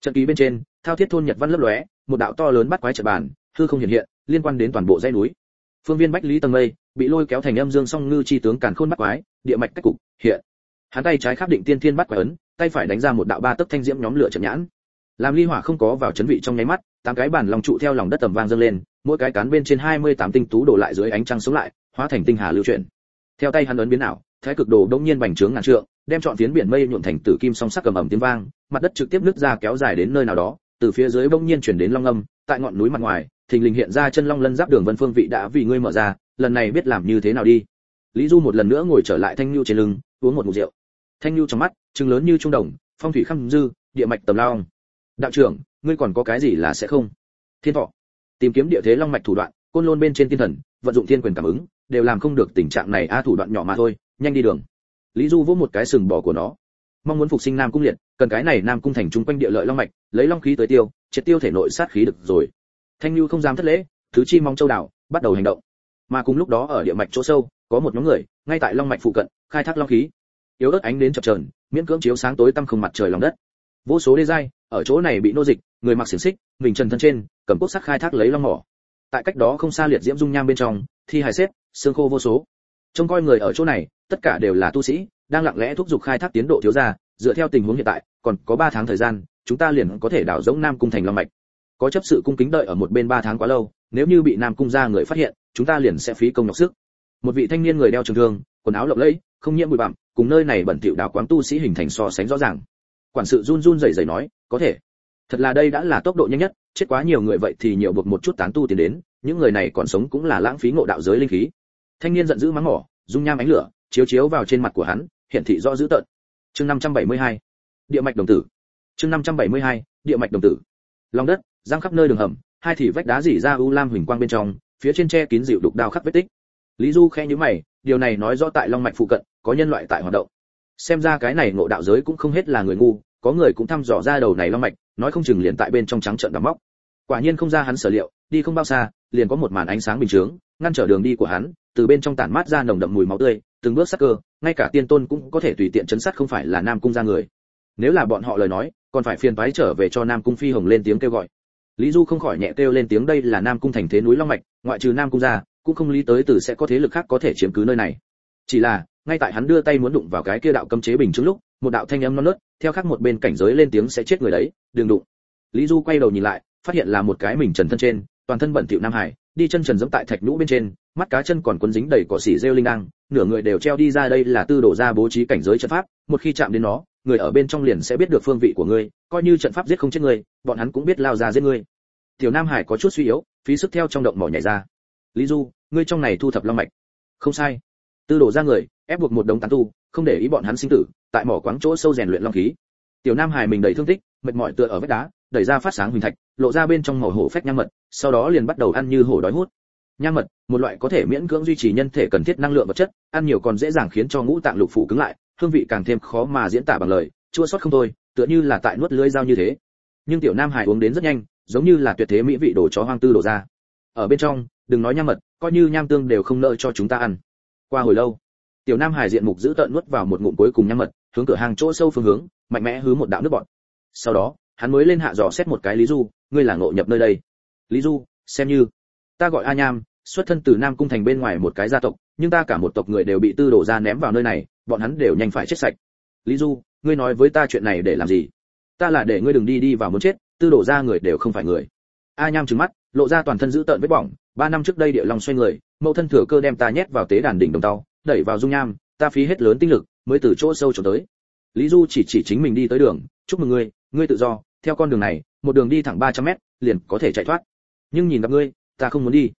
Trận kỳ bên trên, thao thiết thôn nhật văn lấp lóe, một đạo to lớn bắt quái trận bàn, hư không hiện hiện, liên quan đến toàn bộ dãy núi. Phương viên bách lý tầng mây bị lôi kéo thành âm dương song ngư chi tướng càn khôn bắt quái, địa mạch cách cục, hiện. Hắn tay trái khắp định tiên thiên bắt quái ấn, tay phải đánh ra một đạo ba tấc thanh diễm nhóm lửa trận nhãn. Làm ly hỏa không có vào chấn vị trong nháy mắt, tám cái bản lòng trụ theo lòng đất tầm vang dâng lên, mỗi cái cán bên trên 28 tinh tú đổ lại dưới ánh trăng sống lại, hóa thành tinh hà lưu chuyển. Theo tay hắn ấn biến ảo, thái cực đồ đông nhiên bành trướng ngàn trượng, đem trọn phiến biển mây nhuộm thành tử kim song sắc cầm ẩm tiếng vang, mặt đất trực tiếp nứt ra kéo dài đến nơi nào đó, từ phía dưới bỗng nhiên chuyển đến long âm, tại ngọn núi mặt ngoài thình lình hiện ra chân long lân giáp đường vân phương vị đã vì ngươi mở ra, lần này biết làm như thế nào đi. Lý du một lần nữa ngồi trở lại thanh nhu trên lưng, uống một ngụm rượu. Thanh nhu trong mắt, trừng lớn như trung đồng, phong thủy khăm dư, địa mạch tầm lao đạo trưởng, ngươi còn có cái gì là sẽ không? Thiên thọ. Tìm kiếm địa thế long mạch thủ đoạn, côn lôn bên trên thiên thần, vận dụng thiên quyền cảm ứng, đều làm không được tình trạng này, a, thủ đoạn nhỏ mà thôi, nhanh đi đường. Lý du vỗ một cái sừng bỏ của nó. Mong muốn phục sinh nam cung liệt, cần cái này nam cung thành trung quanh địa lợi long mạch, lấy long khí tới tiêu, triệt tiêu thể nội sát khí được rồi thanh lưu không dám thất lễ, thứ chi mong châu đảo, bắt đầu hành động. Mà cùng lúc đó ở địa mạch chỗ sâu, có một nhóm người, ngay tại long mạch phụ cận, khai thác long khí. Yếu ớt ánh đến chập chờn, miễn cưỡng chiếu sáng tối tăm không mặt trời lòng đất. Vô số đê dai ở chỗ này bị nô dịch, người mặc xiềng xích, mình trần thân trên, cầm cốt sắt khai thác lấy long mỏ. Tại cách đó không xa liệt diễm dung nham bên trong, thi hài xếp, xương khô vô số. Trông coi người ở chỗ này, tất cả đều là tu sĩ, đang lặng lẽ thúc giục khai thác tiến độ thiếu ra dựa theo tình huống hiện tại, còn có 3 tháng thời gian, chúng ta liền có thể đảo giống nam cung thành long mạch có chấp sự cung kính đợi ở một bên ba tháng quá lâu, nếu như bị nam cung gia người phát hiện, chúng ta liền sẽ phí công nhọc sức. Một vị thanh niên người đeo trường thương, quần áo lộng lẫy, không nhiễm bụi bặm, cùng nơi này bẩn thỉu đào quáng tu sĩ hình thành so sánh rõ ràng. Quản sự run run rẩy rẩy nói, có thể. Thật là đây đã là tốc độ nhanh nhất, chết quá nhiều người vậy thì nhiều buộc một chút tán tu tiền đến, những người này còn sống cũng là lãng phí ngộ đạo giới linh khí. Thanh niên giận dữ mắng mỏ, dung nham ánh lửa, chiếu chiếu vào trên mặt của hắn, hiện thị rõ dữ tợn. Chương 572 địa mạch đồng tử. Chương 572 địa mạch đồng tử. Lòng đất giang khắp nơi đường hầm, hai thì vách đá dỉ ra u lam huỳnh quang bên trong, phía trên tre kín dịu đục đao khắc vết tích. Lý du khẽ nhíu mày, điều này nói rõ tại long mạch phụ cận, có nhân loại tại hoạt động. Xem ra cái này ngộ đạo giới cũng không hết là người ngu, có người cũng thăm dò ra đầu này long mạch, nói không chừng liền tại bên trong trắng trận đắm móc. Quả nhiên không ra hắn sở liệu, đi không bao xa, liền có một màn ánh sáng bình chướng, ngăn trở đường đi của hắn, từ bên trong tản mát ra nồng đậm mùi máu tươi, từng bước sắc cơ, ngay cả tiên tôn cũng có thể tùy tiện chấn sát không phải là nam cung ra người. Nếu là bọn họ lời nói, còn phải phiền phái trở về cho nam cung phi hồng lên tiếng kêu gọi lý du không khỏi nhẹ kêu lên tiếng, đây là nam cung thành thế núi long mạch, ngoại trừ nam cung ra, cũng không lý tới từ sẽ có thế lực khác có thể chiếm cứ nơi này. Chỉ là, ngay tại hắn đưa tay muốn đụng vào cái kia đạo cấm chế bình chứng lúc, một đạo thanh âm non nớt, theo khác một bên cảnh giới lên tiếng sẽ chết người đấy, đừng đụng. Lý du quay đầu nhìn lại, phát hiện là một cái mình trần thân trên, toàn thân bẩn thỉu nam hải, đi chân trần dẫm tại thạch nhũ bên trên, mắt cá chân còn quấn dính đầy cỏ xỉ rêu linh đăng, nửa người đều treo đi ra đây là tư đổ ra bố trí cảnh giới trận pháp, một khi chạm đến nó người ở bên trong liền sẽ biết được phương vị của ngươi, coi như trận pháp giết không chết ngươi, bọn hắn cũng biết lao ra giết ngươi. Tiểu nam hải có chút suy yếu, phí sức theo trong động mỏ nhảy ra. Lý du, ngươi trong này thu thập long mạch. Không sai. Tư đổ ra người, ép buộc một đống tán tu, không để ý bọn hắn sinh tử, tại mỏ quáng chỗ sâu rèn luyện long khí. Tiểu nam hải mình đầy thương tích, mệt mỏi tựa ở vách đá, đẩy ra phát sáng huỳnh thạch, lộ ra bên trong màu hổ phách nhang mật, sau đó liền bắt đầu ăn như hổ đói hút. Nhang mật, một loại có thể miễn cưỡng duy trì nhân thể cần thiết năng lượng vật chất, ăn nhiều còn dễ dàng khiến cho ngũ tạng lục phủ cứng lại hương vị càng thêm khó mà diễn tả bằng lời, chua xót không thôi, tựa như là tại nuốt lưỡi dao như thế. Nhưng tiểu nam hải uống đến rất nhanh, giống như là tuyệt thế mỹ vị đồ chó hoang tư đổ ra. Ở bên trong, đừng nói nham mật, coi như nham tương đều không nợ cho chúng ta ăn. Qua hồi lâu, tiểu nam hải diện mục giữ tợn nuốt vào một ngụm cuối cùng nham mật, hướng cửa hàng chỗ sâu phương hướng, mạnh mẽ hứ một đạo nước bọt. Sau đó, hắn mới lên hạ dò xét một cái lý du, ngươi là ngộ nhập nơi đây. Lý du, xem như. Ta gọi a nham, xuất thân từ nam cung thành bên ngoài một cái gia tộc, nhưng ta cả một tộc người đều bị tư đổ ra ném vào nơi này bọn hắn đều nhanh phải chết sạch. Lý du, ngươi nói với ta chuyện này để làm gì? Ta là để ngươi đừng đi đi vào muốn chết, tư đổ ra người đều không phải người. A nham trừng mắt, lộ ra toàn thân giữ tợn vết bỏng, ba năm trước đây địa long xoay người, mẫu thân thừa cơ đem ta nhét vào tế đàn đỉnh đồng tàu, đẩy vào dung nham, ta phí hết lớn tinh lực mới từ chỗ sâu trốn tới. Lý du chỉ chỉ chính mình đi tới đường, chúc mừng ngươi ngươi tự do, theo con đường này, một đường đi thẳng 300 mét, liền có thể chạy thoát. Nhưng nhìn gặp ngươi, ta không muốn đi.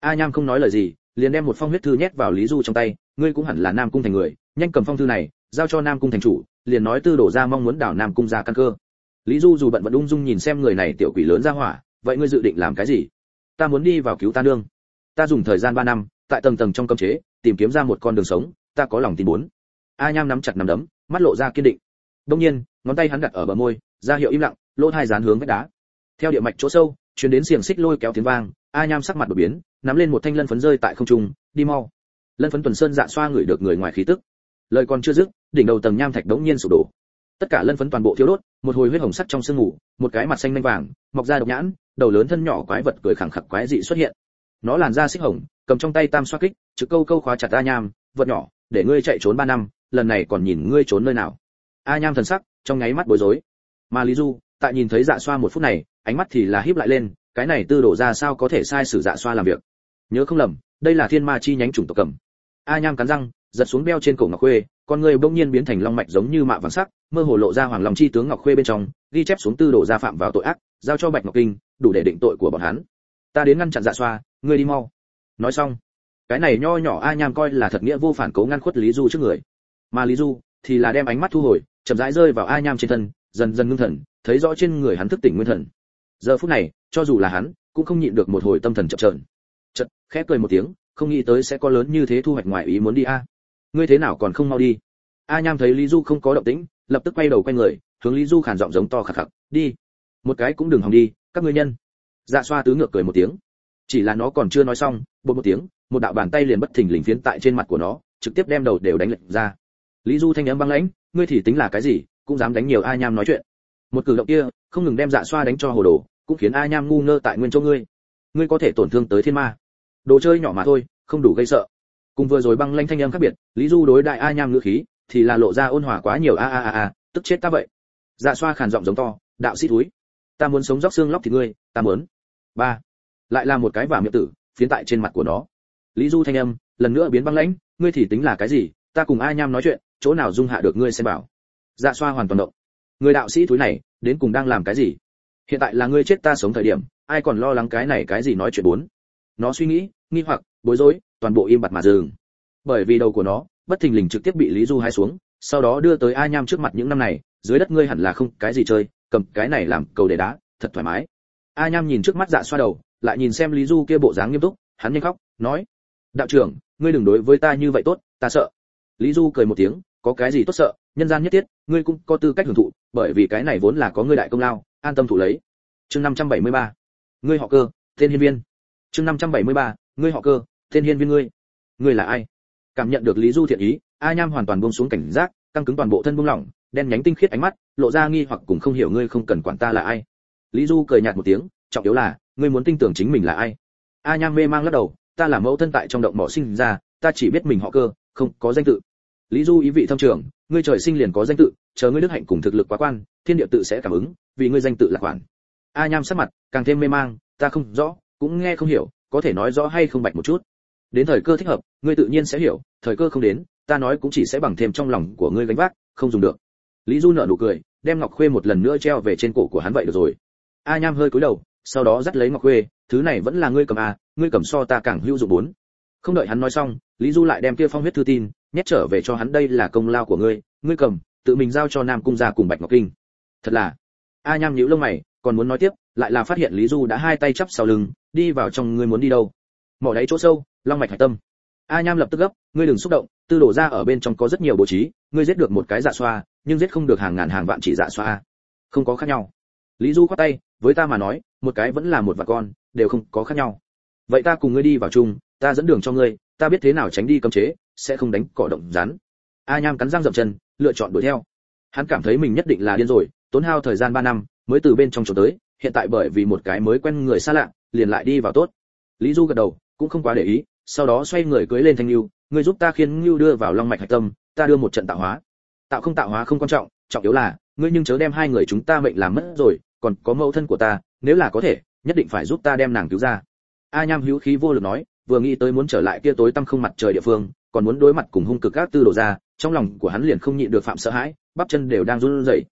A nham không nói lời gì, liền đem một phong huyết thư nhét vào lý du trong tay, ngươi cũng hẳn là nam cung thành người nhanh cầm phong thư này, giao cho nam cung thành chủ, liền nói tư đổ ra mong muốn đảo nam cung ra căn cơ. Lý du dù bận vẫn ung dung nhìn xem người này tiểu quỷ lớn ra hỏa, vậy ngươi dự định làm cái gì? Ta muốn đi vào cứu ta nương. Ta dùng thời gian ba năm, tại tầng tầng trong cấm chế, tìm kiếm ra một con đường sống, ta có lòng tin muốn. A nham nắm chặt nắm đấm, mắt lộ ra kiên định. Đông nhiên, ngón tay hắn đặt ở bờ môi ra hiệu im lặng, lỗ hai dán hướng vách đá. Theo địa mạch chỗ sâu truyền đến xiềng xích lôi kéo tiếng vang, a nham sắc mặt đột biến, nắm lên một thanh lân phấn rơi tại không trung, đi mau. Lân phấn tuần sơn dạ xoa người được người ngoài khí tức lời còn chưa dứt, đỉnh đầu tầng nham thạch đống nhiên sụp đổ. Tất cả lân phấn toàn bộ thiếu đốt, một hồi huyết hồng sắt trong sương ngủ một cái mặt xanh lanh vàng, mọc ra độc nhãn, đầu lớn thân nhỏ quái vật cười khẳng khặc quái dị xuất hiện. Nó làn da xích hồng, cầm trong tay tam xoa kích chữ câu câu khóa chặt a nham, vật nhỏ, để ngươi chạy trốn ba năm, lần này còn nhìn ngươi trốn nơi nào? A nham thần sắc, trong nháy mắt bối rối. Mà lý du, tại nhìn thấy dạ xoa một phút này, ánh mắt thì là híp lại lên, cái này tư đổ ra sao có thể sai sử dạ xoa làm việc? Nhớ không lầm, đây là thiên ma chi nhánh chủng tộc cầm. A nham cắn răng giật xuống beo trên cổ ngọc khuê, con người bỗng nhiên biến thành long mạch giống như mạ vàng sắc, mơ hồ lộ ra hoàng long chi tướng ngọc khuê bên trong, ghi chép xuống tư đồ gia phạm vào tội ác, giao cho bạch ngọc kinh, đủ để định tội của bọn hắn. Ta đến ngăn chặn dạ xoa, ngươi đi mau. Nói xong, cái này nho nhỏ a nham coi là thật nghĩa vô phản cố ngăn khuất lý du trước người. Mà lý du thì là đem ánh mắt thu hồi, chậm rãi rơi vào a nham trên thân, dần dần ngưng thần, thấy rõ trên người hắn thức tỉnh nguyên thần. Giờ phút này, cho dù là hắn, cũng không nhịn được một hồi tâm thần chậm trợn chợt, khẽ cười một tiếng, không nghĩ tới sẽ có lớn như thế thu hoạch ngoài ý muốn đi a ngươi thế nào còn không mau đi? A nham thấy lý du không có động tĩnh, lập tức quay đầu quay người, hướng lý du khàn giọng giống to khạc khạc, đi. Một cái cũng đừng hòng đi, các ngươi nhân. Dạ xoa tứ ngược cười một tiếng. Chỉ là nó còn chưa nói xong, bột một tiếng, một đạo bàn tay liền bất thình lình phiến tại trên mặt của nó, trực tiếp đem đầu đều đánh lệch ra. Lý du thanh âm băng lãnh, ngươi thì tính là cái gì, cũng dám đánh nhiều a nham nói chuyện. Một cử động kia, không ngừng đem dạ xoa đánh cho hồ đồ, cũng khiến a nham ngu ngơ tại nguyên chỗ ngươi. Ngươi có thể tổn thương tới thiên ma. Đồ chơi nhỏ mà thôi, không đủ gây sợ cùng vừa rồi băng lãnh thanh âm khác biệt, lý du đối đại a nham ngữ khí thì là lộ ra ôn hòa quá nhiều, a a a a, tức chết ta vậy. Dạ xoa khàn giọng giống to, đạo sĩ túi ta muốn sống róc xương lóc thì ngươi, ta muốn. Ba, lại là một cái vả miệng tử, phiến tại trên mặt của nó. Lý du thanh âm lần nữa biến băng lãnh, ngươi thì tính là cái gì? Ta cùng a nham nói chuyện, chỗ nào dung hạ được ngươi xem bảo. Dạ xoa hoàn toàn động. Người đạo sĩ túi này, đến cùng đang làm cái gì? Hiện tại là ngươi chết ta sống thời điểm, ai còn lo lắng cái này cái gì nói chuyện bốn? Nó suy nghĩ nghi hoặc, bối rối, toàn bộ im bặt mà dừng bởi vì đầu của nó, bất thình lình trực tiếp bị lý du hai xuống, sau đó đưa tới a nham trước mặt những năm này, dưới đất ngươi hẳn là không cái gì chơi, cầm cái này làm cầu để đá, thật thoải mái a nham nhìn trước mắt dạ xoa đầu, lại nhìn xem lý du kia bộ dáng nghiêm túc, hắn nhanh khóc, nói, đạo trưởng, ngươi đừng đối với ta như vậy tốt, ta sợ lý du cười một tiếng, có cái gì tốt sợ, nhân gian nhất thiết, ngươi cũng có tư cách hưởng thụ, bởi vì cái này vốn là có ngươi đại công lao, an tâm thủ lấy chương 573. ngươi họ cơ, tên hiên viên chương 573 ngươi họ cơ, tên hiên viên ngươi. Ngươi là ai? Cảm nhận được lý du thiện ý, a nham hoàn toàn buông xuống cảnh giác, căng cứng toàn bộ thân buông lỏng, đen nhánh tinh khiết ánh mắt, lộ ra nghi hoặc cùng không hiểu ngươi không cần quản ta là ai. Lý du cười nhạt một tiếng, trọng yếu là, ngươi muốn tin tưởng chính mình là ai. A nham mê mang lắc đầu, ta là mẫu thân tại trong động mỏ sinh ra, ta chỉ biết mình họ cơ, không có danh tự. Lý du ý vị thâm trường, ngươi trời sinh liền có danh tự, chờ ngươi đức hạnh cùng thực lực quá quan, thiên địa tự sẽ cảm ứng, vì ngươi danh tự là khoản a nham sắc mặt, càng thêm mê mang, ta không rõ, cũng nghe không hiểu có thể nói rõ hay không bạch một chút. Đến thời cơ thích hợp, ngươi tự nhiên sẽ hiểu, thời cơ không đến, ta nói cũng chỉ sẽ bằng thêm trong lòng của ngươi gánh vác, không dùng được. Lý du nở nụ cười, đem ngọc khuê một lần nữa treo về trên cổ của hắn vậy được rồi. A nham hơi cúi đầu, sau đó dắt lấy ngọc khuê, thứ này vẫn là ngươi cầm à ngươi cầm so ta càng hữu dụng bốn. Không đợi hắn nói xong, lý du lại đem kia phong huyết thư tin, nhét trở về cho hắn, đây là công lao của ngươi ngươi cầm, tự mình giao cho nam cung gia cùng bạch ngọc kinh. Thật là. A nham nhíu lông mày, còn muốn nói tiếp, lại là phát hiện lý du đã hai tay chắp sau lưng đi vào trong ngươi muốn đi đâu? Mỏ đáy chỗ sâu, long mạch hải tâm. A nham lập tức gấp, ngươi đừng xúc động, tư đổ ra ở bên trong có rất nhiều bố trí, ngươi giết được một cái dạ xoa, nhưng giết không được hàng ngàn hàng vạn chỉ dạ xoa. Không có khác nhau. Lý du khoát tay, với ta mà nói, một cái vẫn là một vạn con, đều không có khác nhau. Vậy ta cùng ngươi đi vào chung, ta dẫn đường cho ngươi, ta biết thế nào tránh đi cấm chế, sẽ không đánh cỏ động rắn. A nham cắn răng dậm chân, lựa chọn đuổi theo. Hắn cảm thấy mình nhất định là điên rồi, tốn hao thời gian ba năm, mới từ bên trong chỗ tới hiện tại bởi vì một cái mới quen người xa lạ, liền lại đi vào tốt. Lý du gật đầu, cũng không quá để ý, sau đó xoay người cưới lên thanh lưu ngươi giúp ta khiến lưu đưa vào long mạch hạch tâm, ta đưa một trận tạo hóa. Tạo không tạo hóa không quan trọng trọng yếu là, ngươi nhưng chớ đem hai người chúng ta mệnh làm mất rồi, còn có mẫu thân của ta, nếu là có thể, nhất định phải giúp ta đem nàng cứu ra. A nham hữu khí vô lực nói, vừa nghĩ tới muốn trở lại kia tối tăm không mặt trời địa phương, còn muốn đối mặt cùng hung cực các tư đồ ra, trong lòng của hắn liền không nhịn được phạm sợ hãi, bắp chân đều đang run rẩy.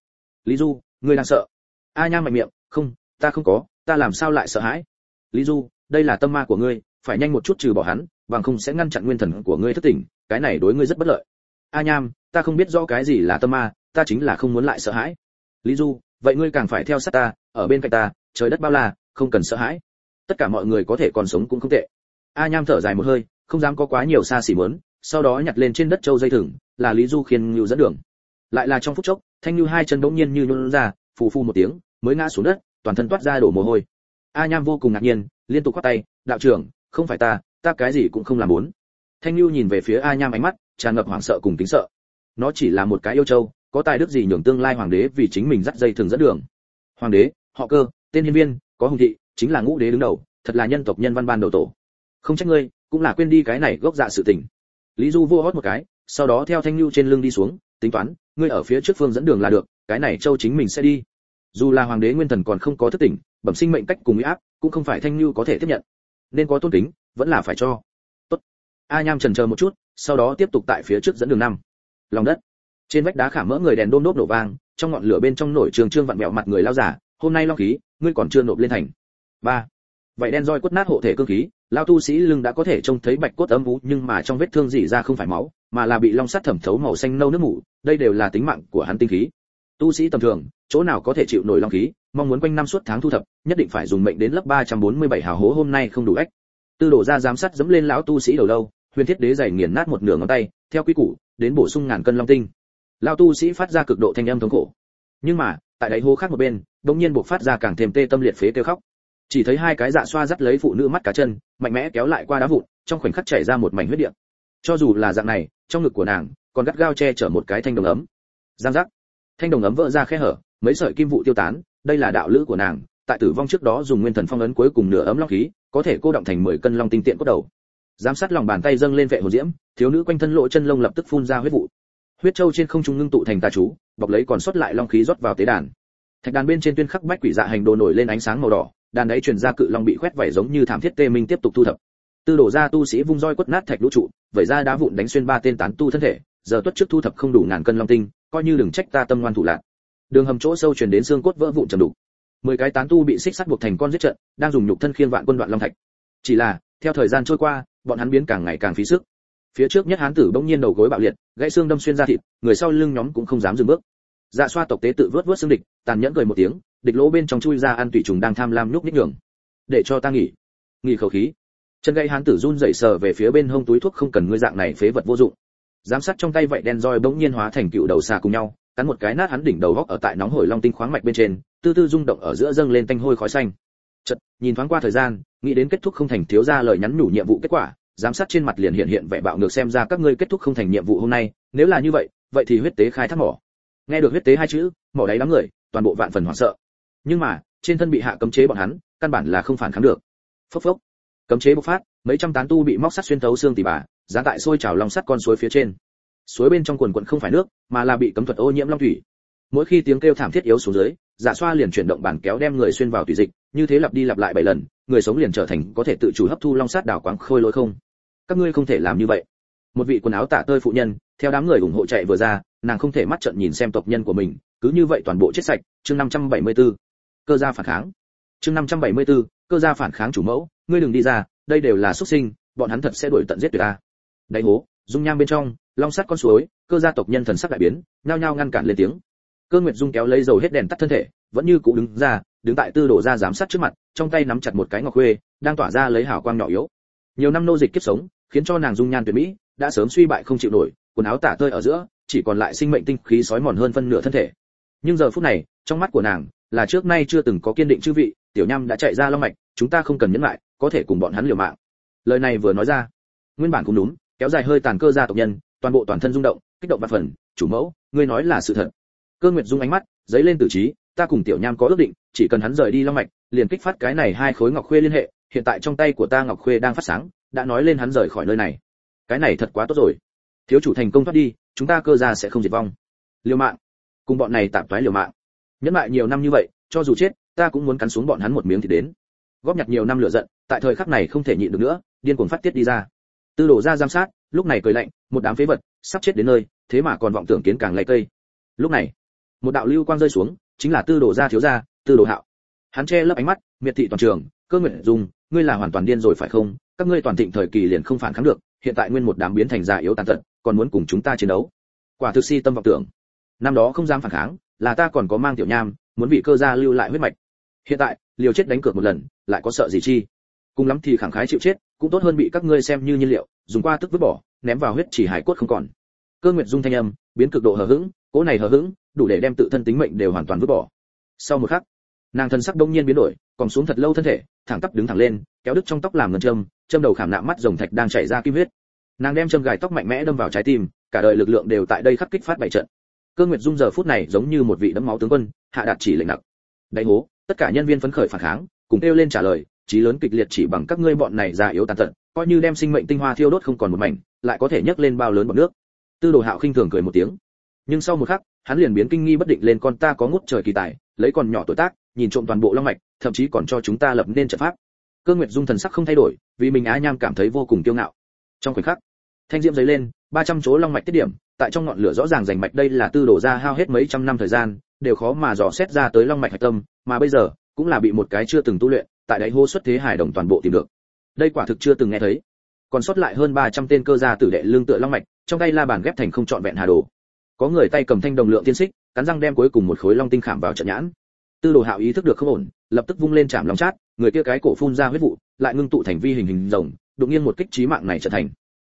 Lý du, ngươi đang sợ? A nham mạnh miệng không, ta không có, ta làm sao lại sợ hãi? Lý du, đây là tâm ma của ngươi, phải nhanh một chút trừ bỏ hắn, bằng không sẽ ngăn chặn nguyên thần của ngươi thất tỉnh cái này đối ngươi rất bất lợi. A nham, ta không biết rõ cái gì là tâm ma, ta chính là không muốn lại sợ hãi. Lý du, vậy ngươi càng phải theo sát ta, ở bên cạnh ta, trời đất bao la, không cần sợ hãi. Tất cả mọi người có thể còn sống cũng không tệ. A nham thở dài một hơi, không dám có quá nhiều xa xỉ muốn, sau đó nhặt lên trên đất châu dây thừng, là lý du khiên ngưu dẫn đường. Lại là trong phút chốc, thanh ngưu hai chân bỗng nhiên như nhún ra, phù phù một tiếng mới ngã xuống đất, toàn thân toát ra đổ mồ hôi. A nham vô cùng ngạc nhiên, liên tục quát tay, đạo trưởng, không phải ta ta cái gì cũng không làm muốn. Thanh lưu nhìn về phía a nham ánh mắt, tràn ngập hoảng sợ cùng tính sợ. Nó chỉ là một cái yêu châu, có tài đức gì nhường tương lai hoàng đế vì chính mình dắt dây thường dẫn đường? Hoàng đế, họ cơ, tên hiên viên, có hùng thị, chính là ngũ đế đứng đầu, thật là nhân tộc nhân văn ban đầu tổ. Không trách ngươi, cũng là quên đi cái này gốc dạ sự tình. Lý du vua hót một cái, sau đó theo thanh lưu trên lưng đi xuống, tính toán, ngươi ở phía trước phương dẫn đường là được, cái này châu chính mình sẽ đi dù là hoàng đế nguyên thần còn không có thức tỉnh, bẩm sinh mệnh cách cùng uy áp cũng không phải thanh lưu có thể tiếp nhận. Nên có tôn kính, vẫn là phải cho. Tốt. A nham trần chờ một chút, sau đó tiếp tục tại phía trước dẫn đường năm. Lòng đất. Trên vách đá khảm mỡ người đèn đôm nốt nổ vang, trong ngọn lửa bên trong nổi trường trương vặn mẹo mặt người lao giả, hôm nay long khí, ngươi còn chưa nộp lên thành. Ba. Vậy đen roi quất nát hộ thể cương khí, lao tu sĩ lưng đã có thể trông thấy bạch cốt ấm vú nhưng mà trong vết thương dỉ ra không phải máu, mà là bị long sắt thẩm thấu màu xanh nâu nước mủ, đây đều là tính mạng của hắn tinh khí tu sĩ tầm thường, chỗ nào có thể chịu nổi long khí, mong muốn quanh năm suốt tháng thu thập, nhất định phải dùng mệnh đến lớp 347 hào hố hôm nay không đủ ách. Tư đổ ra giám sát dẫm lên lão tu sĩ đầu lâu, huyền thiết đế giày nghiền nát một nửa ngón tay, theo quy củ, đến bổ sung ngàn cân long tinh. Lão tu sĩ phát ra cực độ thanh âm thống khổ. Nhưng mà, tại đáy hố khác một bên, đột nhiên buộc phát ra càng thêm tê tâm liệt phế kêu khóc. Chỉ thấy hai cái dạ xoa dắt lấy phụ nữ mắt cá chân, mạnh mẽ kéo lại qua đá vụn, trong khoảnh khắc chảy ra một mảnh huyết địa. Cho dù là dạng này, trong ngực của nàng, còn gắt gao che chở một cái thanh đồng ấm. Giang giác thanh đồng ấm vỡ ra khe hở, mấy sợi kim vụ tiêu tán, đây là đạo lữ của nàng, tại tử vong trước đó dùng nguyên thần phong ấn cuối cùng nửa ấm long khí, có thể cô động thành 10 cân long tinh tiện cốt đầu. Giám sát lòng bàn tay dâng lên vệ hồ diễm, thiếu nữ quanh thân lộ chân lông lập tức phun ra huyết vụ. Huyết châu trên không trung ngưng tụ thành tà chú, bọc lấy còn sót lại long khí rót vào tế đàn. Thạch đàn bên trên tuyên khắc bách quỷ dạ hành đồ nổi lên ánh sáng màu đỏ, đàn ấy truyền ra cự long bị khoét vảy giống như thảm thiết tê minh tiếp tục thu thập. Tư đổ ra tu sĩ vung roi quất nát thạch lũ trụ, vẩy ra đá vụn đánh xuyên ba tên tán tu thân thể, giờ tuất trước thu thập không đủ ngàn cân long tinh coi như đừng trách ta tâm ngoan thủ lạc. Đường hầm chỗ sâu truyền đến xương cốt vỡ vụn trầm đủ mười cái tán tu bị xích sắt buộc thành con giết trận, đang dùng nhục thân khiên vạn quân đoạn long thạch. Chỉ là, theo thời gian trôi qua, bọn hắn biến càng ngày càng phí sức. Phía trước nhất hán tử bỗng nhiên đầu gối bạo liệt, gãy xương đâm xuyên ra thịt, người sau lưng nhóm cũng không dám dừng bước. Dạ xoa tộc tế tự vớt vớt xương địch, tàn nhẫn cười một tiếng, địch lỗ bên trong chui ra ăn tùy trùng đang tham lam nhúc nhích nhường. Để cho ta nghỉ. Nghỉ khẩu khí. Chân gãy hán tử run rẩy sờ về phía bên hông túi thuốc không cần ngươi dạng này phế vật vô dụng giám sát trong tay vậy đen roi bỗng nhiên hóa thành cựu đầu xà cùng nhau, cắn một cái nát hắn đỉnh đầu góc ở tại nóng hổi long tinh khoáng mạch bên trên, tư tư rung động ở giữa dâng lên tanh hôi khói xanh. Chật nhìn thoáng qua thời gian, nghĩ đến kết thúc không thành thiếu ra lời nhắn nhủ nhiệm vụ kết quả, giám sát trên mặt liền hiện hiện vẻ bạo ngược xem ra các ngươi kết thúc không thành nhiệm vụ hôm nay, nếu là như vậy vậy thì huyết tế khai thác mỏ. Nghe được huyết tế hai chữ, mỏ đáy đám người, toàn bộ vạn phần hoảng sợ. Nhưng mà, trên thân bị hạ cấm chế bọn hắn, căn bản là không phản kháng được. Phốc phốc. Cấm chế bộc phát, mấy trăm tán tu bị móc sắt xuyên thấu xương tỉ bà giá tại sôi trào lòng sắt con suối phía trên. Suối bên trong quần quận không phải nước mà là bị cấm thuật ô nhiễm long thủy. Mỗi khi tiếng kêu thảm thiết yếu xuống dưới dạ xoa liền chuyển động bàn kéo đem người xuyên vào tùy dịch như thế lặp đi lặp lại bảy lần người sống liền trở thành có thể tự chủ hấp thu long sát đảo quáng khôi lỗi không. Các ngươi không thể làm như vậy. Một vị quần áo tạ tơi phụ nhân theo đám người ủng hộ chạy vừa ra nàng không thể mắt trợn nhìn xem tộc nhân của mình cứ như vậy toàn bộ chết sạch chương 574. cơ gia phản kháng. Chương 574, cơ gia phản kháng chủ mẫu ngươi đừng đi ra đây đều là xuất sinh bọn hắn thật sẽ đuổi tận giết tuyệt ta đáy hố, dung nham bên trong, long sắt con suối, cơ gia tộc nhân thần sắc đại biến, nhao nhao ngăn cản lên tiếng. Cơ nguyệt dung kéo lấy dầu hết đèn tắt thân thể, vẫn như cũ đứng ra, đứng tại tư đổ ra giám sát trước mặt, trong tay nắm chặt một cái ngọc khuê, đang tỏa ra lấy hào quang nhỏ yếu. Nhiều năm nô dịch kiếp sống, khiến cho nàng dung nhan tuyệt mỹ, đã sớm suy bại không chịu nổi, quần áo tả tơi ở giữa, chỉ còn lại sinh mệnh tinh khí sói mòn hơn phân nửa thân thể. Nhưng giờ phút này, trong mắt của nàng, là trước nay chưa từng có kiên định chư vị, tiểu nham đã chạy ra long mạch, chúng ta không cần nhẫn lại, có thể cùng bọn hắn liều mạng. Lời này vừa nói ra, nguyên bản cũng đúng kéo dài hơi tàn cơ gia tộc nhân, toàn bộ toàn thân rung động, kích động và phần, chủ mẫu, ngươi nói là sự thật. Cơ nguyệt dung ánh mắt dấy lên tử trí, ta cùng tiểu nham có ước định, chỉ cần hắn rời đi long mạch, liền kích phát cái này hai khối ngọc khuê liên hệ, hiện tại trong tay của ta ngọc khuê đang phát sáng, đã nói lên hắn rời khỏi nơi này. Cái này thật quá tốt rồi. Thiếu chủ thành công thoát đi, chúng ta cơ gia sẽ không diệt vong. Liều mạng. Cùng bọn này tạm toái liều mạng. Nhẫn lại nhiều năm như vậy, cho dù chết, ta cũng muốn cắn xuống bọn hắn một miếng thì đến. Góp nhặt nhiều năm lửa giận, tại thời khắc này không thể nhịn được nữa, điên cuồng phát tiết đi ra tư đổ ra giám sát, lúc này cười lạnh, một đám phế vật sắp chết đến nơi, thế mà còn vọng tưởng kiến càng lấy cây. Lúc này, một đạo lưu quang rơi xuống, chính là tư đổ ra thiếu gia, tư đồ hạo. Hắn che lấp ánh mắt, miệt thị toàn trường, cơ nguyện dùng, ngươi là hoàn toàn điên rồi phải không? Các ngươi toàn thịnh thời kỳ liền không phản kháng được, hiện tại nguyên một đám biến thành già yếu tàn tật, còn muốn cùng chúng ta chiến đấu. Quả thực si tâm vọng tưởng. Năm đó không dám phản kháng, là ta còn có mang tiểu nham, muốn bị cơ gia lưu lại huyết mạch. Hiện tại, liều chết đánh cược một lần, lại có sợ gì chi? Cùng lắm thì khẳng khái chịu chết, cũng tốt hơn bị các ngươi xem như nhiên liệu, dùng qua tức vứt bỏ, ném vào huyết chỉ hải cốt không còn. Cơ nguyệt dung thanh âm, biến cực độ hờ hững, cỗ này hờ hững, đủ để đem tự thân tính mệnh đều hoàn toàn vứt bỏ. Sau một khắc, nàng thân sắc đông nhiên biến đổi còn xuống thật lâu thân thể, thẳng tắp đứng thẳng lên, kéo đứt trong tóc làm ngân châm châm đầu khảm nạm mắt rồng thạch đang chảy ra kim huyết. Nàng đem châm gài tóc mạnh mẽ đâm vào trái tim, cả đời lực lượng đều tại đây khắc kích phát bảy trận. Cơ nguyệt dung giờ phút này giống như một vị đấm máu tướng quân, hạ đạt chỉ lệnh nặng. Đánh hố, tất cả nhân viên phấn khởi phản kháng, cùng kêu lên trả lời chí lớn kịch liệt chỉ bằng các ngươi bọn này già yếu tàn tật, coi như đem sinh mệnh tinh hoa thiêu đốt không còn một mảnh, lại có thể nhấc lên bao lớn bọt nước. Tư đồ hạo khinh thường cười một tiếng. Nhưng sau một khắc, hắn liền biến kinh nghi bất định lên con ta có ngút trời kỳ tài, lấy còn nhỏ tuổi tác, nhìn trộm toàn bộ long mạch, thậm chí còn cho chúng ta lập nên trận pháp. Cơ nguyệt dung thần sắc không thay đổi, vì mình á nham cảm thấy vô cùng kiêu ngạo. Trong khoảnh khắc, thanh diễm giấy lên 300 chỗ long mạch tiết điểm, tại trong ngọn lửa rõ ràng rành mạch đây là tư đổ ra hao hết mấy trăm năm thời gian, đều khó mà dò xét ra tới long mạch hạch tâm, mà bây giờ, cũng là bị một cái chưa từng tu luyện tại đáy hố xuất thế hải đồng toàn bộ tìm được. Đây quả thực chưa từng nghe thấy. Còn sót lại hơn 300 tên cơ gia tử đệ lương tựa long mạch, trong tay la bàn ghép thành không trọn vẹn hà đồ. Có người tay cầm thanh đồng lượng tiên xích, cắn răng đem cuối cùng một khối long tinh khảm vào trận nhãn. Tư đồ hạo ý thức được không ổn, lập tức vung lên chạm long chát, người kia cái cổ phun ra huyết vụ, lại ngưng tụ thành vi hình hình rồng, đột nhiên một kích chí mạng này trở thành.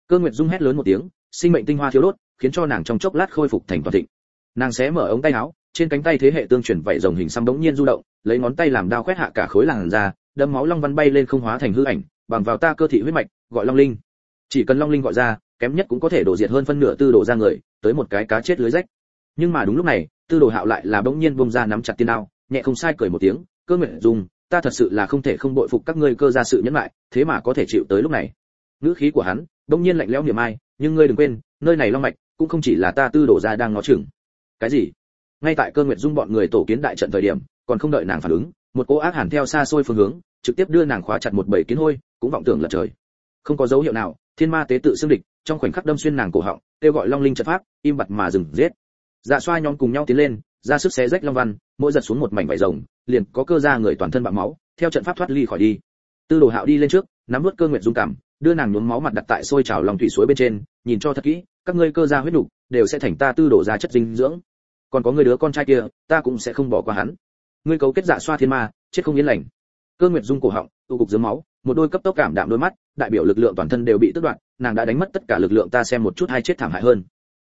Cơ nguyệt dung hét lớn một tiếng, sinh mệnh tinh hoa thiếu đốt, khiến cho nàng trong chốc lát khôi phục thành toàn thịnh. Nàng xé mở ống tay áo trên cánh tay thế hệ tương truyền vảy rồng hình xăm bỗng nhiên du động, lấy ngón tay làm đao quét hạ cả khối làn ra đâm máu long văn bay lên không hóa thành hư ảnh, bằng vào ta cơ thị huyết mạch, gọi long linh. Chỉ cần long linh gọi ra, kém nhất cũng có thể đổ diệt hơn phân nửa tư đồ ra người, tới một cái cá chết lưới rách. Nhưng mà đúng lúc này, tư đồ hạo lại là bỗng nhiên bung ra nắm chặt tiên đao, nhẹ không sai cười một tiếng, cơ nguyện dùng ta thật sự là không thể không bội phục các ngươi cơ ra sự nhẫn lại thế mà có thể chịu tới lúc này. Ngữ khí của hắn bỗng nhiên lạnh lẽo niềm ai, nhưng ngươi đừng quên, nơi này long mạch cũng không chỉ là ta tư đồ ra đang ngó chừng. Cái gì? Ngay tại cơ nguyện dung bọn người tổ kiến đại trận thời điểm, còn không đợi nàng phản ứng, một cô ác hẳn theo xa xôi phương hướng, trực tiếp đưa nàng khóa chặt một bầy kiến hôi, cũng vọng tưởng lật trời. Không có dấu hiệu nào, thiên ma tế tự xương địch, trong khoảnh khắc đâm xuyên nàng cổ họng, kêu gọi long linh trận pháp, im bặt mà dừng giết. Dạ xoa nhóm cùng nhau tiến lên, ra sức xé rách long văn, mỗi giật xuống một mảnh vải rồng, liền có cơ ra người toàn thân bạo máu, theo trận pháp thoát ly khỏi đi. Tư đồ hạo đi lên trước, nắm vớt cơ nguyện dung cảm, đưa nàng nhuốm máu mặt đặt tại sôi trào lòng thủy suối bên trên, nhìn cho thật kỹ, các ngươi cơ ra huyết đủ đều sẽ thành ta tư đổ ra chất dinh dưỡng còn có người đứa con trai kia, ta cũng sẽ không bỏ qua hắn. Ngươi cấu kết dạ xoa thiên ma, chết không yên lành. Cơ nguyệt dung cổ họng, tụ cục dưới máu, một đôi cấp tốc cảm đạm đôi mắt, đại biểu lực lượng toàn thân đều bị tước đoạn nàng đã đánh mất tất cả lực lượng ta xem một chút hay chết thảm hại hơn.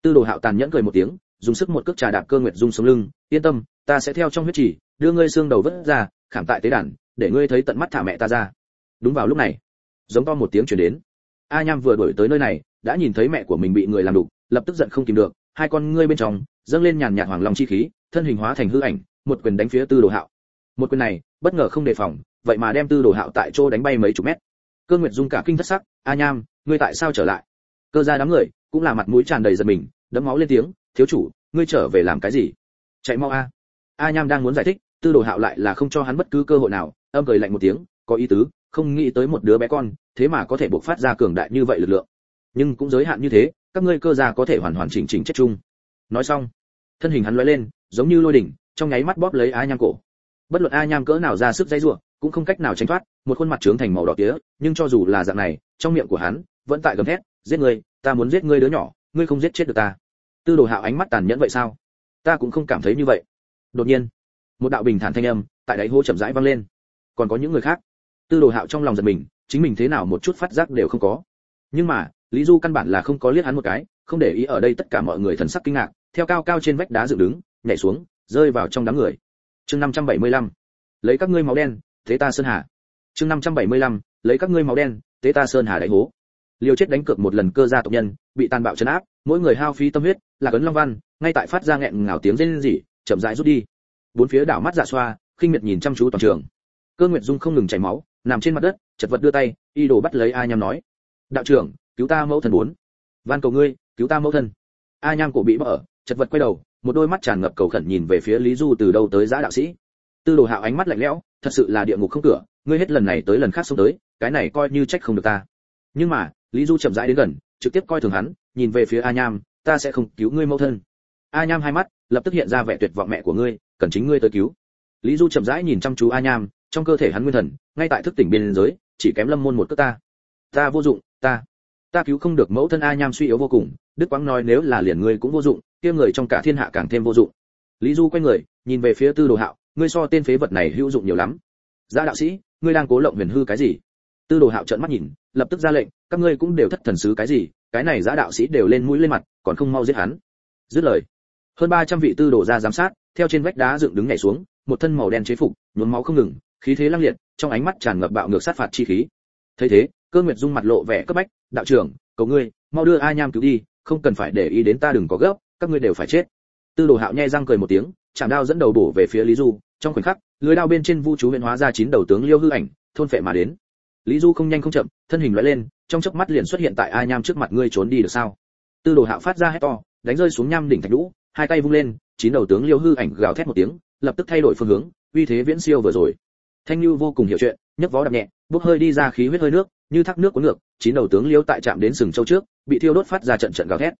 Tư đồ hạo tàn nhẫn cười một tiếng, dùng sức một cước trà đạp cơ nguyệt dung sống lưng, yên tâm, ta sẽ theo trong huyết chỉ đưa ngươi xương đầu vứt ra, khảm tại tế đàn, để ngươi thấy tận mắt thả mẹ ta ra. Đúng vào lúc này, giống to một tiếng truyền đến. A nham vừa đuổi tới nơi này, đã nhìn thấy mẹ của mình bị người làm đục, lập tức giận không kìm được, hai con ngươi bên trong dâng lên nhàn nhạt hoàng long chi khí, thân hình hóa thành hư ảnh, một quyền đánh phía tư đồ hạo. Một quyền này, bất ngờ không đề phòng, vậy mà đem tư đồ hạo tại chỗ đánh bay mấy chục mét. Cơ nguyệt dung cả kinh thất sắc, a nham, ngươi tại sao trở lại? Cơ gia đám người cũng là mặt mũi tràn đầy giận mình, đấm máu lên tiếng, thiếu chủ, ngươi trở về làm cái gì? Chạy mau a. A nham đang muốn giải thích, tư đồ hạo lại là không cho hắn bất cứ cơ hội nào, âm cười lạnh một tiếng, có ý tứ, không nghĩ tới một đứa bé con, thế mà có thể bộc phát ra cường đại như vậy lực lượng. Nhưng cũng giới hạn như thế, các ngươi cơ gia có thể hoàn hoàn chỉnh chỉnh chết chung nói xong, thân hình hắn lóe lên, giống như lôi đỉnh, trong nháy mắt bóp lấy a nham cổ. Bất luận a nham cỡ nào ra sức dây rủa, cũng không cách nào tránh thoát, một khuôn mặt trướng thành màu đỏ tía, nhưng cho dù là dạng này, trong miệng của hắn, vẫn tại gầm thét, giết ngươi ta muốn giết ngươi đứa nhỏ, ngươi không giết chết được ta. Tư đồ hạo ánh mắt tàn nhẫn vậy sao? Ta cũng không cảm thấy như vậy. Đột nhiên, một đạo bình thản thanh âm tại đáy hố chậm rãi vang lên. Còn có những người khác? Tư đồ hạo trong lòng giật mình, chính mình thế nào một chút phát giác đều không có. Nhưng mà, lý du căn bản là không có liếc hắn một cái, không để ý ở đây tất cả mọi người thần sắc kinh ngạc theo cao cao trên vách đá dựng đứng nhảy xuống rơi vào trong đám người. Chương 575. lấy các ngươi máu đen thế ta sơn hà. Chương 575. lấy các ngươi máu đen thế ta sơn hà đại hố. Liều chết đánh cược một lần cơ gia tộc nhân bị tàn bạo trấn áp mỗi người hao phí tâm huyết là cấn long văn ngay tại phát ra nghẹn ngào tiếng rên rỉ chậm rãi rút đi. Bốn phía đảo mắt dạ xoa khinh miệt nhìn chăm chú toàn trường. Cơ nguyệt dung không ngừng chảy máu nằm trên mặt đất chật vật đưa tay y đồ bắt lấy a nham nói. Đạo trưởng cứu ta mẫu thần muốn, van cầu ngươi cứu ta mẫu thân. A nham cổ bị bỡ chật vật quay đầu, một đôi mắt tràn ngập cầu khẩn nhìn về phía lý du từ đâu tới giã đạo sĩ. Tư đồ hạo ánh mắt lạnh lẽo, thật sự là địa ngục không cửa, ngươi hết lần này tới lần khác xông tới, cái này coi như trách không được ta. Nhưng mà, lý du chậm rãi đến gần, trực tiếp coi thường hắn, nhìn về phía a nham, ta sẽ không cứu ngươi mẫu thân. A nham hai mắt, lập tức hiện ra vẻ tuyệt vọng mẹ của ngươi, cần chính ngươi tới cứu. Lý du chậm rãi nhìn chăm chú a nham, trong cơ thể hắn nguyên thần, ngay tại thức tỉnh biên giới, chỉ kém lâm môn một cước ta. Ta vô dụng, ta. Ta cứu không được mẫu thân a nham suy yếu vô cùng, đức quang nói nếu là liền ngươi cũng vô dụng kia người trong cả thiên hạ càng thêm vô dụng. Lý du quay người, nhìn về phía tư đồ hạo, ngươi so tên phế vật này hữu dụng nhiều lắm. Gia đạo sĩ, ngươi đang cố lộng huyền hư cái gì? Tư đồ hạo trợn mắt nhìn, lập tức ra lệnh, các ngươi cũng đều thất thần sứ cái gì, cái này giã đạo sĩ đều lên mũi lên mặt, còn không mau giết hắn. Dứt lời, hơn 300 vị tư đồ ra giám sát, theo trên vách đá dựng đứng nhảy xuống, một thân màu đen chế phục, nhuốm máu không ngừng, khí thế lăng liệt, trong ánh mắt tràn ngập bạo ngược sát phạt chi khí. Thấy thế, cơ nguyệt dung mặt lộ vẻ cấp bách, đạo trưởng, cầu ngươi, mau đưa a nham cứu đi, không cần phải để ý đến ta đừng có gấp các ngươi đều phải chết. Tư đồ hạo nhe răng cười một tiếng, chạm đao dẫn đầu bổ về phía lý du, trong khoảnh khắc, lưới đao bên trên vu chú huyện hóa ra chín đầu tướng liêu hư ảnh, thôn phệ mà đến. Lý du không nhanh không chậm, thân hình lóe lên, trong chớp mắt liền xuất hiện tại a nham trước mặt ngươi trốn đi được sao? Tư đồ hạo phát ra hét to, đánh rơi xuống nham đỉnh thạch lũ hai tay vung lên, chín đầu tướng liêu hư ảnh gào thét một tiếng, lập tức thay đổi phương hướng, uy thế viễn siêu vừa rồi. Thanh lưu vô cùng hiểu chuyện, nhấc vó đạp nhẹ, bốc hơi đi ra khí huyết hơi nước, như thác nước cuốn ngược, chín đầu tướng liêu tại chạm đến sừng châu trước, bị thiêu đốt phát ra trận trận gào thét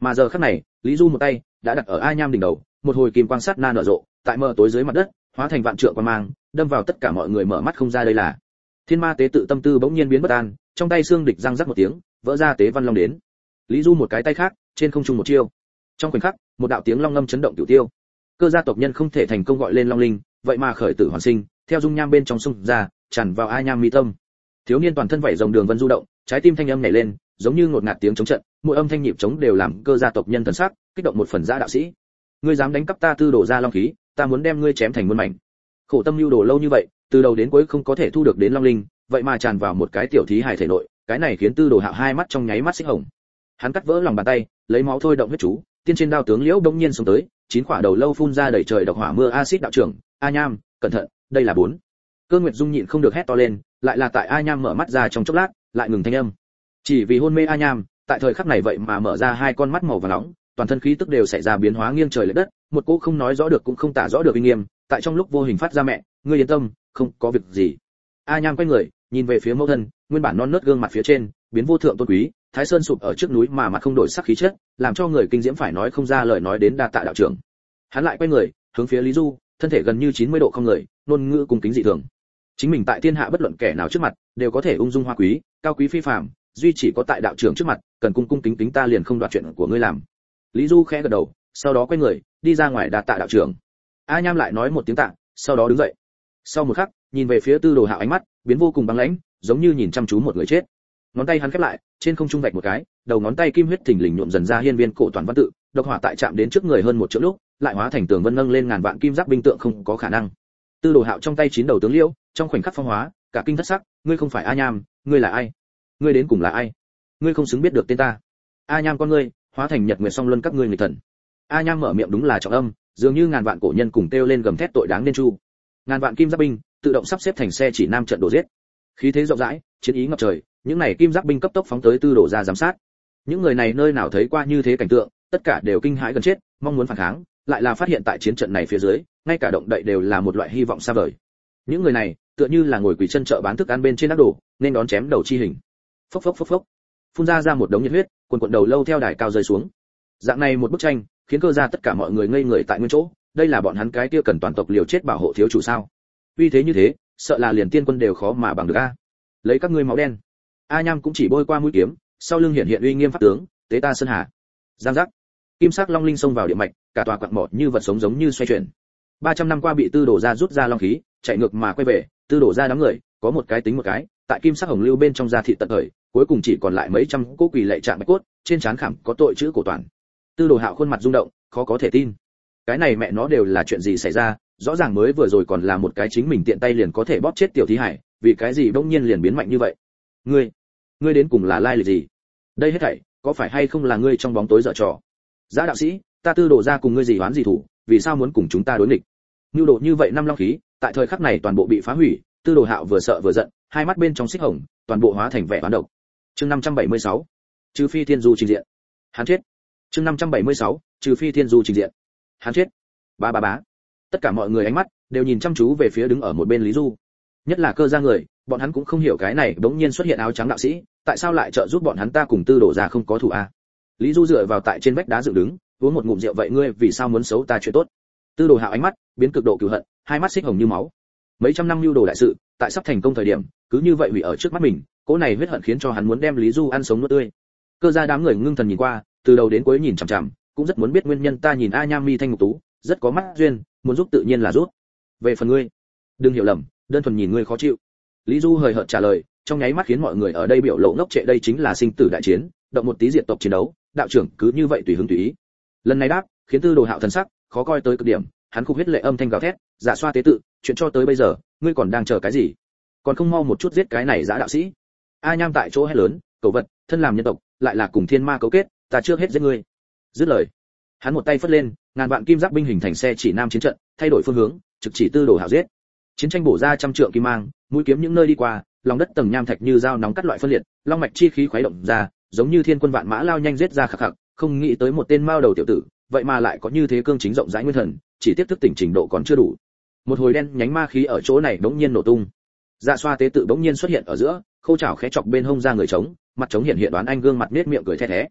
mà giờ khắc này, lý du một tay đã đặt ở a nham đỉnh đầu, một hồi kim quang sát na nở rộ, tại mờ tối dưới mặt đất, hóa thành vạn trượng quan mang, đâm vào tất cả mọi người mở mắt không ra đây là. Thiên ma tế tự tâm tư bỗng nhiên biến bất an, trong tay xương địch răng rắc một tiếng, vỡ ra tế văn long đến. Lý du một cái tay khác, trên không trung một chiêu. Trong khoảnh khắc, một đạo tiếng long ngâm chấn động tiểu tiêu. Cơ gia tộc nhân không thể thành công gọi lên long linh, vậy mà khởi tử hoàn sinh, theo dung nham bên trong sông ra, tràn vào a nham mi tâm. Thiếu niên toàn thân vảy rồng đường vân du động, trái tim thanh âm nhảy lên giống như ngột ngạt tiếng chống trận, mỗi âm thanh nhịp chống đều làm cơ gia tộc nhân thần sắc, kích động một phần gia đạo sĩ. Ngươi dám đánh cắp ta tư đổ ra long khí, ta muốn đem ngươi chém thành muôn mảnh. Khổ tâm lưu đồ lâu như vậy, từ đầu đến cuối không có thể thu được đến long linh, vậy mà tràn vào một cái tiểu thí hải thể nội, cái này khiến tư đồ hạo hai mắt trong nháy mắt xích hồng. Hắn cắt vỡ lòng bàn tay, lấy máu thôi động huyết chú, tiên trên đao tướng liễu đông nhiên xuống tới, chín quả đầu lâu phun ra đầy trời độc hỏa mưa axit đạo trưởng, a nham, cẩn thận, đây là bốn. Cơ nguyệt dung nhịn không được hét to lên, lại là tại a nham mở mắt ra trong chốc lát, lại ngừng thanh âm chỉ vì hôn mê a nham, tại thời khắc này vậy mà mở ra hai con mắt màu vàng nóng, toàn thân khí tức đều xảy ra biến hóa nghiêng trời lệch đất, một cô không nói rõ được cũng không tả rõ được uy nghiêm, tại trong lúc vô hình phát ra mẹ, ngươi yên tâm, không có việc gì. A nham quay người, nhìn về phía mẫu thân, nguyên bản non nớt gương mặt phía trên, biến vô thượng tôn quý, thái sơn sụp ở trước núi mà mặt không đổi sắc khí chất, làm cho người kinh diễm phải nói không ra lời nói đến đa tạ đạo trưởng. Hắn lại quay người, hướng phía lý du, thân thể gần như 90 độ không người, ngôn ngữ cùng kính dị thường. Chính mình tại thiên hạ bất luận kẻ nào trước mặt, đều có thể ung dung hoa quý, cao quý phi phàm duy chỉ có tại đạo trưởng trước mặt, cần cung cung kính kính ta liền không đoạt chuyện của ngươi làm. Lý du khẽ gật đầu, sau đó quay người, đi ra ngoài đạt tạ đạo trưởng. A nham lại nói một tiếng tạ, sau đó đứng dậy. Sau một khắc, nhìn về phía tư đồ hạo ánh mắt, biến vô cùng băng lãnh, giống như nhìn chăm chú một người chết. Ngón tay hắn khép lại, trên không trung vạch một cái, đầu ngón tay kim huyết thình lình nhuộm dần ra hiên viên cổ toàn văn tự, độc hỏa tại chạm đến trước người hơn một triệu lúc, lại hóa thành tường vân nâng lên ngàn vạn kim giáp binh tượng không có khả năng. Tư đồ hạo trong tay chín đầu tướng liễu, trong khoảnh khắc phong hóa, cả kinh thất sắc, ngươi không phải a nham, ngươi là ai? Ngươi đến cùng là ai? Ngươi không xứng biết được tên ta. A nham con ngươi, hóa thành nhật nguyệt song luân các ngươi người thần. A nham mở miệng đúng là trọng âm, dường như ngàn vạn cổ nhân cùng kêu lên gầm thét tội đáng nên chu. Ngàn vạn kim giáp binh, tự động sắp xếp thành xe chỉ nam trận đổ giết. Khí thế rộng rãi, chiến ý ngập trời, những này kim giáp binh cấp tốc phóng tới tư đổ ra giám sát. Những người này nơi nào thấy qua như thế cảnh tượng, tất cả đều kinh hãi gần chết, mong muốn phản kháng, lại là phát hiện tại chiến trận này phía dưới, ngay cả động đậy đều là một loại hy vọng xa vời. Những người này, tựa như là ngồi quỳ chân chợ bán thức ăn bên trên đắc đổ nên đón chém đầu chi hình phốc phốc phốc phốc, phun ra ra một đống nhiệt huyết, quần quần đầu lâu theo đài cao rơi xuống. Dạng này một bức tranh, khiến cơ ra tất cả mọi người ngây người tại nguyên chỗ, đây là bọn hắn cái kia cần toàn tộc liều chết bảo hộ thiếu chủ sao? Uy thế như thế, sợ là liền tiên quân đều khó mà bằng được a. Lấy các ngươi máu đen. A nham cũng chỉ bôi qua mũi kiếm, sau lưng hiện hiện uy nghiêm pháp tướng, tế ta sơn hà. Giang giác. Kim sắc long linh xông vào địa mạch, cả tòa quặng mỏ như vật sống giống như xoay chuyển. 300 năm qua bị tư đổ ra rút ra long khí, chạy ngược mà quay về, tư đổ ra đám người, có một cái tính một cái tại kim sắc hồng lưu bên trong da thị tận thời, cuối cùng chỉ còn lại mấy trăm cố quỳ lệ trạng bạch cốt, trên trán khảm có tội chữ cổ toàn. Tư đồ hạo khuôn mặt rung động, khó có thể tin. Cái này mẹ nó đều là chuyện gì xảy ra, rõ ràng mới vừa rồi còn là một cái chính mình tiện tay liền có thể bóp chết tiểu thí hải, vì cái gì bỗng nhiên liền biến mạnh như vậy? Ngươi ngươi đến cùng là lai lịch gì? Đây hết thảy, có phải hay không là ngươi trong bóng tối dở trò? Giá đạo sĩ, ta tư đồ ra cùng ngươi gì oán gì thủ, vì sao muốn cùng chúng ta đối nghịch? Như độ như vậy năm long khí, tại thời khắc này toàn bộ bị phá hủy tư đồ hạo vừa sợ vừa giận, hai mắt bên trong xích hồng, toàn bộ hóa thành vẻ bán độc. Chương 576 trừ phi thiên du trình diện. Hắn chết. Chương 576 trừ phi thiên du trình diện. Hắn chết. Ba ba bá tất cả mọi người ánh mắt đều nhìn chăm chú về phía đứng ở một bên lý du. Nhất là cơ gia người, bọn hắn cũng không hiểu cái này bỗng nhiên xuất hiện áo trắng đạo sĩ, tại sao lại trợ giúp bọn hắn ta cùng tư đổ ra không có thủ a? Lý du dựa vào tại trên vách đá dựng đứng, uống một ngụm rượu vậy ngươi vì sao muốn xấu ta chuyện tốt? Tư đồ hạo ánh mắt biến cực độ cửu hận, hai mắt xích hồng như máu mấy trăm năm lưu đồ đại sự, tại sắp thành công thời điểm, cứ như vậy hủy ở trước mắt mình, cỗ này huyết hận khiến cho hắn muốn đem lý du ăn sống nuốt tươi. Cơ gia đám người ngưng thần nhìn qua, từ đầu đến cuối nhìn chằm chằm, cũng rất muốn biết nguyên nhân ta nhìn a nham mi thanh ngục tú, rất có mắt duyên, muốn giúp tự nhiên là giúp. Về phần ngươi, đừng hiểu lầm, đơn thuần nhìn ngươi khó chịu. Lý du hời hợt trả lời, trong nháy mắt khiến mọi người ở đây biểu lộ ngốc trệ đây chính là sinh tử đại chiến, động một tí diệt tộc chiến đấu, đạo trưởng cứ như vậy tùy hứng tùy ý. Lần này đáp, khiến tư đồ hạo thần sắc, khó coi tới cực điểm, hắn khúc huyết lệ âm thanh gào thét, giả xoa tế tự chuyện cho tới bây giờ, ngươi còn đang chờ cái gì? Còn không mau một chút giết cái này giả đạo sĩ. A nham tại chỗ hét lớn, cầu vật, thân làm nhân tộc, lại là cùng thiên ma cấu kết, ta chưa hết giết ngươi. Dứt lời, hắn một tay phất lên, ngàn vạn kim giáp binh hình thành xe chỉ nam chiến trận, thay đổi phương hướng, trực chỉ tư đồ hảo giết. Chiến tranh bổ ra trăm trượng kim mang, mũi kiếm những nơi đi qua, lòng đất tầng nham thạch như dao nóng cắt loại phân liệt, long mạch chi khí khuấy động ra, giống như thiên quân vạn mã lao nhanh giết ra khắc khắc, không nghĩ tới một tên mao đầu tiểu tử, vậy mà lại có như thế cương chính rộng rãi nguyên thần, chỉ tiếp thức tỉnh trình độ còn chưa đủ một hồi đen nhánh ma khí ở chỗ này bỗng nhiên nổ tung. Dạ xoa tế tự bỗng nhiên xuất hiện ở giữa, khâu chảo khẽ chọc bên hông ra người trống, mặt trống hiện hiện đoán anh gương mặt nết miệng cười the thé.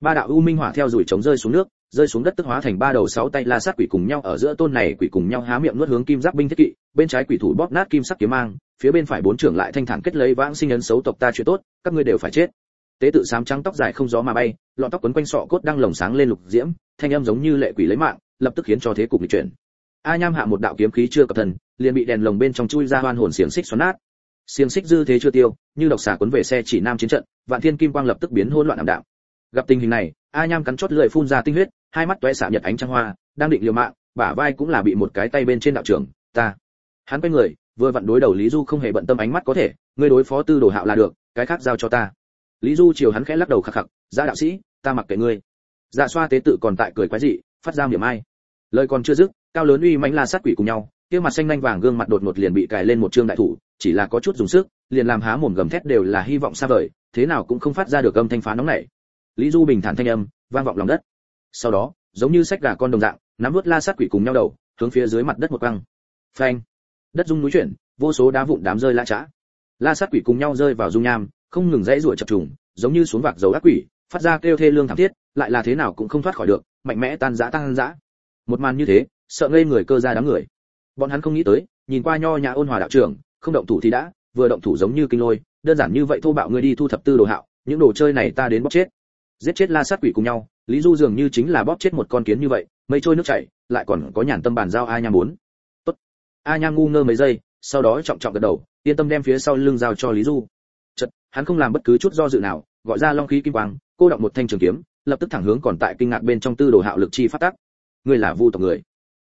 Ba đạo u minh hỏa theo rủi trống rơi xuống nước, rơi xuống đất tức hóa thành ba đầu sáu tay la sát quỷ cùng nhau ở giữa tôn này quỷ cùng nhau há miệng nuốt hướng kim giáp binh thiết kỵ, bên trái quỷ thủ bóp nát kim sắc kiếm mang, phía bên phải bốn trưởng lại thanh thản kết lấy vãng sinh ấn xấu tộc ta chuyện tốt, các ngươi đều phải chết. Tế tự sám trắng tóc dài không gió mà bay, lọn tóc quấn quanh sọ cốt đang lồng sáng lên lục diễm, thanh âm giống như lệ quỷ lấy mạng, lập tức khiến cho thế cục bị chuyển a nham hạ một đạo kiếm khí chưa cập thần, liền bị đèn lồng bên trong chui ra hoan hồn xiềng xích xoắn nát. Xiềng xích dư thế chưa tiêu, như độc xà cuốn về xe chỉ nam chiến trận, vạn thiên kim quang lập tức biến hỗn loạn ảm đạm. Gặp tình hình này, a nham cắn chót lưỡi phun ra tinh huyết, hai mắt tóe xạ nhật ánh trăng hoa, đang định liều mạng, bả vai cũng là bị một cái tay bên trên đạo trưởng, ta. Hắn quay người, vừa vặn đối đầu lý du không hề bận tâm ánh mắt có thể, ngươi đối phó tư đồ hạo là được, cái khác giao cho ta. Lý du chiều hắn khẽ lắc đầu khạc khạc dạ ra đạo sĩ, ta mặc kệ ngươi. Dạ xoa tế tự còn tại cười quái dị, phát ra miệng ai. Lời còn chưa dứt cao lớn uy mãnh la sát quỷ cùng nhau, kia mặt xanh nhanh vàng gương mặt đột ngột liền bị cài lên một trương đại thủ, chỉ là có chút dùng sức, liền làm há mồm gầm thét đều là hy vọng xa vời, thế nào cũng không phát ra được âm thanh phá nóng này. Lý du bình thản thanh âm, vang vọng lòng đất. Sau đó, giống như sách gà con đồng dạng, nắm vớt la sát quỷ cùng nhau đầu, hướng phía dưới mặt đất một quăng. Phanh! Đất rung núi chuyển, vô số đá vụn đám rơi la chã la sát quỷ cùng nhau rơi vào dung nham, không ngừng dãy rủa chập trùng, giống như xuống vạc dầu ác quỷ, phát ra kêu thê lương thảm thiết, lại là thế nào cũng không thoát khỏi được, mạnh mẽ tan rã tan rã. Một màn như thế sợ ngây người cơ ra đám người. Bọn hắn không nghĩ tới, nhìn qua nho nhã ôn hòa đạo trưởng, không động thủ thì đã, vừa động thủ giống như kinh lôi, đơn giản như vậy thô bạo ngươi đi thu thập tư đồ hạo, những đồ chơi này ta đến bóp chết. Giết chết la sát quỷ cùng nhau, lý du dường như chính là bóp chết một con kiến như vậy, mây trôi nước chảy, lại còn có nhàn tâm bàn giao a nham muốn. Tốt. A nham ngu ngơ mấy giây, sau đó trọng trọng gật đầu, yên tâm đem phía sau lưng giao cho lý du. Chật hắn không làm bất cứ chút do dự nào, gọi ra long khí kim quang, cô động một thanh trường kiếm, lập tức thẳng hướng còn tại kinh ngạc bên trong tư đồ hạo lực chi phát tác. Ngươi là vu tộc người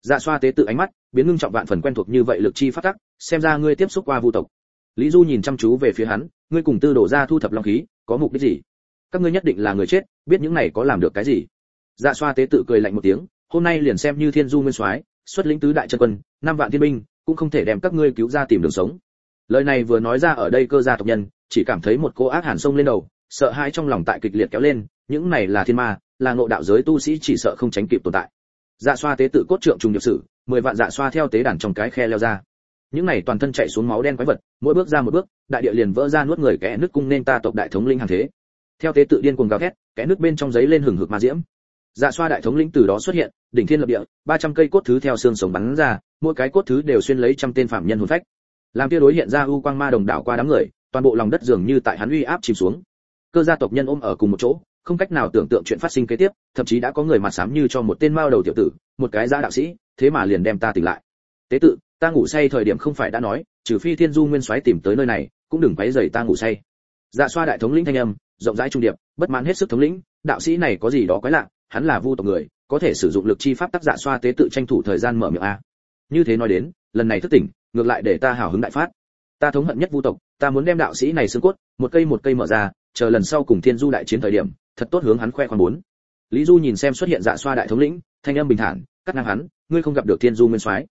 dạ xoa tế tự ánh mắt, biến ngưng trọng vạn phần quen thuộc như vậy lực chi phát tác xem ra ngươi tiếp xúc qua vu tộc. Lý du nhìn chăm chú về phía hắn, ngươi cùng tư đổ ra thu thập long khí, có mục đích gì? Các ngươi nhất định là người chết, biết những này có làm được cái gì? Dạ xoa tế tự cười lạnh một tiếng, hôm nay liền xem như thiên du nguyên soái, xuất lĩnh tứ đại chân quân, năm vạn thiên binh, cũng không thể đem các ngươi cứu ra tìm đường sống. Lời này vừa nói ra ở đây cơ gia tộc nhân, chỉ cảm thấy một cô ác hàn sông lên đầu, sợ hãi trong lòng tại kịch liệt kéo lên, những này là thiên ma, là ngộ đạo giới tu sĩ chỉ sợ không tránh kịp tồn tại dạ xoa tế tự cốt trượng trùng nghiệp sử, mười vạn dạ xoa theo tế đàn trong cái khe leo ra. Những này toàn thân chạy xuống máu đen quái vật, mỗi bước ra một bước, đại địa liền vỡ ra nuốt người kẽ nước cung nên ta tộc đại thống linh hàng thế. Theo tế tự điên cuồng gào thét kẽ nước bên trong giấy lên hừng hực ma diễm. Dạ xoa đại thống lĩnh từ đó xuất hiện, đỉnh thiên lập địa, ba trăm cây cốt thứ theo xương sống bắn ra, mỗi cái cốt thứ đều xuyên lấy trăm tên phạm nhân hồn phách. Làm kia đối hiện ra u quang ma đồng đảo qua đám người, toàn bộ lòng đất dường như tại hắn uy áp chìm xuống. Cơ gia tộc nhân ôm ở cùng một chỗ không cách nào tưởng tượng chuyện phát sinh kế tiếp, thậm chí đã có người mặt sám như cho một tên mao đầu tiểu tử, một cái giã đạo sĩ, thế mà liền đem ta tỉnh lại. Tế tự, ta ngủ say thời điểm không phải đã nói, trừ phi thiên du nguyên soái tìm tới nơi này, cũng đừng quấy rầy ta ngủ say. Dạ xoa đại thống lĩnh thanh âm, rộng rãi trung điệp, bất mãn hết sức thống lĩnh, đạo sĩ này có gì đó quái lạ, hắn là vu tộc người, có thể sử dụng lực chi pháp tác dạ xoa tế tự tranh thủ thời gian mở miệng a. Như thế nói đến, lần này thức tỉnh, ngược lại để ta hào hứng đại phát. Ta thống hận nhất vu tộc, ta muốn đem đạo sĩ này xương cốt, một cây một cây mở ra, chờ lần sau cùng thiên du đại chiến thời điểm thật tốt hướng hắn khoe khoang bốn. Lý du nhìn xem xuất hiện dạ xoa đại thống lĩnh, thanh âm bình thản, cắt ngang hắn, ngươi không gặp được thiên du nguyên soái.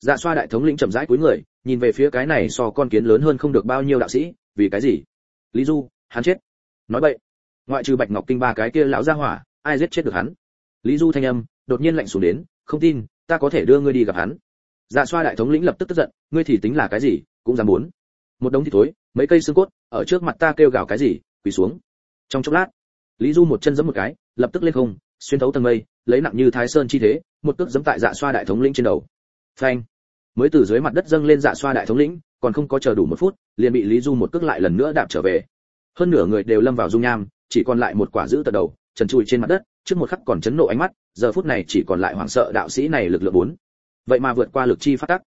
Dạ xoa đại thống lĩnh chậm rãi cúi người, nhìn về phía cái này so con kiến lớn hơn không được bao nhiêu đạo sĩ, vì cái gì? Lý du, hắn chết. Nói vậy ngoại trừ bạch ngọc kinh ba cái kia lão gia hỏa, ai giết chết được hắn? Lý du thanh âm, đột nhiên lạnh xuống đến, không tin, ta có thể đưa ngươi đi gặp hắn. Dạ xoa đại thống lĩnh lập tức tức giận, ngươi thì tính là cái gì, cũng dám muốn. Một đống thịt thối, mấy cây xương cốt, ở trước mặt ta kêu gào cái gì, quỳ xuống. Trong chốc lát lý du một chân giẫm một cái, lập tức lên không, xuyên thấu tầng mây, lấy nặng như thái sơn chi thế, một cước giẫm tại dạ xoa đại thống lĩnh trên đầu. Phanh! Mới từ dưới mặt đất dâng lên dạ xoa đại thống lĩnh, còn không có chờ đủ một phút, liền bị lý du một cước lại lần nữa đạp trở về. Hơn nửa người đều lâm vào dung nham, chỉ còn lại một quả giữ tật đầu, trần trụi trên mặt đất, trước một khắc còn chấn nộ ánh mắt, giờ phút này chỉ còn lại hoảng sợ đạo sĩ này lực lượng bốn. Vậy mà vượt qua lực chi phát tắc.